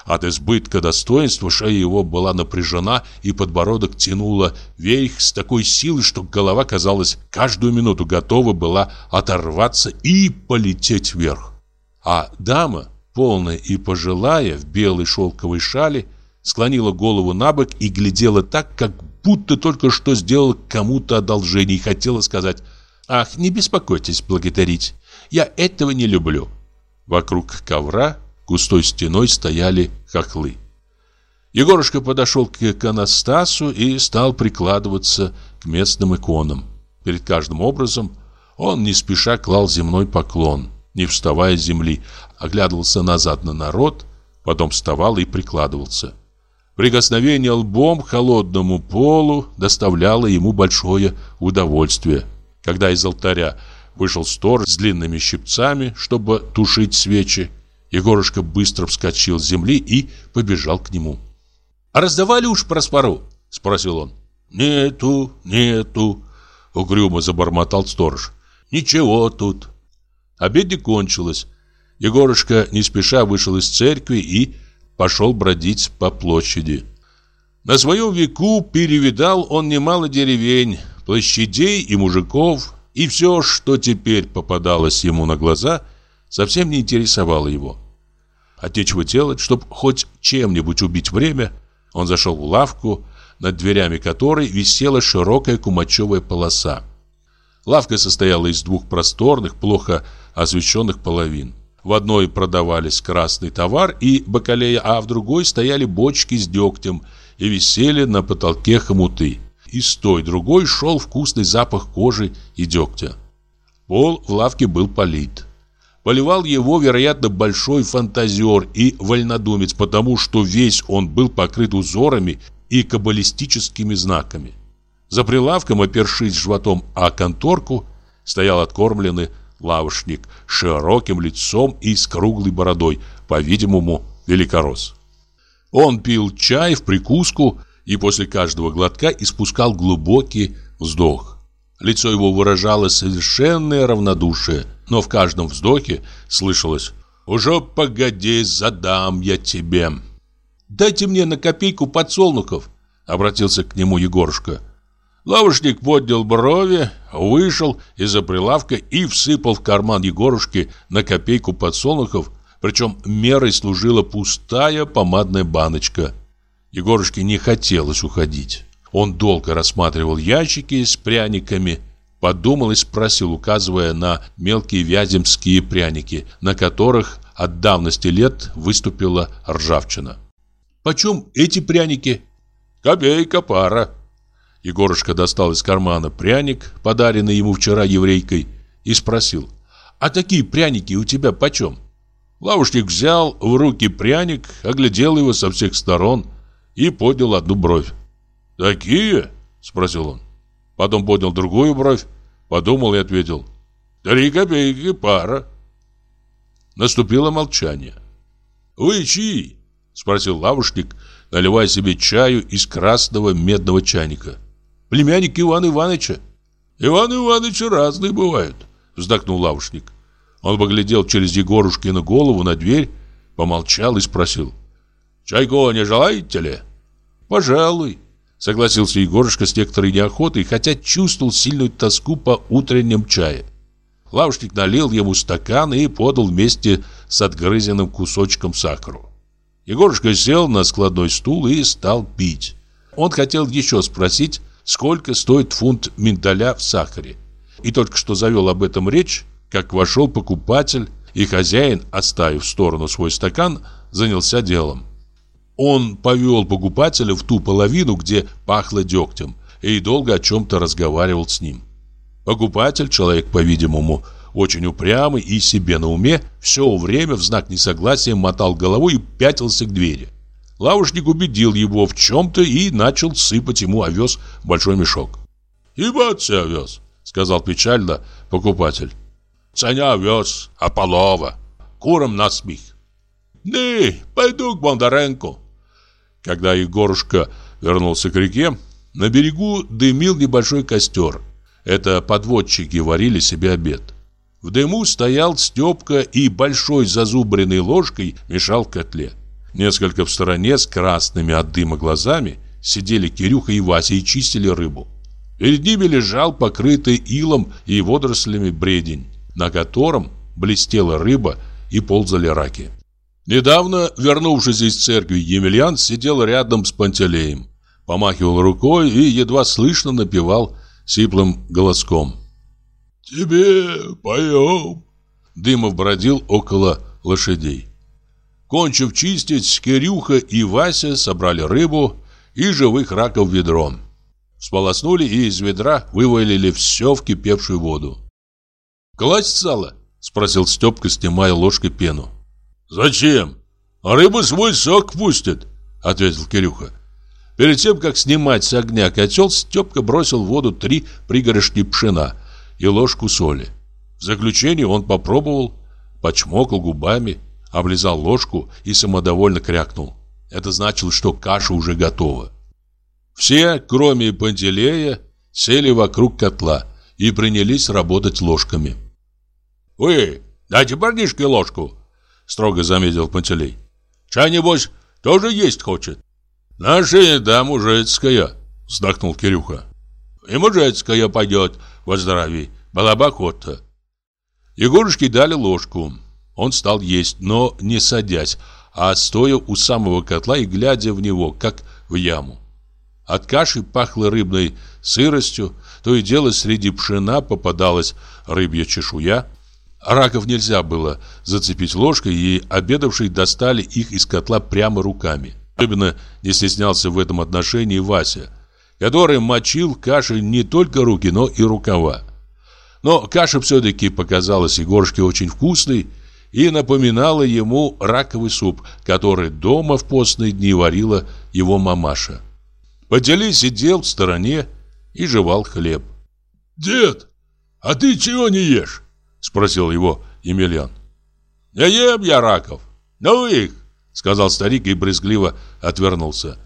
От избытка достоинства шея его была напряжена, и подбородок тянуло вверх с такой силой, что голова, казалось, каждую минуту готова была оторваться и полететь вверх. А дама, полная и пожилая, в белой шелковой шале, склонила голову на бок и глядела так, как будто только что сделала кому-то одолжение и хотела сказать «Ах, не беспокойтесь благодарить, я этого не люблю». Вокруг ковра густой стеной стояли хохлы. Егорушка подошел к иконостасу и стал прикладываться к местным иконам. Перед каждым образом он не спеша клал земной поклон, не вставая с земли, оглядывался назад на народ, потом вставал и прикладывался. Прикосновение лбом к холодному полу доставляло ему большое удовольствие. Когда из алтаря вышел сторож с длинными щипцами, чтобы тушить свечи, Егорушка быстро вскочил с земли и побежал к нему. «А раздавали уж проспору?» – спросил он. «Нету, нету», – угрюмо забормотал сторож. «Ничего тут». Обедня кончилась. Егорушка не спеша вышел из церкви и пошел бродить по площади. На своем веку перевидал он немало деревень, площадей и мужиков, и все, что теперь попадалось ему на глаза – совсем не интересовало его. А нечего делать, чтобы хоть чем-нибудь убить время, он зашел в лавку, над дверями которой висела широкая кумачевая полоса. Лавка состояла из двух просторных, плохо освещенных половин. В одной продавались красный товар и бакалея, а в другой стояли бочки с дегтем и висели на потолке хомуты. Из той другой шел вкусный запах кожи и дегтя. Пол в лавке был полит. Поливал его, вероятно, большой фантазер и вольнодумец, потому что весь он был покрыт узорами и каббалистическими знаками. За прилавком, опершись животом о конторку, стоял откормленный лавочник с широким лицом и с круглой бородой, по-видимому, великорос. Он пил чай в прикуску и после каждого глотка испускал глубокий вздох. Лицо его выражало совершенное равнодушие – но в каждом вздохе слышалось «Уже погоди, задам я тебе». «Дайте мне на копейку подсолнухов», — обратился к нему Егорушка. Лавочник поднял брови, вышел из-за прилавка и всыпал в карман Егорушки на копейку подсолнухов, причем мерой служила пустая помадная баночка. Егорушке не хотелось уходить. Он долго рассматривал ящики с пряниками, Подумал и спросил, указывая на мелкие вяземские пряники, на которых от давности лет выступила ржавчина. «Почем эти пряники?» «Копейка пара», Егорушка достал из кармана пряник, подаренный ему вчера еврейкой, и спросил, «А такие пряники у тебя почем?» Лавушник взял в руки пряник, оглядел его со всех сторон и поднял одну бровь. «Такие?» – спросил он. Потом поднял другую бровь, подумал и ответил. «Три копейки пара». Наступило молчание. «Вы чьи?» – спросил лавушник, наливая себе чаю из красного медного чайника. «Племянник Ивана Ивановича». «Иван Иванович разные бывают», – вздохнул лавушник. Он поглядел через Егорушкину голову на дверь, помолчал и спросил. «Чайку не желаете ли?» «Пожалуй», — согласился Егорушка с некоторой неохотой, хотя чувствовал сильную тоску по утреннем чае. Лавушник налил ему стакан и подал вместе с отгрызенным кусочком сахару. Егорушка сел на складной стул и стал пить. Он хотел еще спросить, сколько стоит фунт миндаля в сахаре. И только что завел об этом речь, как вошел покупатель, и хозяин, оставив в сторону свой стакан, занялся делом. Он повел покупателя в ту половину, где пахло дегтем, и долго о чем-то разговаривал с ним. Покупатель, человек, по-видимому, очень упрямый и себе на уме, все время в знак несогласия мотал головой и пятился к двери. Лавушник убедил его в чем-то и начал сыпать ему овес в большой мешок. «Ебаться овес», — сказал печально покупатель. Ценя овес, а полова. Куром насмех. «Не, пойду к Бондаренко». Когда Егорушка вернулся к реке, на берегу дымил небольшой костер. Это подводчики варили себе обед. В дыму стоял Степка и большой зазубренной ложкой мешал котле. Несколько в стороне с красными от дыма глазами сидели Кирюха и Вася и чистили рыбу. Перед ними лежал покрытый илом и водорослями бредень на котором блестела рыба и ползали раки. Недавно, вернувшись из церкви, Емельян сидел рядом с Пантелеем, помахивал рукой и едва слышно напевал сиплым голоском. «Тебе поем!» Дымов бродил около лошадей. Кончив чистить, Кирюха и Вася собрали рыбу и живых раков ведром. Сполоснули и из ведра вывалили все в кипевшую воду. «Класть сало?» – спросил Степка, снимая ложкой пену. «Зачем? Рыба свой сок пустит», – ответил Кирюха. Перед тем, как снимать с огня котел, Степка бросил в воду три пригоршни пшена и ложку соли. В заключение он попробовал, почмокал губами, облизал ложку и самодовольно крякнул. Это значило, что каша уже готова. Все, кроме Пантелея, сели вокруг котла и принялись работать ложками. «Вы, дайте парнишке ложку!» Строго заметил Пантелей. «Чай, небось, тоже есть хочет?» «Наша еда мужицкая!» Вздохнул Кирюха. «И мужицкая пойдет, во здравии, охота!» Егорушке дали ложку. Он стал есть, но не садясь, а стоя у самого котла и глядя в него, как в яму. От каши пахло рыбной сыростью, то и дело среди пшена попадалась рыбья чешуя. Раков нельзя было зацепить ложкой, и обедавшие достали их из котла прямо руками. Особенно не стеснялся в этом отношении Вася, который мочил кашей не только руки, но и рукава. Но каша все-таки показалась Егорушке очень вкусной и напоминала ему раковый суп, который дома в постные дни варила его мамаша. Подели сидел в стороне и жевал хлеб. «Дед, а ты чего не ешь?» Спросил его Емельян. «Не ем я раков. Ну их!» Сказал старик и брезгливо отвернулся.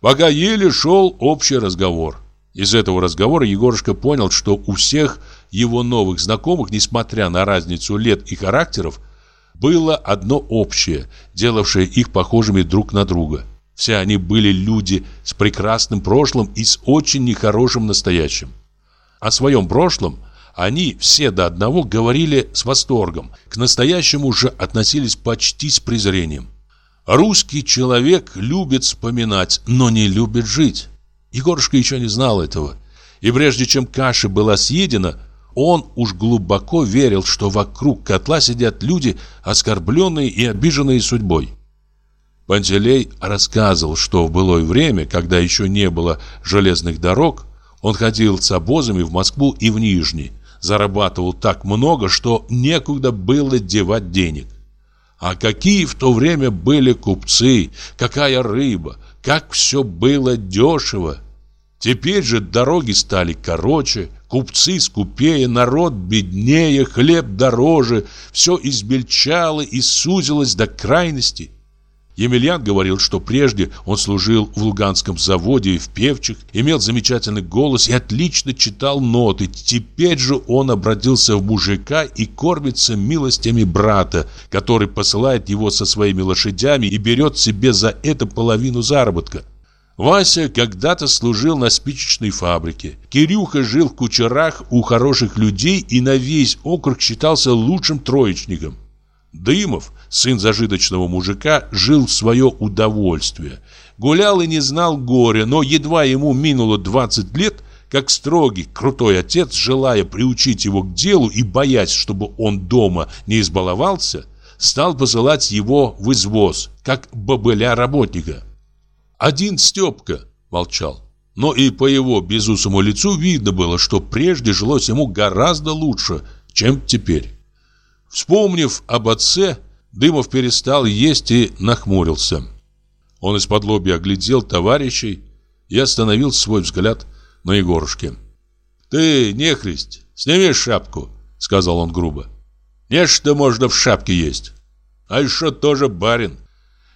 Пока еле шел общий разговор. Из этого разговора Егорушка понял, что у всех его новых знакомых, несмотря на разницу лет и характеров, было одно общее, делавшее их похожими друг на друга. Все они были люди с прекрасным прошлым и с очень нехорошим настоящим. О своем прошлом они все до одного говорили с восторгом, к настоящему же относились почти с презрением. Русский человек любит вспоминать, но не любит жить. Егорушка еще не знал этого. И прежде чем каша была съедена, он уж глубоко верил, что вокруг котла сидят люди, оскорбленные и обиженные судьбой. Пантелей рассказывал, что в былое время, когда еще не было железных дорог, он ходил с обозами в Москву и в Нижний, зарабатывал так много, что некуда было девать денег. А какие в то время были купцы, какая рыба, как все было дешево. Теперь же дороги стали короче, купцы скупее, народ беднее, хлеб дороже, все измельчало и сузилось до крайности. Емельян говорил, что прежде он служил в Луганском заводе и в певчих, имел замечательный голос и отлично читал ноты. Теперь же он обратился в мужика и кормится милостями брата, который посылает его со своими лошадями и берет себе за это половину заработка. Вася когда-то служил на спичечной фабрике. Кирюха жил в кучерах у хороших людей и на весь округ считался лучшим троечником. Дымов, сын зажиточного мужика, жил в свое удовольствие. Гулял и не знал горя, но едва ему минуло 20 лет, как строгий, крутой отец, желая приучить его к делу и боясь, чтобы он дома не избаловался, стал посылать его в извоз, как бобыля-работника. Один Степка молчал. Но и по его безусому лицу видно было, что прежде жилось ему гораздо лучше, чем теперь. Вспомнив об отце, Дымов перестал есть и нахмурился. Он из-под лобья оглядел товарищей и остановил свой взгляд на Егорушке. «Ты, нехрист, сними шапку», — сказал он грубо. «Нечто можно в шапке есть. А еще тоже барин».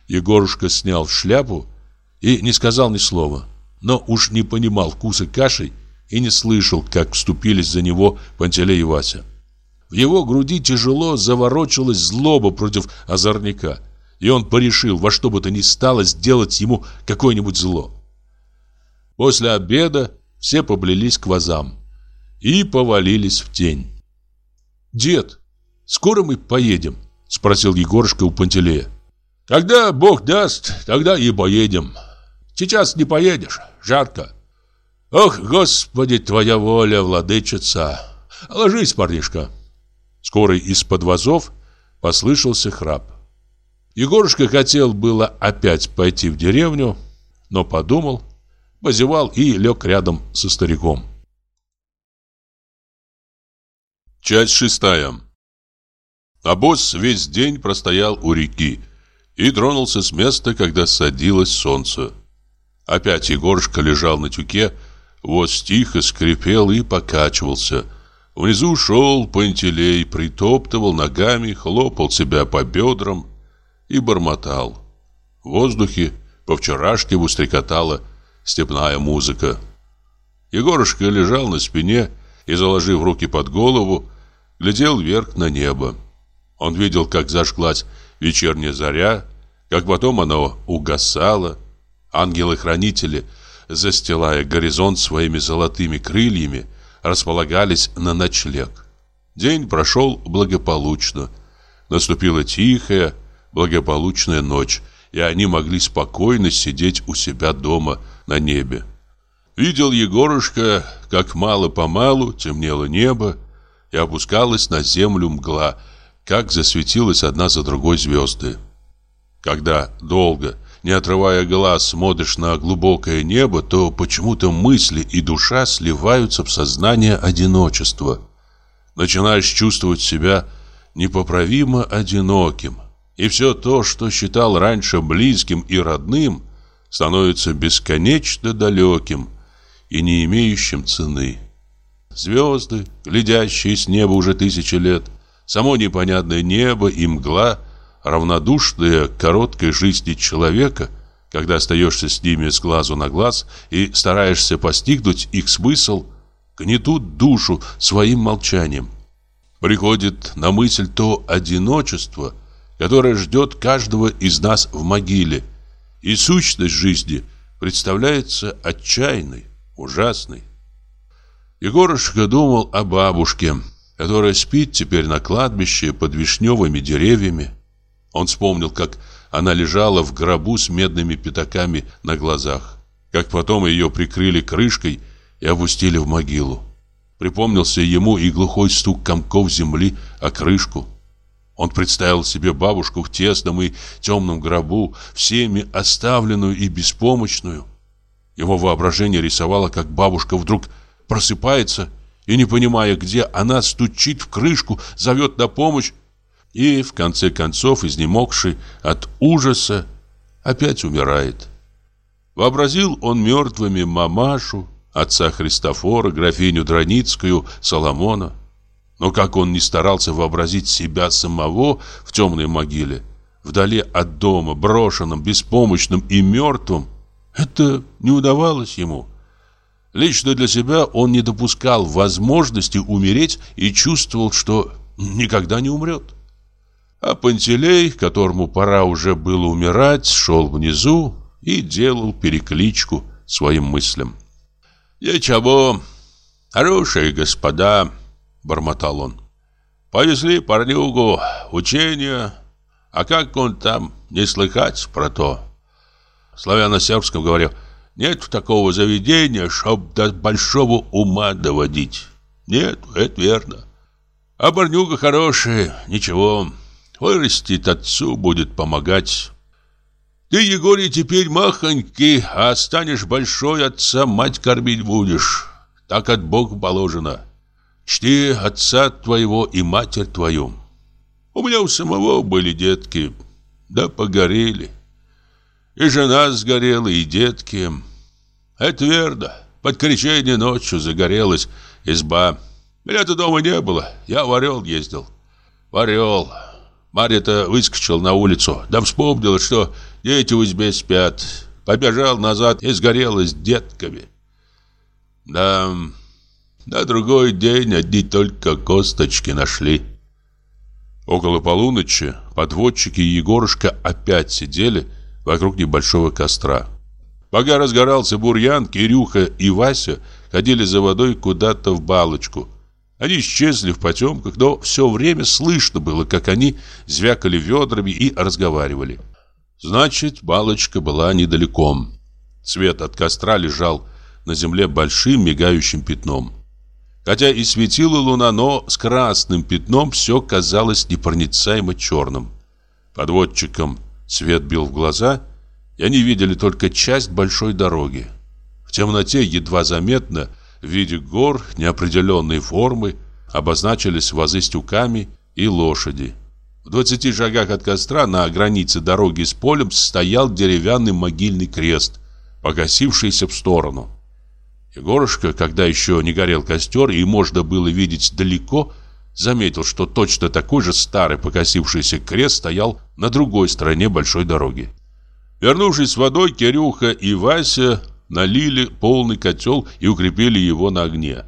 Егорушка снял шляпу и не сказал ни слова, но уж не понимал вкуса каши и не слышал, как вступились за него Пантелей и Вася. В его груди тяжело заворочилась злоба против озорника, и он порешил во что бы то ни стало сделать ему какое-нибудь зло. После обеда все поблелись к вазам и повалились в тень. «Дед, скоро мы поедем?» — спросил Егорушка у Пантелея. «Когда Бог даст, тогда и поедем. Сейчас не поедешь, жарко. Ох, Господи, твоя воля, владычица! Ложись, парнишка!» Скоро из-под вазов послышался храп. Егорушка хотел было опять пойти в деревню, но подумал, позевал и лег рядом со стариком. Часть шестая. Обоз весь день простоял у реки и тронулся с места, когда садилось солнце. Опять Егорушка лежал на тюке, воз тихо скрипел и покачивался – Внизу шел Пантелей, притоптывал ногами, хлопал себя по бедрам и бормотал. В воздухе по-вчерашнему стрекотала степная музыка. Егорушка лежал на спине и, заложив руки под голову, глядел вверх на небо. Он видел, как зажглась вечерняя заря, как потом она угасала. Ангелы-хранители, застилая горизонт своими золотыми крыльями, располагались на ночлег. День прошел благополучно. Наступила тихая, благополучная ночь, и они могли спокойно сидеть у себя дома на небе. Видел Егорушка, как мало-помалу темнело небо и опускалась на землю мгла, как засветилась одна за другой звезды. Когда долго не отрывая глаз, смотришь на глубокое небо, то почему-то мысли и душа сливаются в сознание одиночества. Начинаешь чувствовать себя непоправимо одиноким. И все то, что считал раньше близким и родным, становится бесконечно далеким и не имеющим цены. Звезды, глядящие с неба уже тысячи лет, само непонятное небо и мгла – равнодушные к короткой жизни человека, когда остаешься с ними с глазу на глаз и стараешься постигнуть их смысл, гнетут душу своим молчанием. Приходит на мысль то одиночество, которое ждет каждого из нас в могиле, и сущность жизни представляется отчаянной, ужасной. Егорушка думал о бабушке, которая спит теперь на кладбище под вишневыми деревьями, он вспомнил, как она лежала в гробу с медными пятаками на глазах, как потом ее прикрыли крышкой и опустили в могилу. Припомнился ему и глухой стук комков земли о крышку. Он представил себе бабушку в тесном и темном гробу, всеми оставленную и беспомощную. Его воображение рисовало, как бабушка вдруг просыпается и, не понимая где, она стучит в крышку, зовет на помощь и, в конце концов, изнемогший от ужаса, опять умирает. Вообразил он мертвыми мамашу, отца Христофора, графиню Драницкую, Соломона. Но как он не старался вообразить себя самого в темной могиле, вдали от дома, брошенным, беспомощным и мертвым, это не удавалось ему. Лично для себя он не допускал возможности умереть и чувствовал, что никогда не умрет. А Пантелей, которому пора уже было умирать, шел внизу и делал перекличку своим мыслям. «Ничего, хорошие господа», — бормотал он, — «повезли парнюгу, учение, а как он там, не слыхать про то?» славяно-сербском говорил, нет такого заведения, чтоб до большого ума доводить. Нет, это верно. А парнюга хорошая, ничего, вырастет отцу, будет помогать. Ты, Егорий, теперь махонький, а станешь большой, отца мать кормить будешь. Так от Бога положено. Чти отца твоего и матерь твою. У меня у самого были детки, да погорели. И жена сгорела, и детки. Это верно. Под кричение ночью загорелась изба. Меня-то дома не было. Я в Орел ездил. В Орел. Марья-то выскочила на улицу. Да вспомнила, что дети в избе спят. Побежал назад и сгорела с детками. Да, на другой день одни только косточки нашли. Около полуночи подводчики и Егорушка опять сидели, вокруг небольшого костра. Пока разгорался бурьян, Кирюха и Вася ходили за водой куда-то в балочку. Они исчезли в потемках, но все время слышно было, как они звякали ведрами и разговаривали. Значит, балочка была недалеко. Свет от костра лежал на земле большим мигающим пятном. Хотя и светила луна, но с красным пятном все казалось непроницаемо черным. Подводчикам Свет бил в глаза, и они видели только часть большой дороги. В темноте едва заметно, в виде гор неопределенной формы, обозначились вазы с и лошади. В двадцати шагах от костра на границе дороги с полем стоял деревянный могильный крест, погасившийся в сторону. Егорушка, когда еще не горел костер и можно было видеть далеко, заметил, что точно такой же старый покосившийся крест стоял на другой стороне большой дороги. Вернувшись с водой, Кирюха и Вася налили полный котел и укрепили его на огне.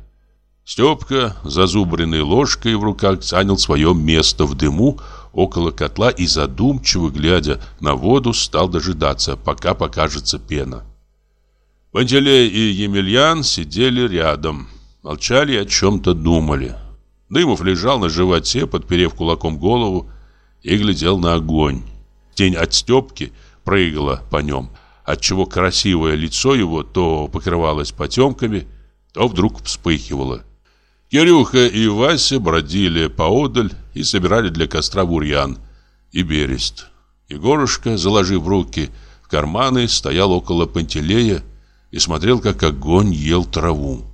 Степка, зазубренной ложкой в руках, занял свое место в дыму около котла и задумчиво, глядя на воду, стал дожидаться, пока покажется пена. Пантелей и Емельян сидели рядом, молчали и о чем-то думали. Дымов лежал на животе, подперев кулаком голову, и глядел на огонь. Тень от Степки прыгала по нем, отчего красивое лицо его то покрывалось потемками, то вдруг вспыхивало. Кирюха и Вася бродили поодаль и собирали для костра бурьян и берест. Егорушка, заложив руки в карманы, стоял около Пантелея и смотрел, как огонь ел траву.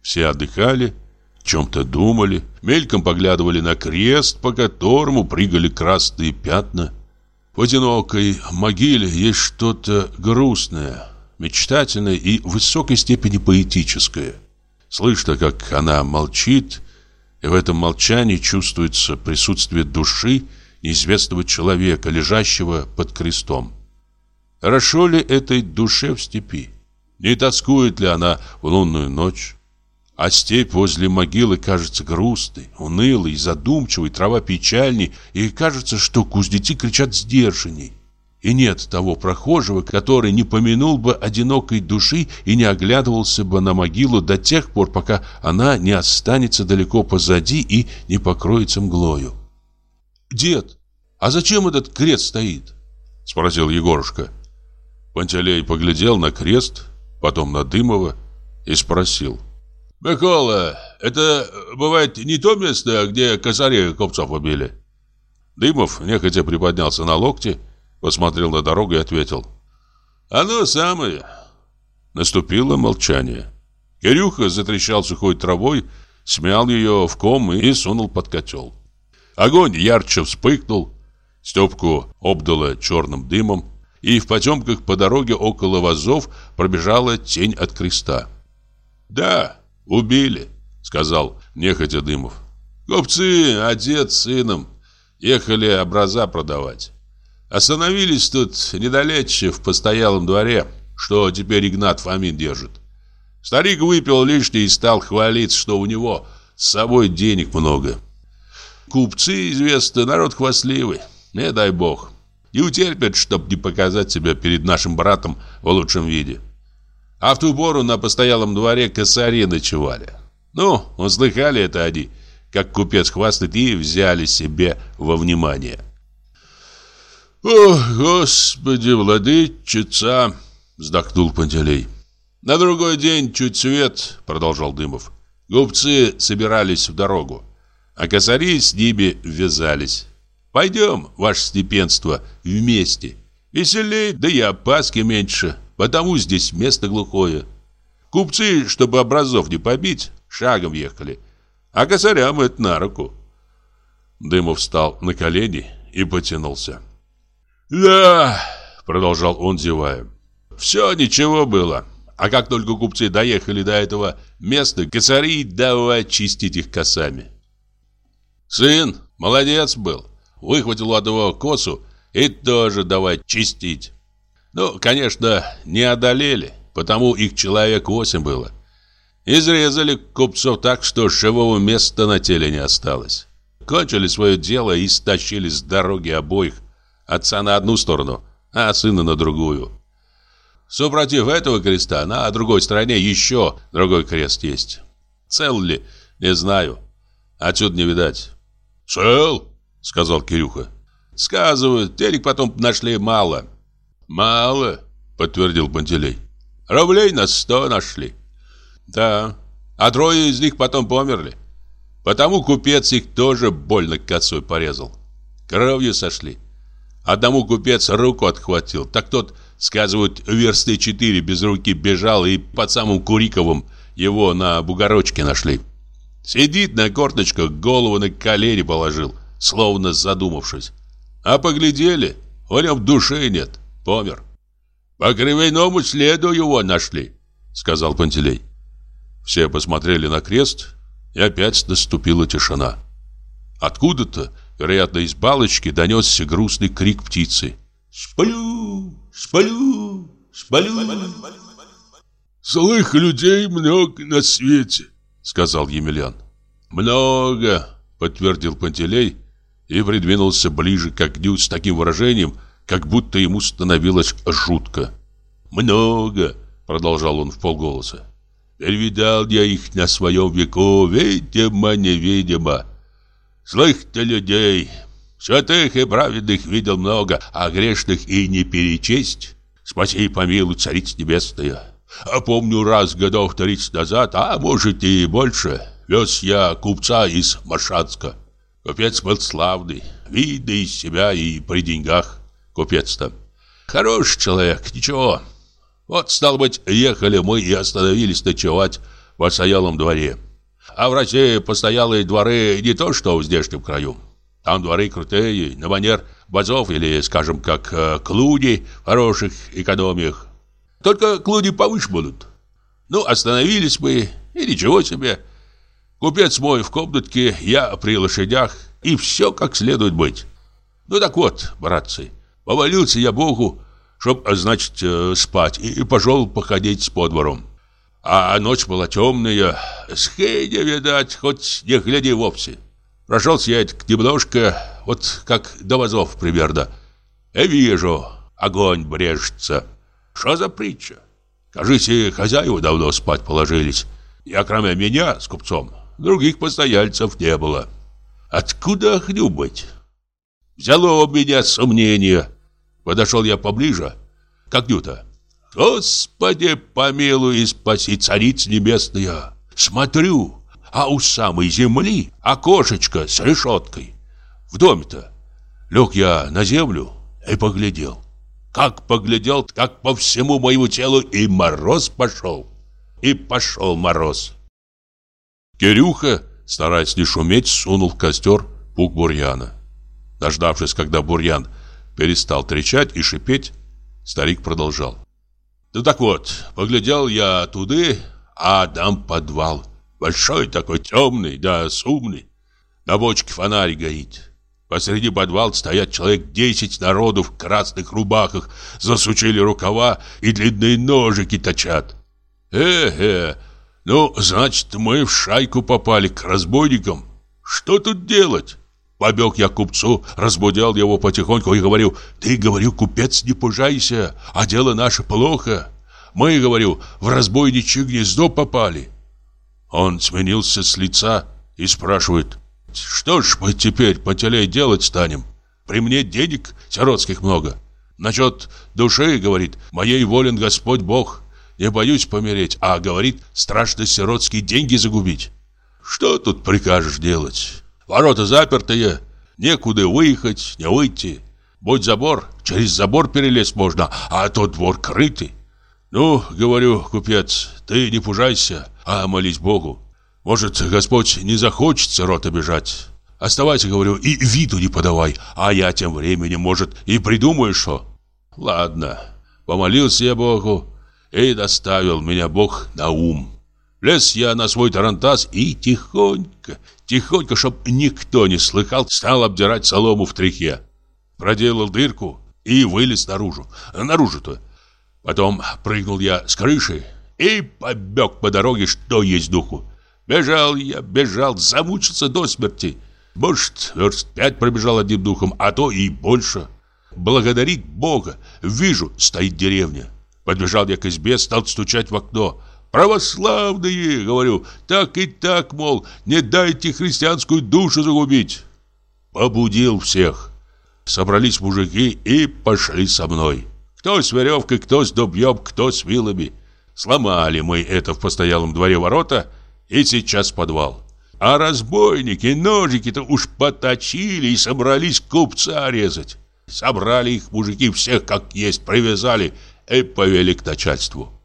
Все отдыхали, чем-то думали, мельком поглядывали на крест, по которому прыгали красные пятна. В одинокой могиле есть что-то грустное, мечтательное и в высокой степени поэтическое. Слышно, как она молчит, и в этом молчании чувствуется присутствие души неизвестного человека, лежащего под крестом. Хорошо ли этой душе в степи? Не тоскует ли она в лунную ночь? А степь возле могилы кажется грустной, унылой, задумчивой, трава печальней, и кажется, что кузнецы кричат сдержанней. И нет того прохожего, который не помянул бы одинокой души и не оглядывался бы на могилу до тех пор, пока она не останется далеко позади и не покроется мглою. «Дед, а зачем этот крест стоит?» — спросил Егорушка. Пантелей поглядел на крест, потом на Дымова и спросил — «Микола, это бывает не то место, где косарей купцов убили?» Дымов нехотя приподнялся на локте, посмотрел на дорогу и ответил. «Оно самое». Наступило молчание. Кирюха затрещал сухой травой, смял ее в ком и сунул под котел. Огонь ярче вспыхнул, Степку обдало черным дымом, и в потемках по дороге около вазов пробежала тень от креста. «Да, убили», — сказал нехотя Дымов. «Купцы, отец с сыном, ехали образа продавать. Остановились тут недалече в постоялом дворе, что теперь Игнат Фомин держит. Старик выпил лишнее и стал хвалиться, что у него с собой денег много. Купцы, известно, народ хвастливый, не дай бог. Не утерпят, чтоб не показать себя перед нашим братом в лучшем виде. А в ту пору на постоялом дворе косари ночевали. Ну, услыхали это они, как купец хвастает, и взяли себе во внимание. «О, Господи, владычица!» — вздохнул Пантелей. «На другой день чуть свет», — продолжал Дымов. Губцы собирались в дорогу, а косари с ними ввязались. «Пойдем, ваше степенство, вместе. Веселей, да и опаски меньше, потому здесь место глухое. Купцы, чтобы образов не побить, шагом ехали, а косарям это на руку». Дымов встал на колени и потянулся. «Да», — продолжал он, зевая, — «все ничего было». А как только купцы доехали до этого места, косари давай чистить их косами. Сын молодец был. Выхватил у косу и тоже давай чистить. Ну, конечно, не одолели, потому их человек восемь было. Изрезали купцов так, что живого места на теле не осталось. Кончили свое дело и стащили с дороги обоих. Отца на одну сторону, а сына на другую. Супротив этого креста на другой стороне еще другой крест есть. Цел ли, не знаю. Отсюда не видать. «Цел?» — сказал Кирюха. «Сказывают, денег потом нашли мало». «Мало?» — подтвердил Пантелей. «Рублей на сто нашли». «Да, а трое из них потом померли. Потому купец их тоже больно косой порезал. Кровью сошли. Одному купец руку отхватил, так тот Сказывают, версты четыре без руки бежал, и под самым Куриковым его на бугорочке нашли. Сидит на корточках, голову на колени положил, словно задумавшись. А поглядели, у него души нет, помер. По кривийному следу его нашли, сказал Пантелей. Все посмотрели на крест, и опять наступила тишина. Откуда-то, вероятно, из балочки донесся грустный крик птицы. «Сплю! Спалю, спалю. Злых людей много на свете, сказал Емельян. Много, подтвердил Пантелей и придвинулся ближе к огню с таким выражением, как будто ему становилось жутко. Много, продолжал он в полголоса. Перевидал я их на своем веку, видимо-невидимо. Злых-то людей Святых и праведных видел много, а грешных и не перечесть. Спаси и помилуй, Царица Небесная. А помню раз годов тридцать назад, а может и больше, вез я купца из Машанска. Купец был славный, видный из себя и при деньгах купец-то. Хороший человек, ничего. Вот, стал быть, ехали мы и остановились ночевать в постоялом дворе. А в России постоялые дворы не то, что в здешнем краю. Там дворы крутые, на манер базов или, скажем, как э, клуни в хороших экономиях. Только клуни повыше будут. Ну, остановились мы, и ничего себе. Купец мой в комнатке, я при лошадях, и все как следует быть. Ну так вот, братцы, повалился я Богу, чтоб, значит, э, спать, и пошел походить по дворам. А ночь была темная, схейня, видать, хоть не гляди вовсе. Прошелся я немножко, вот как до вазов примерно. Я вижу, огонь брежется. Что за притча? Кажись, хозяева давно спать положились. Я, кроме меня с купцом, других постояльцев не было. Откуда огню быть? Взяло меня сомнение. Подошел я поближе к огню-то. Господи, помилуй и спаси, царица небесная. Смотрю, а у самой земли окошечко с решеткой. В доме-то. Лег я на землю и поглядел. Как поглядел, как по всему моему телу и мороз пошел. И пошел мороз. Кирюха, стараясь не шуметь, сунул в костер пук бурьяна. Дождавшись, когда бурьян перестал трещать и шипеть, старик продолжал. Ну так вот, поглядел я туды, а там подвал. Большой такой, темный, да сумный. На бочке фонарь горит. Посреди подвала стоят человек десять народу в красных рубахах, засучили рукава и длинные ножики точат. Э-э, ну, значит, мы в шайку попали к разбойникам. Что тут делать? Побег я к купцу, разбудил его потихоньку и говорю, ты, говорю, купец, не пужайся, а дело наше плохо. Мы, говорю, в разбойничье гнездо попали. Он сменился с лица и спрашивает, что ж мы теперь по теле делать станем? При мне денег сиротских много. Насчет души, говорит, моей волен Господь Бог. Не боюсь помереть, а, говорит, страшно сиротские деньги загубить. Что тут прикажешь делать? Ворота запертые, некуда выехать, не выйти. Будь забор, через забор перелезть можно, а тот двор крытый. Ну, говорю, купец, ты не пужайся, а молись Богу. Может, Господь не захочет сирот обижать. Оставайся, говорю, и виду не подавай, а я тем временем, может, и придумаю что. Ладно, помолился я Богу, и доставил меня Бог на ум. Лез я на свой тарантас и тихонько, тихонько, чтоб никто не слыхал, стал обдирать солому в тряхе. Проделал дырку и вылез наружу. Наружу-то. Потом прыгнул я с крыши и побег по дороге, что есть духу. Бежал я, бежал, замучился до смерти. Может, верст пять пробежал одним духом, а то и больше. Благодарить Бога. Вижу, стоит деревня. Подбежал я к избе, стал стучать в окно. «Православные!» — говорю. «Так и так, мол, не дайте христианскую душу загубить!» Побудил всех. Собрались мужики и пошли со мной. Кто с веревкой, кто с дубьем, кто с вилами. Сломали мы это в постоялом дворе ворота и сейчас подвал. А разбойники ножики-то уж поточили и собрались купца резать. Собрали их мужики всех как есть, привязали и повели к начальству.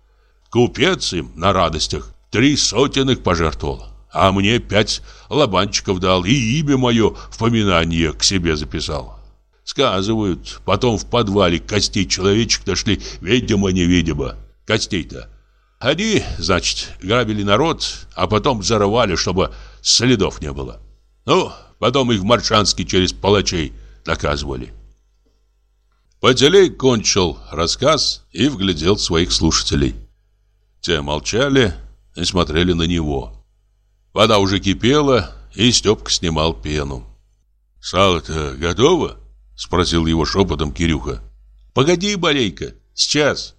Купец им на радостях три сотенных пожертвовал, а мне пять лобанчиков дал и имя мое в поминание к себе записал. Сказывают, потом в подвале костей человечек нашли, видимо-невидимо. Костей-то они, значит, грабили народ, а потом взорвали, чтобы следов не было. Ну, потом их в Маршанске через палачей наказывали. Поделей кончил рассказ и вглядел своих слушателей. Те молчали и смотрели на него. Вода уже кипела, и Степка снимал пену. «Сало-то готово?» — спросил его шепотом Кирюха. «Погоди, Борейка, сейчас».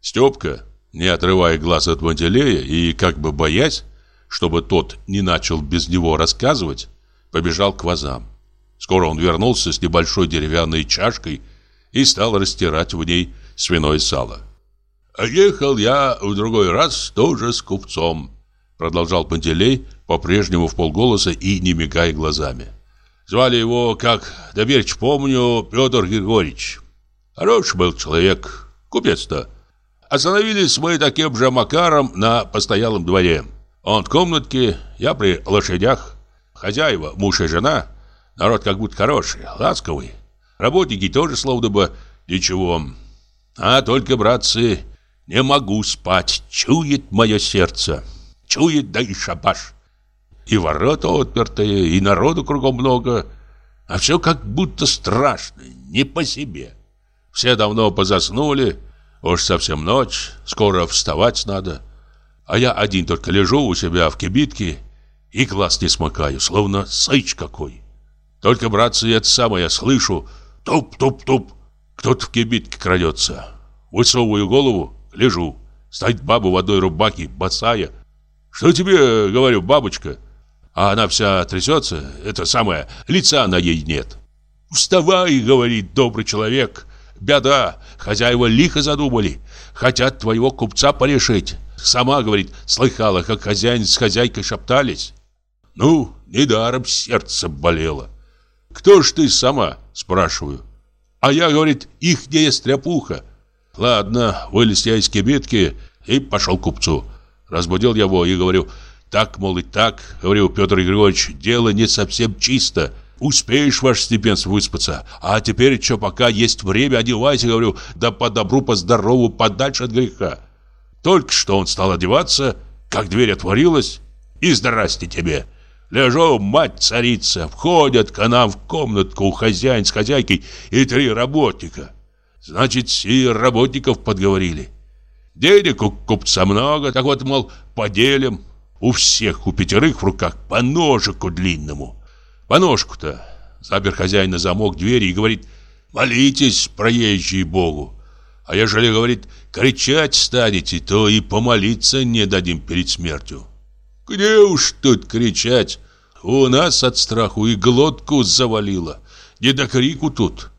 Степка, не отрывая глаз от Манделея и как бы боясь, чтобы тот не начал без него рассказывать, побежал к вазам. Скоро он вернулся с небольшой деревянной чашкой и стал растирать в ней свиное сало. «А ехал я в другой раз тоже с купцом», продолжал Пантелей, по-прежнему в полголоса и не мигая глазами. Звали его, как доверче помню, Петр Григорьевич. Хороший был человек, купец-то. Остановились мы таким же макаром на постоялом дворе. Он в комнатке, я при лошадях. Хозяева, муж и жена. Народ как будто хороший, ласковый. Работники тоже словно бы ничего. А только, братцы, не могу спать. Чует мое сердце. Чует, да и шабаш. И ворота отпертые, и народу кругом много. А все как будто страшно, не по себе. Все давно позаснули, Уж совсем ночь, скоро вставать надо. А я один только лежу у себя в кибитке и глаз не смыкаю, словно сыч какой. Только, братцы, это самое слышу. Туп-туп-туп. Кто-то в кибитке крадется. Высовываю голову, лежу. Стоит баба в одной рубаке, босая. Что тебе, говорю, бабочка? А она вся трясется, это самое, лица на ей нет. Вставай, говорит добрый человек, Беда, хозяева лихо задумали. Хотят твоего купца порешить. Сама, говорит, слыхала, как хозяин с хозяйкой шептались. Ну, недаром сердце болело. Кто ж ты сама? Спрашиваю. А я, говорит, ихняя стряпуха. Ладно, вылез я из кибитки и пошел к купцу. Разбудил его и говорю, так, мол, и так. Говорю, Петр Григорьевич, дело не совсем чисто. Успеешь, ваше степенство, выспаться. А теперь что, пока есть время, одевайся, говорю, да по добру, по здорову, подальше от греха. Только что он стал одеваться, как дверь отворилась, и здрасте тебе. Лежу, мать царица, входят к нам в комнатку хозяин с хозяйкой и три работника. Значит, и работников подговорили. Денег у купца много, так вот, мол, поделим. У всех, у пятерых в руках по ножику длинному. По ножку-то. Запер хозяин на замок двери и говорит, молитесь, проезжие Богу. А ежели, говорит, кричать станете, то и помолиться не дадим перед смертью. Где уж тут кричать? У нас от страху и глотку завалило. Не до крику тут.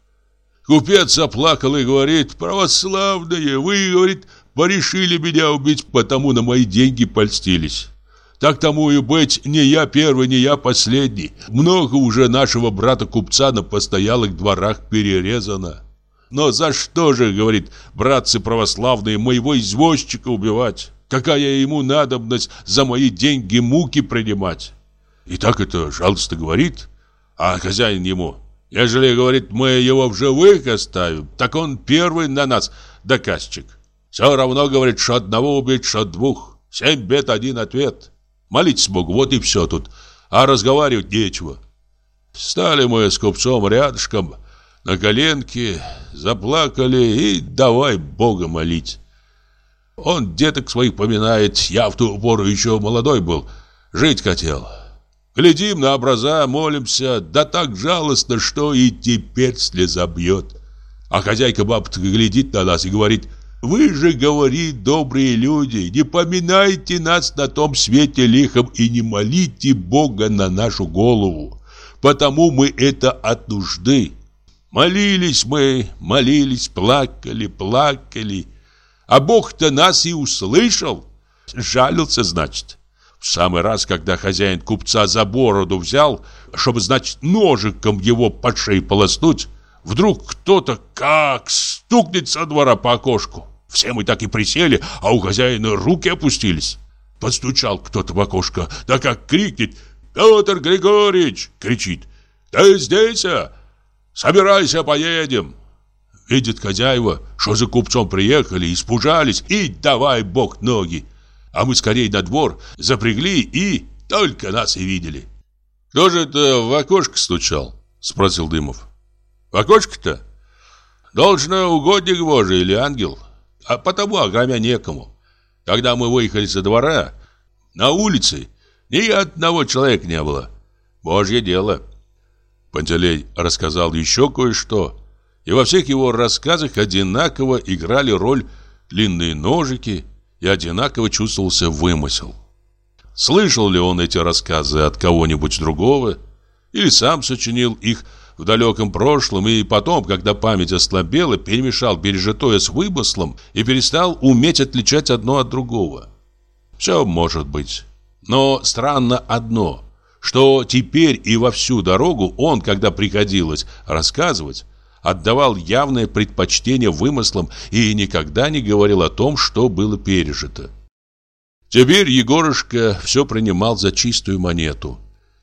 Купец заплакал и говорит, православные, вы, говорит, порешили меня убить, потому на мои деньги польстились. Так тому и быть, не я первый, не я последний. Много уже нашего брата-купца на постоялых дворах перерезано. Но за что же, говорит, братцы православные, моего извозчика убивать? Какая ему надобность за мои деньги муки принимать? И так это жалостно говорит, а хозяин ему, ежели, говорит, мы его в живых оставим, так он первый на нас доказчик. Все равно, говорит, что одного убить, что двух. Семь бед, один ответ. Молитесь Богу, вот и все тут. А разговаривать нечего. Стали мы с купцом рядышком, на коленки, заплакали и давай Бога молить. Он деток своих поминает, я в ту пору еще молодой был, жить хотел. Глядим на образа, молимся, да так жалостно, что и теперь слеза бьет. А хозяйка бабка глядит на нас и говорит, «Вы же, говорит, добрые люди, не поминайте нас на том свете лихом и не молите Бога на нашу голову, потому мы это от нужды». Молились мы, молились, плакали, плакали. А Бог-то нас и услышал. Жалился, значит. В самый раз, когда хозяин купца за бороду взял, чтобы, значит, ножиком его под шею полоснуть, вдруг кто-то как стукнет со двора по окошку. Все мы так и присели, а у хозяина руки опустились. Подстучал кто-то в окошко, да как крикнет «Петр Григорьевич!» кричит «Ты здесь?» а? Собирайся, поедем!» Видят хозяева, что за купцом приехали, испужались и давай бог ноги. А мы скорее на двор запрягли и только нас и видели. «Кто же это в окошко стучал?» – спросил Дымов. «В окошко-то? Должно угодник Божий или ангел, а потому огромя некому. Когда мы выехали со двора, на улице ни одного человека не было. Божье дело». Пантелей рассказал еще кое-что, и во всех его рассказах одинаково играли роль длинные ножики и одинаково чувствовался вымысел. Слышал ли он эти рассказы от кого-нибудь другого, или сам сочинил их в далеком прошлом и потом, когда память ослабела, перемешал пережитое с вымыслом и перестал уметь отличать одно от другого. Все может быть. Но странно одно что теперь и во всю дорогу он, когда приходилось рассказывать, отдавал явное предпочтение вымыслам и никогда не говорил о том, что было пережито. Теперь Егорушка все принимал за чистую монету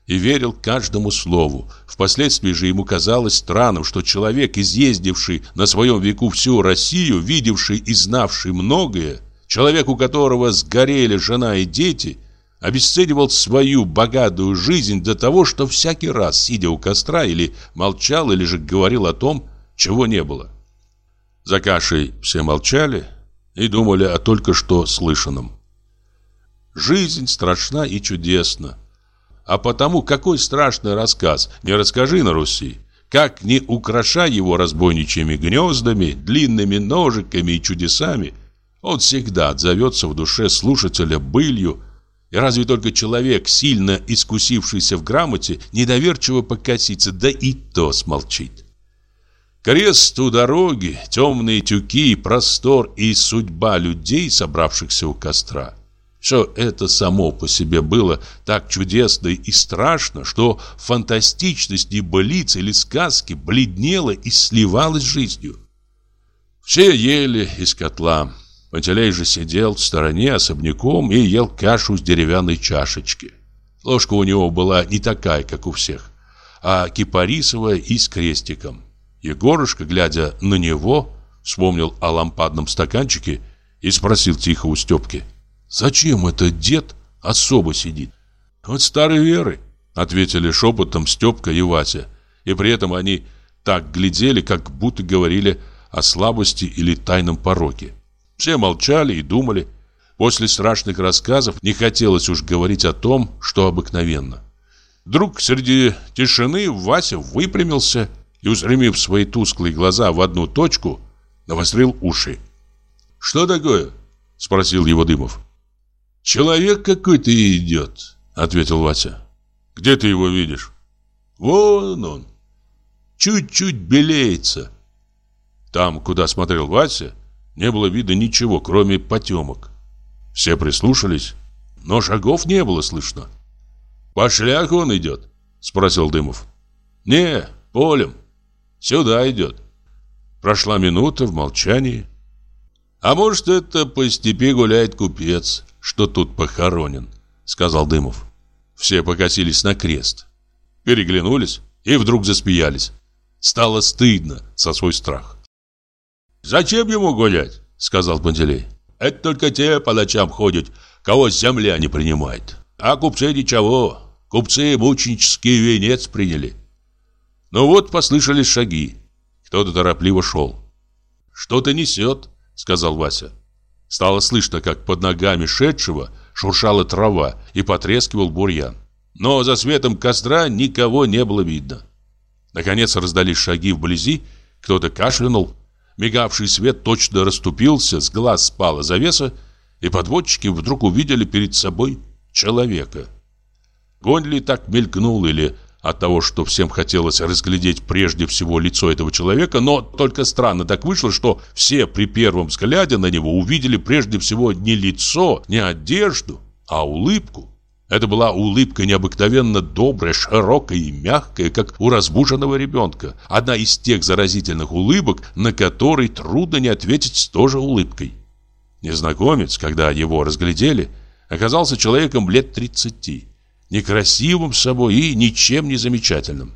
и верил каждому слову. Впоследствии же ему казалось странным, что человек, изъездивший на своем веку всю Россию, видевший и знавший многое, человек, у которого сгорели жена и дети, обесценивал свою богатую жизнь до того, что всякий раз, сидя у костра, или молчал, или же говорил о том, чего не было. За кашей все молчали и думали о только что слышанном. Жизнь страшна и чудесна. А потому какой страшный рассказ не расскажи на Руси, как не украшай его разбойничьими гнездами, длинными ножиками и чудесами, он всегда отзовется в душе слушателя былью, и разве только человек, сильно искусившийся в грамоте, недоверчиво покосится, да и то смолчит. Крест у дороги, темные тюки, простор и судьба людей, собравшихся у костра. Все это само по себе было так чудесно и страшно, что фантастичность небылиц или сказки бледнела и сливалась с жизнью. Все ели из котла. Пантелей же сидел в стороне особняком и ел кашу с деревянной чашечки. Ложка у него была не такая, как у всех, а кипарисовая и с крестиком. Егорушка, глядя на него, вспомнил о лампадном стаканчике и спросил тихо у Степки. «Зачем этот дед особо сидит?» «От старой веры», — ответили шепотом Степка и Вася. И при этом они так глядели, как будто говорили о слабости или тайном пороке. Все молчали и думали. После страшных рассказов не хотелось уж говорить о том, что обыкновенно. Вдруг среди тишины Вася выпрямился и, устремив свои тусклые глаза в одну точку, навострил уши. «Что такое?» – спросил его Дымов. «Человек какой-то идет», – ответил Вася. «Где ты его видишь?» «Вон он. Чуть-чуть белеется». Там, куда смотрел Вася, не было видно ничего, кроме потемок. Все прислушались, но шагов не было слышно. «По шляху он идет?» – спросил Дымов. «Не, полем. Сюда идет». Прошла минута в молчании. «А может, это по степи гуляет купец, что тут похоронен», — сказал Дымов. Все покосились на крест. Переглянулись и вдруг засмеялись. Стало стыдно со свой страх. «Зачем ему гулять?» — сказал Пантелей. «Это только те по ночам ходят, кого земля не принимает. А купцы ничего, купцы мученический венец приняли». Ну вот послышались шаги. Кто-то торопливо шел. «Что-то несет», — сказал Вася. Стало слышно, как под ногами шедшего шуршала трава и потрескивал бурьян. Но за светом костра никого не было видно. Наконец раздались шаги вблизи, кто-то кашлянул. Мигавший свет точно расступился, с глаз спала завеса, и подводчики вдруг увидели перед собой человека. Гонли так мелькнул или от того, что всем хотелось разглядеть прежде всего лицо этого человека, но только странно так вышло, что все при первом взгляде на него увидели прежде всего не лицо, не одежду, а улыбку. Это была улыбка необыкновенно добрая, широкая и мягкая, как у разбуженного ребенка. Одна из тех заразительных улыбок, на которые трудно не ответить тоже улыбкой. Незнакомец, когда его разглядели, оказался человеком лет тридцати некрасивым собой и ничем не замечательным.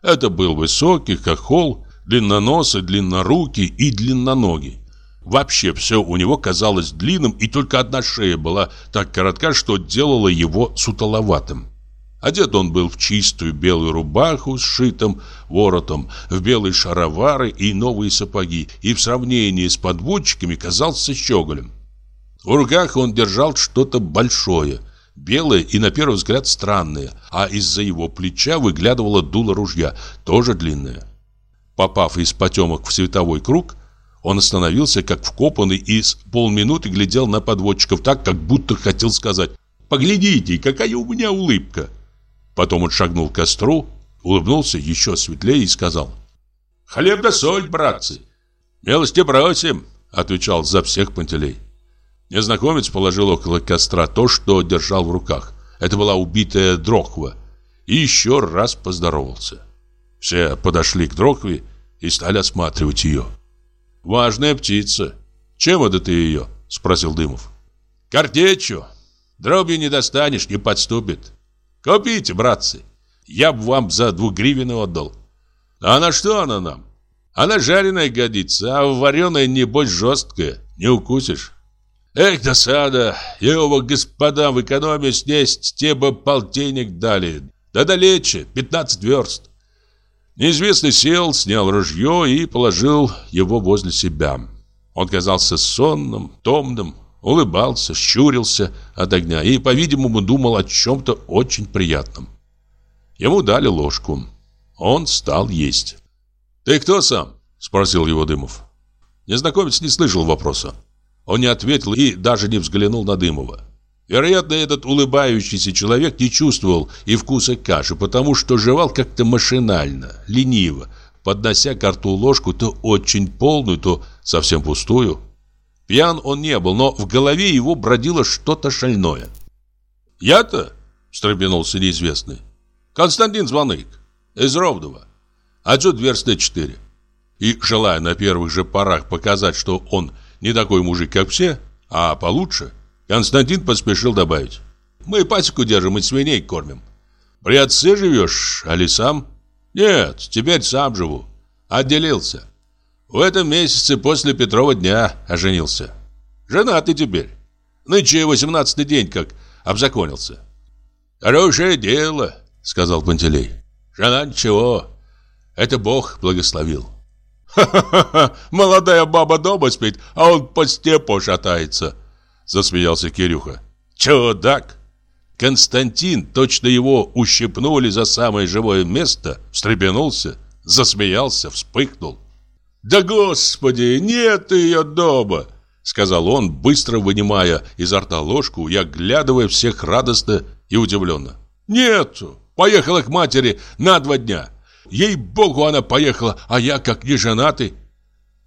Это был высокий, хохол, длинноносый, длиннорукий и длинноногий. Вообще все у него казалось длинным, и только одна шея была так коротка, что делала его сутоловатым. Одет он был в чистую белую рубаху с шитым воротом, в белые шаровары и новые сапоги, и в сравнении с подводчиками казался щеголем. В руках он держал что-то большое, белое и на первый взгляд странное, а из-за его плеча выглядывало дуло ружья, тоже длинное. Попав из потемок в световой круг, он остановился как вкопанный и с полминуты глядел на подводчиков так, как будто хотел сказать «Поглядите, какая у меня улыбка!» Потом он шагнул к костру, улыбнулся еще светлее и сказал «Хлеб да соль, братцы!» «Милости просим!» — отвечал за всех Пантелей. Незнакомец положил около костра то, что держал в руках. Это была убитая дрохва. И еще раз поздоровался. Все подошли к дрохве и стали осматривать ее. «Важная птица. Чем это ты ее?» – спросил Дымов. «Картечью. Дробью не достанешь, не подступит. Купите, братцы. Я бы вам за двугривенный отдал. А на что она нам? Она жареная годится, а вареная, небось, жесткая. Не укусишь. Эх, досада, его господам в экономе снесть, те бы полтинник дали. Да далече, 15 верст. Неизвестный сел, снял ружье и положил его возле себя. Он казался сонным, томным, улыбался, щурился от огня и, по-видимому, думал о чем-то очень приятном. Ему дали ложку. Он стал есть. «Ты кто сам?» – спросил его Дымов. Незнакомец не слышал вопроса. Он не ответил и даже не взглянул на Дымова. Вероятно, этот улыбающийся человек не чувствовал и вкуса каши, потому что жевал как-то машинально, лениво, поднося к рту ложку то очень полную, то совсем пустую. Пьян он не был, но в голове его бродило что-то шальное. «Я-то?» – встрепенулся неизвестный. «Константин Звонык, из Ровдова. Отсюда версты 4». И, желая на первых же порах показать, что он не такой мужик, как все, а получше, Константин поспешил добавить. «Мы пасеку держим и свиней кормим. При отце живешь, а ли сам?» «Нет, теперь сам живу. Отделился. В этом месяце после Петрова дня оженился. Женатый теперь. Нынче восемнадцатый день, как обзаконился. Хорошее дело, сказал Пантелей. Жена ничего. Это Бог благословил. Молодая баба дома спит, а он по степу шатается, засмеялся Кирюха. Чудак! Константин, точно его ущипнули за самое живое место, встрепенулся, засмеялся, вспыхнул. «Да господи, нет ее дома!» Сказал он, быстро вынимая изо рта ложку и оглядывая всех радостно и удивленно. «Нету! Поехала к матери на два дня! Ей-богу, она поехала, а я как не женатый!»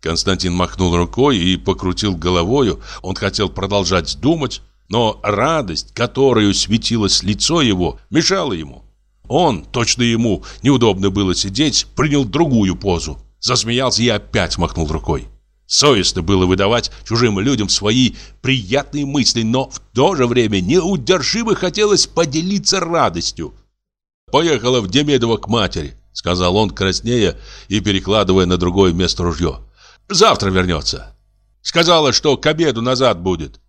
Константин махнул рукой и покрутил головою. Он хотел продолжать думать, но радость, которую светилось лицо его, мешала ему. Он, точно ему неудобно было сидеть, принял другую позу. Засмеялся и опять махнул рукой. Совестно было выдавать чужим людям свои приятные мысли, но в то же время неудержимо хотелось поделиться радостью. «Поехала в Демедово к матери», — сказал он, краснея и перекладывая на другое место ружье. «Завтра вернется. Сказала, что к обеду назад будет».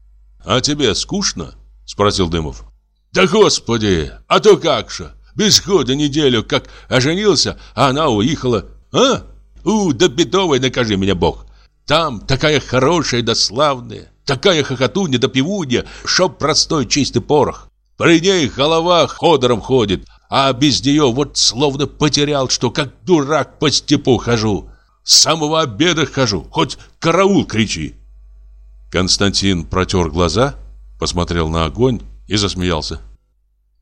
«А тебе скучно?» — спросил Дымов. «Да господи, а то как же! Без года неделю, как оженился, а она уехала. А?» У, да бедовой накажи меня Бог. Там такая хорошая да славная, такая хохотунья да пивунья, чтоб простой чистый порох. При ней голова ходором ходит, а без нее вот словно потерял, что как дурак по степу хожу. С самого обеда хожу, хоть караул кричи. Константин протер глаза, посмотрел на огонь и засмеялся.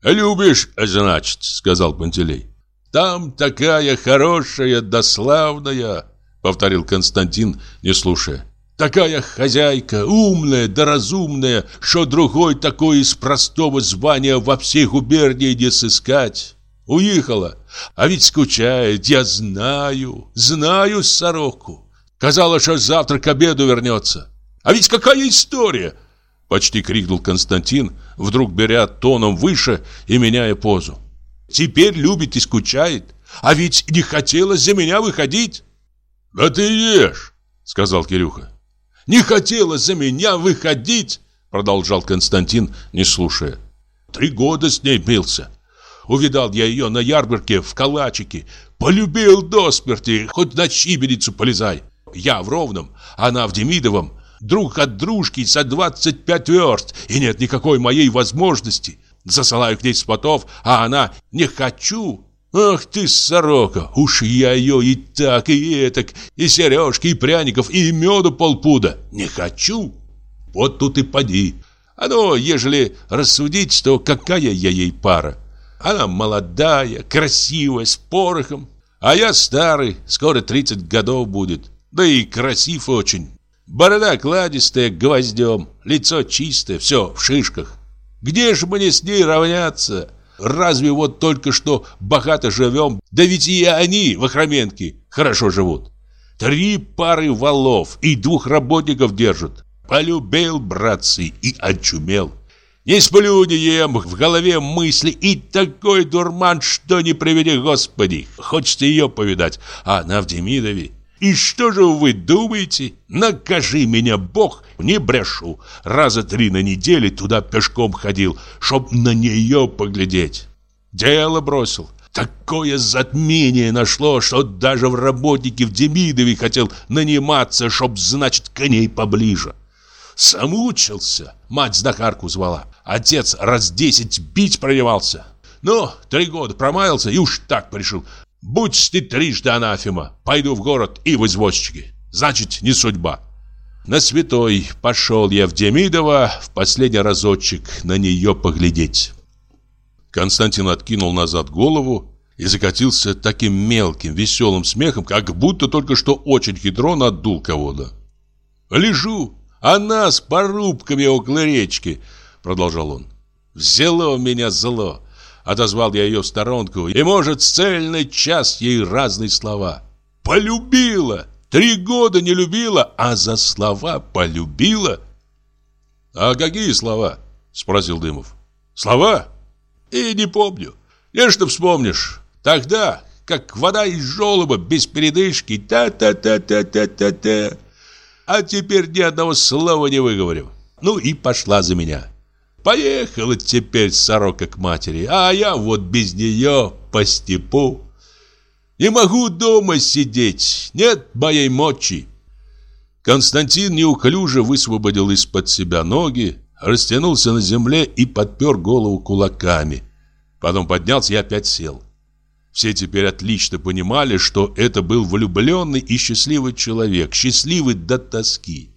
«Любишь, значит», — сказал Пантелей. Там такая хорошая да славная, повторил Константин, не слушая. Такая хозяйка, умная да разумная, что другой такой из простого звания во всей губернии не сыскать. Уехала, а ведь скучает, я знаю, знаю сороку. Казалось, что завтра к обеду вернется. А ведь какая история! Почти крикнул Константин, вдруг беря тоном выше и меняя позу. Теперь любит и скучает. А ведь не хотелось за меня выходить. Да ты ешь, сказал Кирюха. Не хотелось за меня выходить, продолжал Константин, не слушая. Три года с ней бился. Увидал я ее на ярмарке в калачике. Полюбил до смерти, хоть на чиберицу полезай. Я в Ровном, она в Демидовом. Друг от дружки за 25 верст, и нет никакой моей возможности. Засылаю к ней спотов, а она «не хочу». Ах ты, сорока, уж я ее и так, и этак, и сережки, и пряников, и меду полпуда. Не хочу. Вот тут и поди. А ну, ежели рассудить, то какая я ей пара? Она молодая, красивая, с порохом. А я старый, скоро 30 годов будет. Да и красив очень. Борода кладистая, гвоздем, лицо чистое, все в шишках. Где же мне с ней равняться? Разве вот только что богато живем, да ведь и они, вахроменки, хорошо живут. Три пары валов и двух работников держат. Полюбил, братцы, и очумел. Не сплю, не ем, в голове мысли и такой дурман, что не приведи Господи. Хочется ее повидать, а она в Демидове. И что же вы думаете? Накажи меня, Бог, не брешу. Раза три на неделю туда пешком ходил, чтоб на нее поглядеть. Дело бросил. Такое затмение нашло, что даже в работнике в Демидове хотел наниматься, чтоб, значит, к ней поближе. Самучился. Мать знахарку звала. Отец раз десять бить проливался. Ну, три года промаялся и уж так пришел. Будь ты трижды анафема, пойду в город и в извозчики. Значит, не судьба. На святой пошел я в Демидово в последний разочек на нее поглядеть. Константин откинул назад голову и закатился таким мелким, веселым смехом, как будто только что очень хитро надул кого-то. Лежу, Она с порубками около речки, продолжал он. Взяло меня зло. Отозвал я ее в сторонку, и, может, цельный час ей разные слова. Полюбила! Три года не любила, а за слова полюбила. А какие слова? Спросил Дымов. Слова? И не помню. Нечто вспомнишь. Тогда, как вода из желоба, без передышки, та-та-та-та-та-та-та. А теперь ни одного слова не выговорю. Ну и пошла за меня. Поехала теперь сорока к матери, а я вот без нее по степу. Не могу дома сидеть, нет моей мочи. Константин неуклюже высвободил из-под себя ноги, растянулся на земле и подпер голову кулаками. Потом поднялся и опять сел. Все теперь отлично понимали, что это был влюбленный и счастливый человек, счастливый до тоски.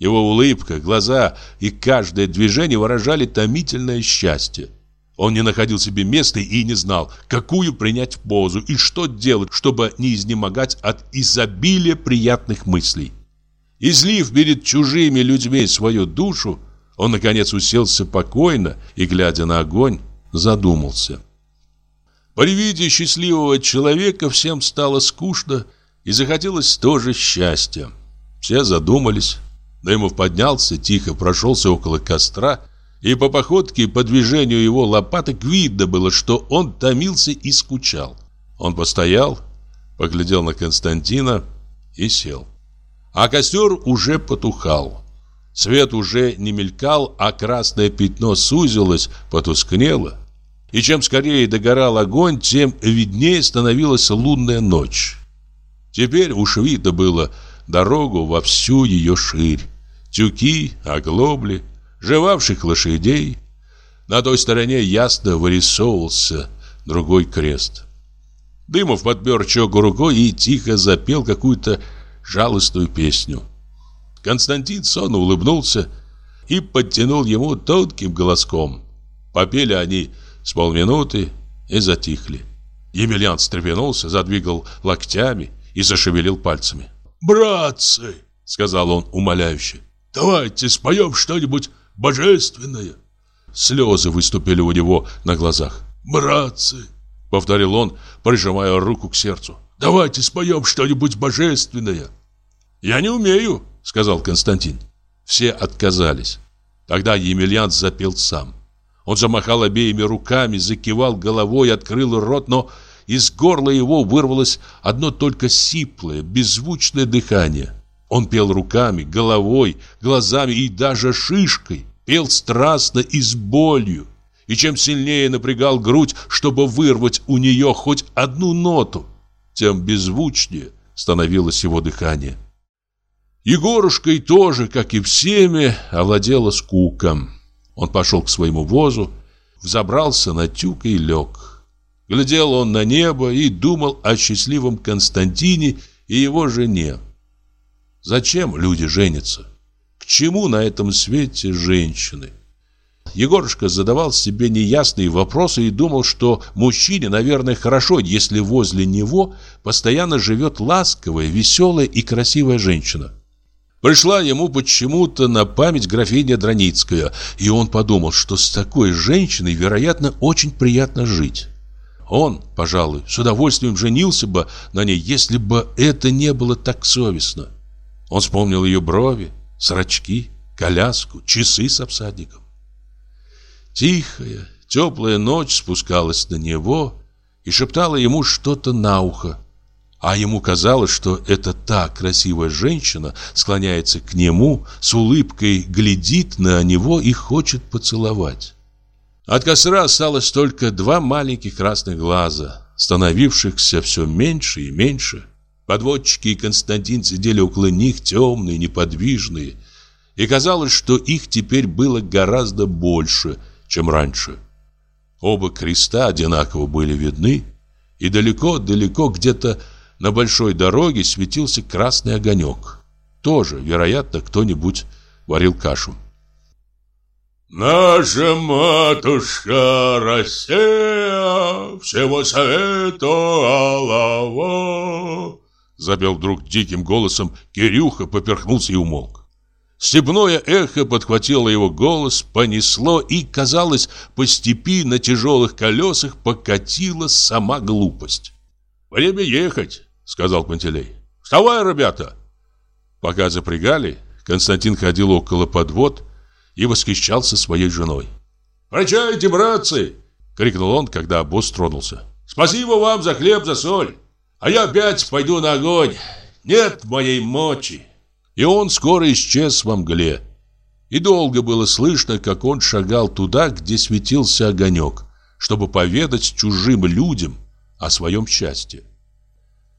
Его улыбка, глаза и каждое движение выражали томительное счастье. Он не находил себе места и не знал, какую принять позу и что делать, чтобы не изнемогать от изобилия приятных мыслей. Излив перед чужими людьми свою душу, он, наконец, уселся покойно и, глядя на огонь, задумался. При виде счастливого человека всем стало скучно и захотелось тоже счастья. Все задумались. Дымов поднялся, тихо прошелся около костра и по походке и по движению его лопаток видно было, что он томился и скучал. Он постоял, поглядел на Константина и сел. А костер уже потухал. Свет уже не мелькал, а красное пятно сузилось, потускнело. И чем скорее догорал огонь, тем виднее становилась лунная ночь. Теперь уж видно было дорогу во всю ее ширь. Тюки, оглобли, жевавших лошадей. На той стороне ясно вырисовывался другой крест. Дымов подпер щеку рукой и тихо запел какую-то жалостную песню. Константин сонно улыбнулся и подтянул ему тонким голоском. Попели они с полминуты и затихли. Емельян встрепенулся, задвигал локтями и зашевелил пальцами. «Братцы!» — сказал он умоляюще. «Давайте споем что-нибудь божественное!» Слезы выступили у него на глазах. «Братцы!» — повторил он, прижимая руку к сердцу. «Давайте споем что-нибудь божественное!» «Я не умею!» — сказал Константин. Все отказались. Тогда Емельян запел сам. Он замахал обеими руками, закивал головой, открыл рот, но из горла его вырвалось одно только сиплое, беззвучное дыхание. Он пел руками, головой, глазами и даже шишкой. Пел страстно и с болью. И чем сильнее напрягал грудь, чтобы вырвать у нее хоть одну ноту, тем беззвучнее становилось его дыхание. Егорушкой тоже, как и всеми, овладела скуком. Он пошел к своему возу, взобрался на тюк и лег. Глядел он на небо и думал о счастливом Константине и его жене. Зачем люди женятся? К чему на этом свете женщины? Егорушка задавал себе неясные вопросы и думал, что мужчине, наверное, хорошо, если возле него постоянно живет ласковая, веселая и красивая женщина. Пришла ему почему-то на память графиня Драницкая, и он подумал, что с такой женщиной, вероятно, очень приятно жить. Он, пожалуй, с удовольствием женился бы на ней, если бы это не было так совестно. Он вспомнил ее брови, зрачки, коляску, часы с обсадником. Тихая, теплая ночь спускалась на него и шептала ему что-то на ухо. А ему казалось, что это та красивая женщина склоняется к нему, с улыбкой глядит на него и хочет поцеловать. От костра осталось только два маленьких красных глаза, становившихся все меньше и меньше. Подводчики и Константин сидели около них темные, неподвижные, и казалось, что их теперь было гораздо больше, чем раньше. Оба креста одинаково были видны, и далеко-далеко где-то на большой дороге светился красный огонек. Тоже, вероятно, кто-нибудь варил кашу. Наша матушка Россия всего совету Аллаво. Запел вдруг диким голосом, Кирюха поперхнулся и умолк. Степное эхо подхватило его голос, понесло и, казалось, по степи на тяжелых колесах покатила сама глупость. «Время ехать», — сказал Пантелей. «Вставай, ребята!» Пока запрягали, Константин ходил около подвод и восхищался своей женой. «Прощайте, братцы!» — крикнул он, когда обоз тронулся. «Спасибо вам за хлеб, за соль! А я опять пойду на огонь! Нет моей мочи!» И он скоро исчез во мгле. И долго было слышно, как он шагал туда, где светился огонек, чтобы поведать чужим людям о своем счастье.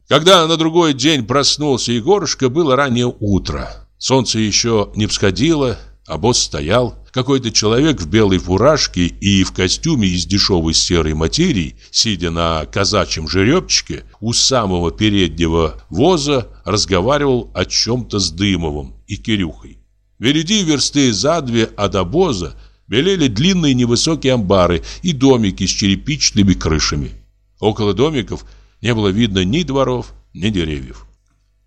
Когда на другой день проснулся Егорушка, было раннее утро. Солнце еще не всходило, а стоял. Какой-то человек в белой фуражке и в костюме из дешевой серой материи, сидя на казачьем жеребчике, у самого переднего воза разговаривал о чем-то с Дымовым и Кирюхой. Впереди версты за две от обоза белели длинные невысокие амбары и домики с черепичными крышами. Около домиков не было видно ни дворов, ни деревьев.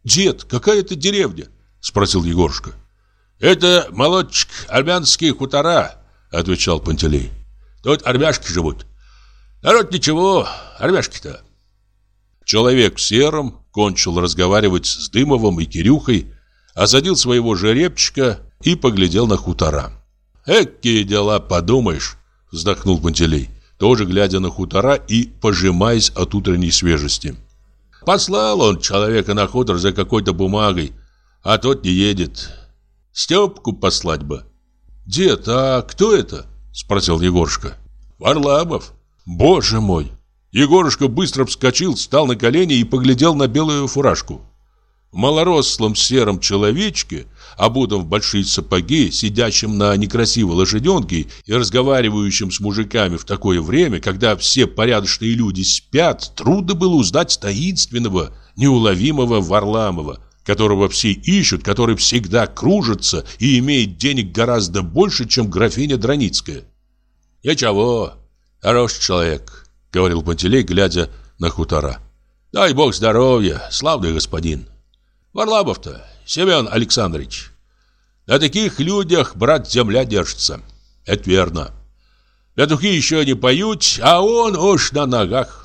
«Дед, какая это деревня?» – спросил Егорушка. «Это, молодчик, армянские хутора», — отвечал Пантелей. «Тут армяшки живут. Народ ничего, армяшки-то». Человек в сером кончил разговаривать с Дымовым и Кирюхой, осадил своего жеребчика и поглядел на хутора. «Экие дела, подумаешь», — вздохнул Пантелей, тоже глядя на хутора и пожимаясь от утренней свежести. «Послал он человека на хутор за какой-то бумагой, а тот не едет. Степку послать бы. Дед, а кто это? Спросил Егорушка. Варламов. Боже мой. Егорушка быстро вскочил, встал на колени и поглядел на белую фуражку. В малорослом сером человечке, обутом в большие сапоги, сидящем на некрасивой лошаденке и разговаривающем с мужиками в такое время, когда все порядочные люди спят, трудно было узнать таинственного, неуловимого Варламова, которого все ищут, который всегда кружится и имеет денег гораздо больше, чем графиня Драницкая. «Ничего, хороший человек», — говорил Пантелей, глядя на хутора. «Дай бог здоровья, славный господин. Варламов-то, Семен Александрович. На таких людях, брат, земля держится. Это верно. Петухи еще не поют, а он уж на ногах.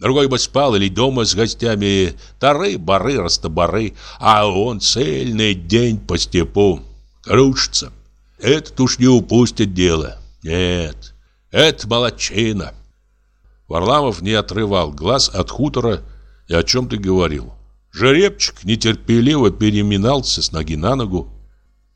Другой бы спал или дома с гостями, тары-бары, растобары, а он цельный день по степу кружится. Этот уж не упустит дело. Нет, это молодчина. Варламов не отрывал глаз от хутора и о чем-то говорил. Жеребчик нетерпеливо переминался с ноги на ногу.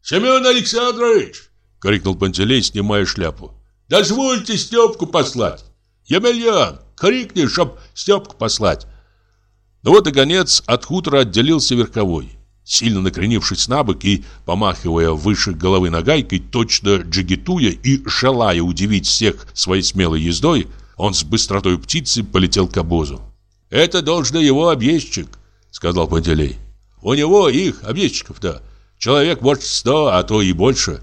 «Семен Александрович!» — крикнул Пантелей, снимая шляпу. «Дозвольте Степку послать! Емельян, крикни, чтоб Степку послать. Ну вот, наконец, от хутора отделился верховой. Сильно накренившись на бок и помахивая выше головы нагайкой, точно джигитуя и желая удивить всех своей смелой ездой, он с быстротой птицы полетел к обозу. «Это должно его объездчик», — сказал Пантелей. «У него их, объездчиков-то, человек, может, сто, а то и больше».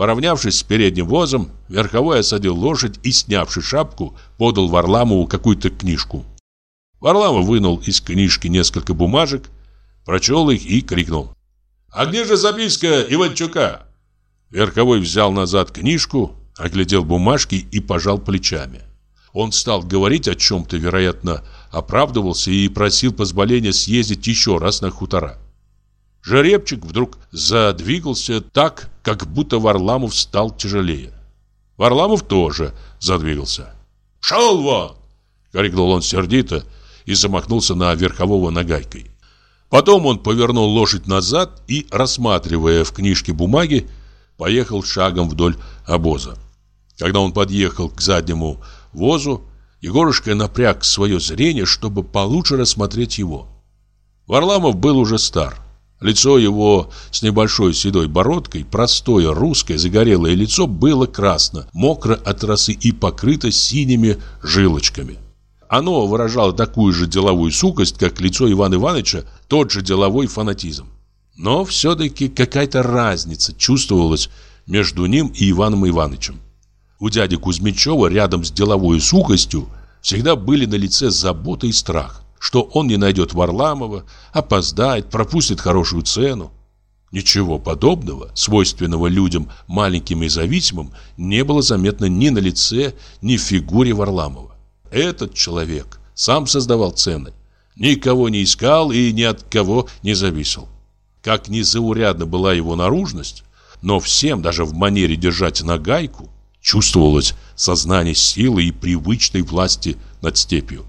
Поравнявшись с передним возом, верховой осадил лошадь и, снявши шапку, подал Варламову какую-то книжку. Варламов вынул из книжки несколько бумажек, прочел их и крикнул. «А где же записка Иванчука?» Верховой взял назад книжку, оглядел бумажки и пожал плечами. Он стал говорить о чем-то, вероятно, оправдывался и просил позволения съездить еще раз на хутора. Жеребчик вдруг задвигался так, как будто Варламов стал тяжелее. Варламов тоже задвигался. «Шел вон!» — крикнул он сердито и замахнулся на верхового нагайкой. Потом он повернул лошадь назад и, рассматривая в книжке бумаги, поехал шагом вдоль обоза. Когда он подъехал к заднему возу, Егорушка напряг свое зрение, чтобы получше рассмотреть его. Варламов был уже стар. Лицо его с небольшой седой бородкой, простое русское загорелое лицо было красно, мокро от росы и покрыто синими жилочками. Оно выражало такую же деловую сухость, как лицо Ивана Ивановича, тот же деловой фанатизм. Но все-таки какая-то разница чувствовалась между ним и Иваном Ивановичем. У дяди Кузьмичева рядом с деловой сухостью всегда были на лице забота и страх что он не найдет Варламова, опоздает, пропустит хорошую цену. Ничего подобного, свойственного людям маленьким и зависимым, не было заметно ни на лице, ни в фигуре Варламова. Этот человек сам создавал цены, никого не искал и ни от кого не зависел. Как незаурядна была его наружность, но всем, даже в манере держать нагайку, чувствовалось сознание силы и привычной власти над степью.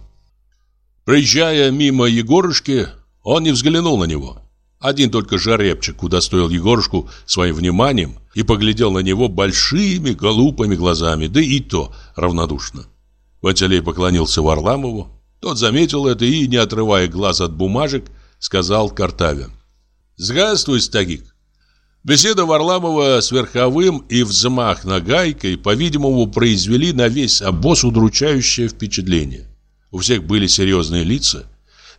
Проезжая мимо Егорушки, он не взглянул на него. Один только жеребчик удостоил Егорушку своим вниманием и поглядел на него большими голубыми глазами, да и то равнодушно. Пантелей поклонился Варламову. Тот заметил это и, не отрывая глаз от бумажек, сказал Картаве. «Здравствуй, Стагик!» Беседа Варламова с Верховым и взмах нагайкой, по-видимому, произвели на весь обоз удручающее впечатление. У всех были серьезные лица.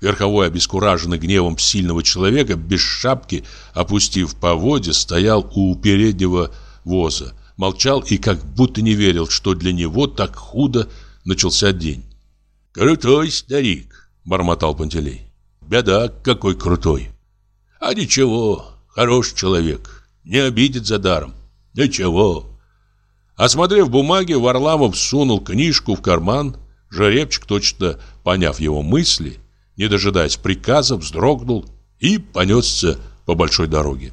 Верховой, обескураженный гневом сильного человека, без шапки, опустив поводья, стоял у переднего воза, молчал и как будто не верил, что для него так худо начался день. «Крутой старик», — бормотал Пантелей. «Беда, какой крутой!» «А ничего, хороший человек, не обидит за даром. Ничего». Осмотрев бумаги, Варламов сунул книжку в карман. Жеребчик, точно поняв его мысли, не дожидаясь приказа, вздрогнул и понесся по большой дороге.